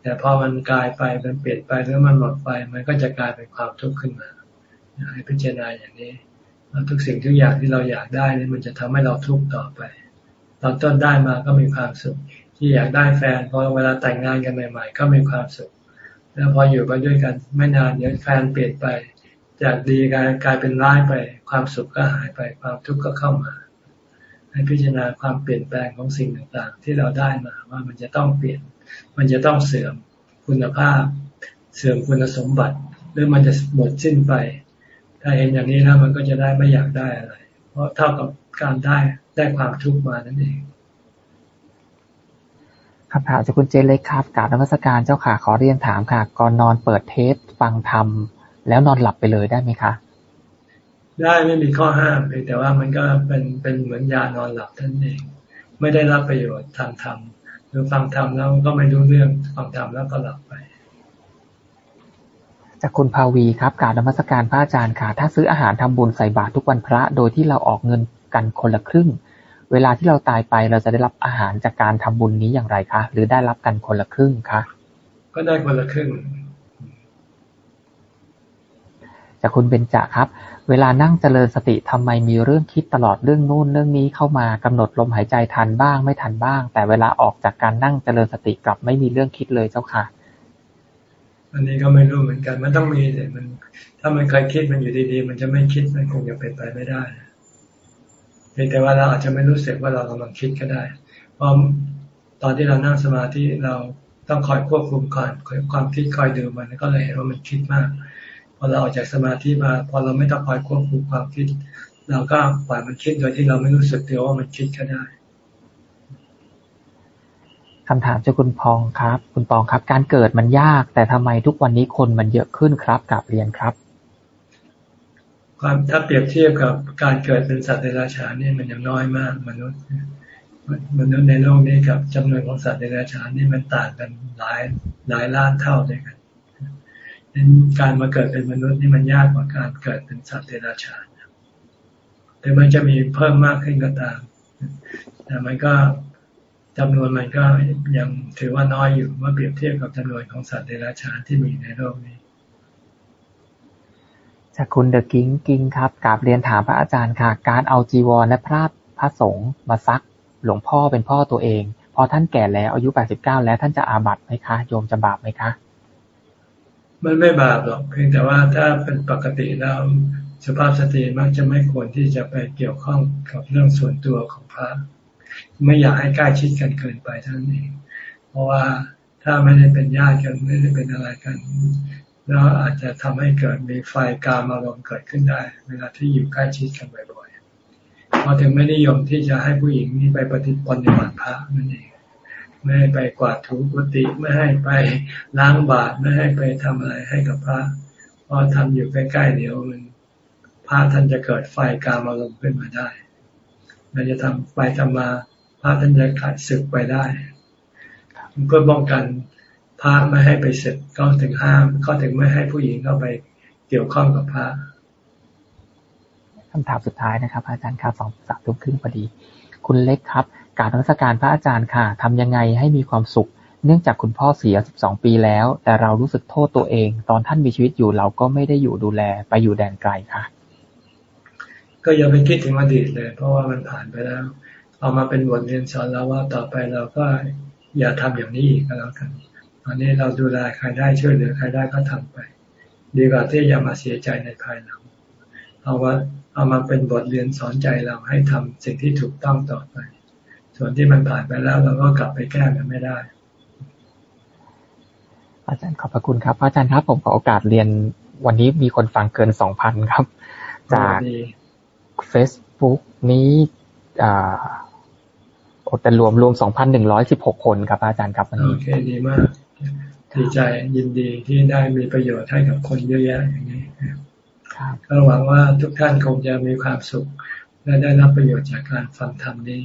แต่พอมันกลายไปมันเปลี่ยนไปหรือมันหมดไป มันก็จะกลายเป็นความทุกข์ขึ้นมาให้พิจารณาอย่างนี้ทุกสิ่งทุกอย่างที่เราอยากได้นี่มันจะทำให้เราทุกข์ต่อไป ตอนต้นได้มาก็มีความสุข ที่อยากได้แฟนพอเวลาแต่งงานกันใหม่ ๆ ก็มีความสุข แล้วพออยู่ไปด้วยกันไม่นานเดี๋ยวแฟนเปลี่ยนไป จากดีกลายกลายเป็นร้ายไป ความสุขก็หายไป ความทุกข์ก็เข้ามา ให้พิจารณาความเปลี่ยนแปลงของสิ่งต่างๆ ที่เราได้มาว่ามันจะต้องเปลี่ยน มันจะต้องเสื่อมคุณภาพ เสื่อมคุณสมบัติ หรือมันจะหมดสิ้นไป ถ้าเห็นอย่างนี้แล้วมันก็จะได้ไม่อยากได้อะไร เพราะเท่ากับการได้ได้ความทุกข์มานั่นเองคำถามจากคุณเจเล็กครับกราบนมัสการเจ้าค่ะขอเรียนถามค่ะ ก่อนนอนเปิดเทปฟังธรรม แล้วนอนหลับไปเลยได้ไหมคะ ได้ไม่มีข้อห้ามเพียงแต่ว่ามันก็เป็นเป็นเหมือนยานอนหลับท่านเอง ไม่ได้รับประโยชน์ทางธรรมหรือฟังธรรมแล้วก็ไม่รู้เรื่องฟังธรรมแล้วก็หลับไป จากคุณภาวีครับกราบนมัสการพระอาจารย์ค่ะ ถ้าซื้ออาหารทำบุญใส่บาตรทุกวันพระ โดยที่เราออกเงินกันคนละครึ่ง เวลาที่เราตายไปเราจะได้รับอาหารจากการทำบุญนี้อย่างไรคะ หรือได้รับกันคนละครึ่งคะก็ได้คนละครึ่ง จากคุณเบญจครับ เวลานั่งเจริญสติทำไมมีเรื่องคิดตลอดเรื่องนู่นเรื่องนี้เข้ามากำหนดลมหายใจทันบ้างไม่ทันบ้าง แต่เวลาออกจากการนั่งเจริญสติกลับไม่มีเรื่องคิดเลยเจ้าค่ะ อันนี้ก็ไม่รู้เหมือนกัน มันต้องมีแต่มัน ถ้ามันเคยคิดมันอยู่ดีๆ มันจะไม่คิดมันคงจะเป็นไปไม่ได้เพียงแต่ว่าเราอาจจะไม่รู้สึกว่าเรากำลังคิดก็ได้ เพราะตอนที่เรานั่งสมาธิเราต้องคอยควบคุมก่อนความคิดคอยดูมันก็เลยเห็นว่ามันคิดมาก เราออกจากสมาธิมา พอเราไม่ต้องคอยควบคุมความคิด เราก็ปล่อยมันคิดโดยที่เราไม่รู้สึกตัวว่ามันคิดก็ได้คำถามจากคุณพองครับ คุณปองครับ การเกิดมันยาก แต่ทำไมทุกวันนี้คนมันเยอะขึ้นครับกับเรียนครับ ความถ้าเปรียบเทียบกับการเกิดเป็นสัตว์เดรัจฉานนี่มันยังน้อยมาก มนุษย์มนุษย์ในโลกนี้กับจำนวนของสัตว์เดรัจฉานนี่มันต่างกันหลายหลายล้านเท่าด้วยกันดัง นั้นการมาเกิดเป็นมนุษย์นี่มันยากกว่าการเกิดเป็นสัตว์เดรัจฉานแต่มันจะมีเพิ่มมากขึ้นก็ตาม แต่มันก็จำนวนมันก็ยังถือว่าน้อยอยู่เมื่อเปรียบเทียบกับจำนวนของสัตว์เดรัจฉานที่มีในโลกนี้จากคุณเดอะกิ้งกิ้งครับกราบเรียนถามพระอาจารย์ค่ะ การเอาจีวรและพระพระสงฆ์มาซักหลวงพ่อเป็นพ่อตัวเอง พอท่านแก่แล้วอายุ 89 แล้วท่านจะอาบัติไหมคะ โยมจะบาปไหมคะ มันไม่บาปหรอกเพียงแต่ว่าถ้าเป็นปกติแล้วสภาพสติมักจะไม่ควรที่จะไปเกี่ยวข้องกับเรื่องส่วนตัวของพระไม่อยากให้ใกล้ชิดกันเกินไปท่านเอง เพราะว่าถ้าไม่ได้เป็นญาติกันไม่ได้เป็นอะไรกัน แล้วอาจจะทำให้เกิดมีไฟกามอารมณ์เกิดขึ้นได้ เวลาที่อยู่ใกล้ชิดกันบ่อยๆพอถึงไม่นิยมที่จะให้ผู้หญิงนี่ไปปฏิปฏิบัติพระนั่นเอง ไม่ให้ไปกวาดถูกุฏิไม่ให้ไปล้างบาตรไม่ให้ไปทำอะไรให้กับพระเพราะทำอยู่ใกล้ๆเดี๋ยวมันพระท่านจะเกิดไฟกามอารมณ์ขึ้นมาได้เราจะทำไปทำมาพระท่านจะขาดศึกไปได้เพื่อป้องกันพระไม่ให้ไปศึกก็ถึงห้ามก็ถึงไม่ให้ผู้หญิงเข้าไปเกี่ยวข้องกับพระคำถามสุดท้ายนะครับ อาจารย์ครับสองสามทุ่มครึ่งพอดี คุณเล็กครับ การรัชการพระอาจารย์ค่ะทำยังไงให้มีความสุข เนื่องจากคุณพ่อเสีย 12 ปีแล้ว แต่เรารู้สึกโทษตัวเอง ตอนท่านมีชีวิตอยู่เราก็ไม่ได้อยู่ดูแลไปอยู่แดนไกลค่ะ ก็อย่าไปคิดถึงอดีตเลย เพราะว่ามันผ่านไปแล้ว เอามาเป็นบทเรียนสอนเราว่าต่อไปเราก็อย่าทำอย่างนี้อีกก็แล้วกันตอนนี้เราดูแลใครได้ช่วยเหลือใครได้ก็ทำไป ดีกว่าที่จะมาเสียใจในภายหลังเอาว่าเอามาเป็นบทเรียนสอนใจเราให้ทำสิ่งที่ถูกต้องต่อไป ส่วนที่มันผ่านไปแล้วเราก็กลับไปแก้มันไม่ได้ อาจารย์ขอบพระคุณครับ อาจารย์ครับผมขอโอกาสเรียนวันนี้มีคนฟังเกินสองพันครับ จากเฟซบุ๊กนี้อ่าโอแต่รวมรวมสองพันหนึ่งร้อยสิบหกคนครับ อาจารย์ครับวันนี้โอเคดีมากดีใจยินดีที่ได้มีประโยชน์ให้กับคนเยอะแยะอย่างนี้ก็หวังว่าทุกท่านคงจะมีความสุข และได้รับประโยชน์จากการฟังธรรมนี้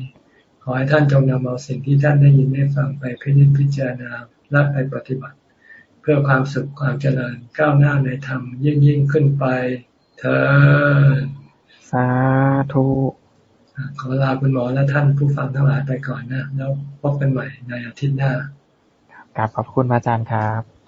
ขอให้ท่านจงนำเอาสิ่งที่ท่านได้ยินได้ฟังไปพิจิตพิจารณาและไปปฏิบัติ เพื่อความสุขความเจริญก้าวหน้าในธรรมยิ่งยิ่งขึ้นไปเธอสาธุขอลาคุณหมอและท่านผู้ฟังทั้งหลายไปก่อนนะ แล้วพบกันใหม่ในอาทิตย์หน้าครับขอบคุณอาจารย์ครับ